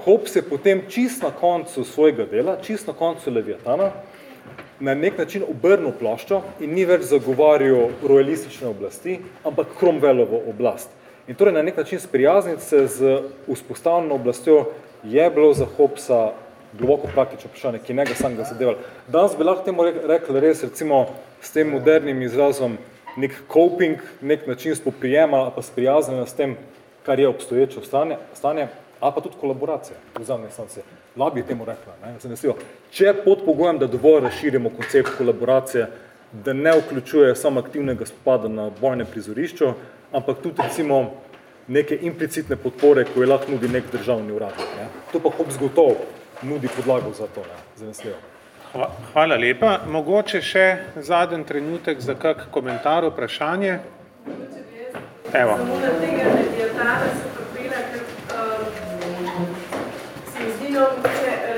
Hobbes je potem čist na koncu svojega dela, čist na koncu Leviatana, na nek način obrnil ploščo in ni več zagovarjal royalistične oblasti, ampak Cromwellovo oblast. In torej na nek način sprijazniti se z vzpostavljeno oblastjo je bilo za Hobbesa globoko praktično vprašanje, ki njega samega zadevali. Danes bi lahko temu rekli res recimo s tem modernim izrazom nek coping, nek način spoprijema pa sprijaznjenja s tem, kar je obstoječe stanje, stanje, ali pa tudi kolaboracija v zadnje instance. Lahko bi temu rekla, ne, zanesljivo. Če pod pogojem, da dovolj razširimo koncept kolaboracije, da ne vključuje samo aktivnega spopada na bojnem prizorišču, ampak tudi recimo neke implicitne podpore, ko je lahko nudi nek državni uradnik. Ne. To pa Hobbes gotovo nudi podlago za to, ne, zanesljivo. Hvala lepa. Mogoče še zadnji trenutek za kak komentar, vprašanje. Evo. Samo na tega mediatara se propila, ker um, mi zdi no,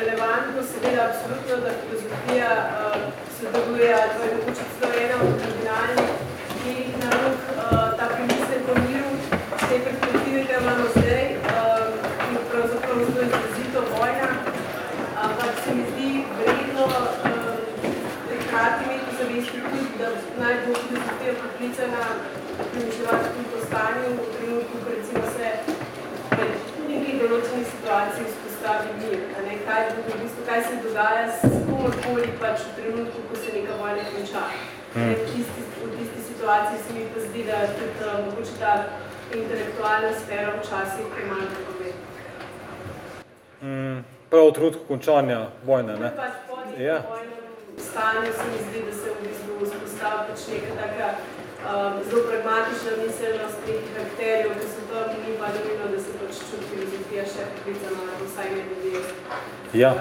relevantno seveda absolutno, da filozofija uh, sodeluje, to je mogoče celo ena od kardinalnih njenih nalog, uh, ta premislek o miru, te perspektive, ki imamo zdaj, uh, in pravzaprav zelo izrazito vojna, ampak se mi zdi vredno uh, hkrati imeti zavesti tudi, da naj bo filozofija poklicana premišljati tudi o stanju, v trenutku, ko recimo se pred nekaj določenih situacij vzpostavi mir, a ne, kaj, v bistvu, kaj se dogaja s komorkoli pač v trenutku, ko se neka vojna konča. Hmm. V, tisti, v tisti situaciji se mi pa zdi, da tudi uh, mogoče ta intelektualna sfera včasih premalo pove. Mm, prav v trenutku končanja vojne, ne? Pač po ja. vojnem stanju se mi zdi, da se v bistvu vzpostavi pač neka taka um, zelo pragmatična miselnost teh karakterjev, ki so to ni pa dovoljno, da se pač čuti filozofija še priklicana, ali vsaj ne ljudje Ja.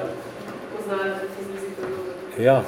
poznajo, da ti izrazito dobro. Ja,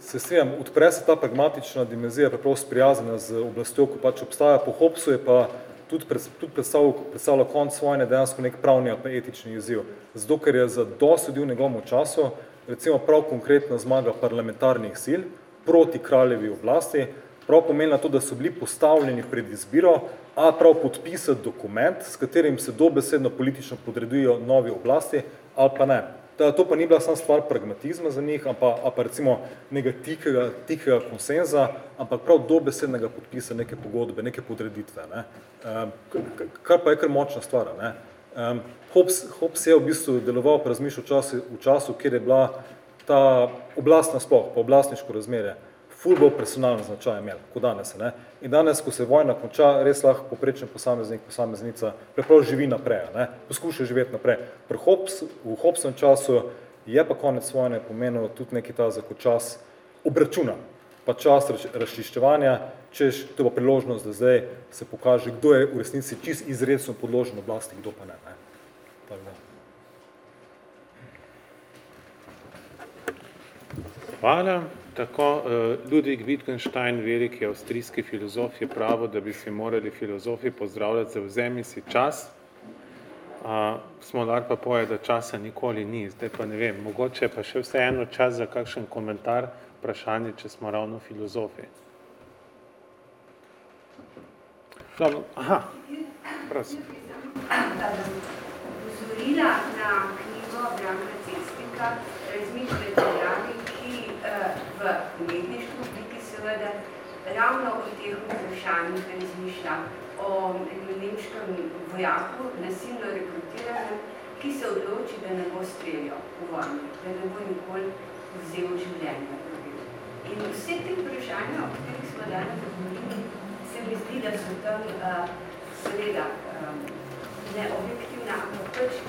se strijam, odpre se ta pragmatična dimenzija, preprosto sprijaznjena z oblastjo, ko pač obstaja. Po Hobbesu je pa tudi, pred, tudi predstavljal, predstavljal konc vojne dejansko nek pravni ali pa etični izziv. Zato, ker je za dosti ljudi v njegovem času, recimo prav konkretna zmaga parlamentarnih sil proti kraljevi oblasti, prav pomenila to, da so bili postavljeni pred izbiro, a prav podpisati dokument, s katerim se dobesedno politično podredujo novi oblasti, ali pa ne. Ta, to pa ni bila samo stvar pragmatizma za njih, pa, ali pa recimo nekega tikega, tikega konsenza, ampak prav dobesednega podpisa neke pogodbe, neke podreditve, ne. Um, kar pa je kar močna stvar. Ne. Um, Hobbes, Hobbes je v bistvu deloval pa razmišljal v času, v času, kjer je bila ta oblastna sploh, pa oblastniško razmerje, ful bolj personalno značaj imeli, kot danes. Ne? In danes, ko se vojna konča, res lahko poprečen posameznik, posameznica preprosto živi naprej, ne? poskuša živeti naprej. Pri Hobbes, v Hobbesovem času je pa konec vojne pomenil tudi neki ta čas obračuna, pa čas razčiščevanja, češ to bo priložnost, da zdaj se pokaže, kdo je v resnici čist izredno podložen oblasti, kdo pa ne. ne? Tako da. Hvala. Tako, uh, Ludwig Wittgenstein, veliki avstrijski filozof, je pravo, da bi si morali filozofi pozdravljati za vzemi si čas. Uh, Smolar pa poje, da časa nikoli ni. Zdaj pa ne vem, mogoče pa še vseeno čas za kakšen komentar, vprašanje, če smo ravno filozofi. Dobro, aha, prosim. Pozorila na knjigo Branka Cestika, razmišljati radi, v umetništvu, ki seveda ravno o teh vprašanjih razmišlja o nemškem vojaku, nasilno rekrutiranem, ki se odloči, da ne bo streljal v vojni, da ne bo nikoli vzel življenje. In vse te vprašanja, o katerih smo danes govorili, se mi zdi, da so tam uh, seveda um, ne objektivna, ampak pač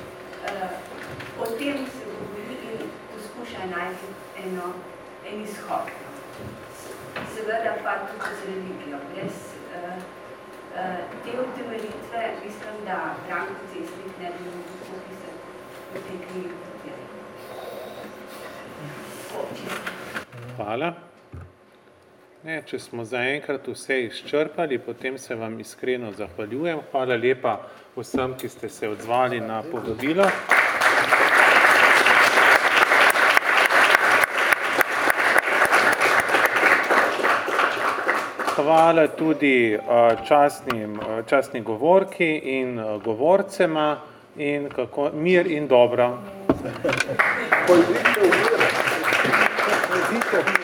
uh, o tem se govori in poskuša najti eno en izhod. Seveda pa tudi z religijo. Brez uh, uh, te utemeljitve mislim, da Branko Cestnik ne bi mogel popisati v tej knjigi. Hvala. Ne, če smo zaenkrat vse izčrpali, potem se vam iskreno zahvaljujem. Hvala lepa vsem, ki ste se odzvali na povabilo. Hvala tudi častnim, častni govorki in govorcema in kako, mir in dobro. Pozdrav, mir. Pozdrav, mir.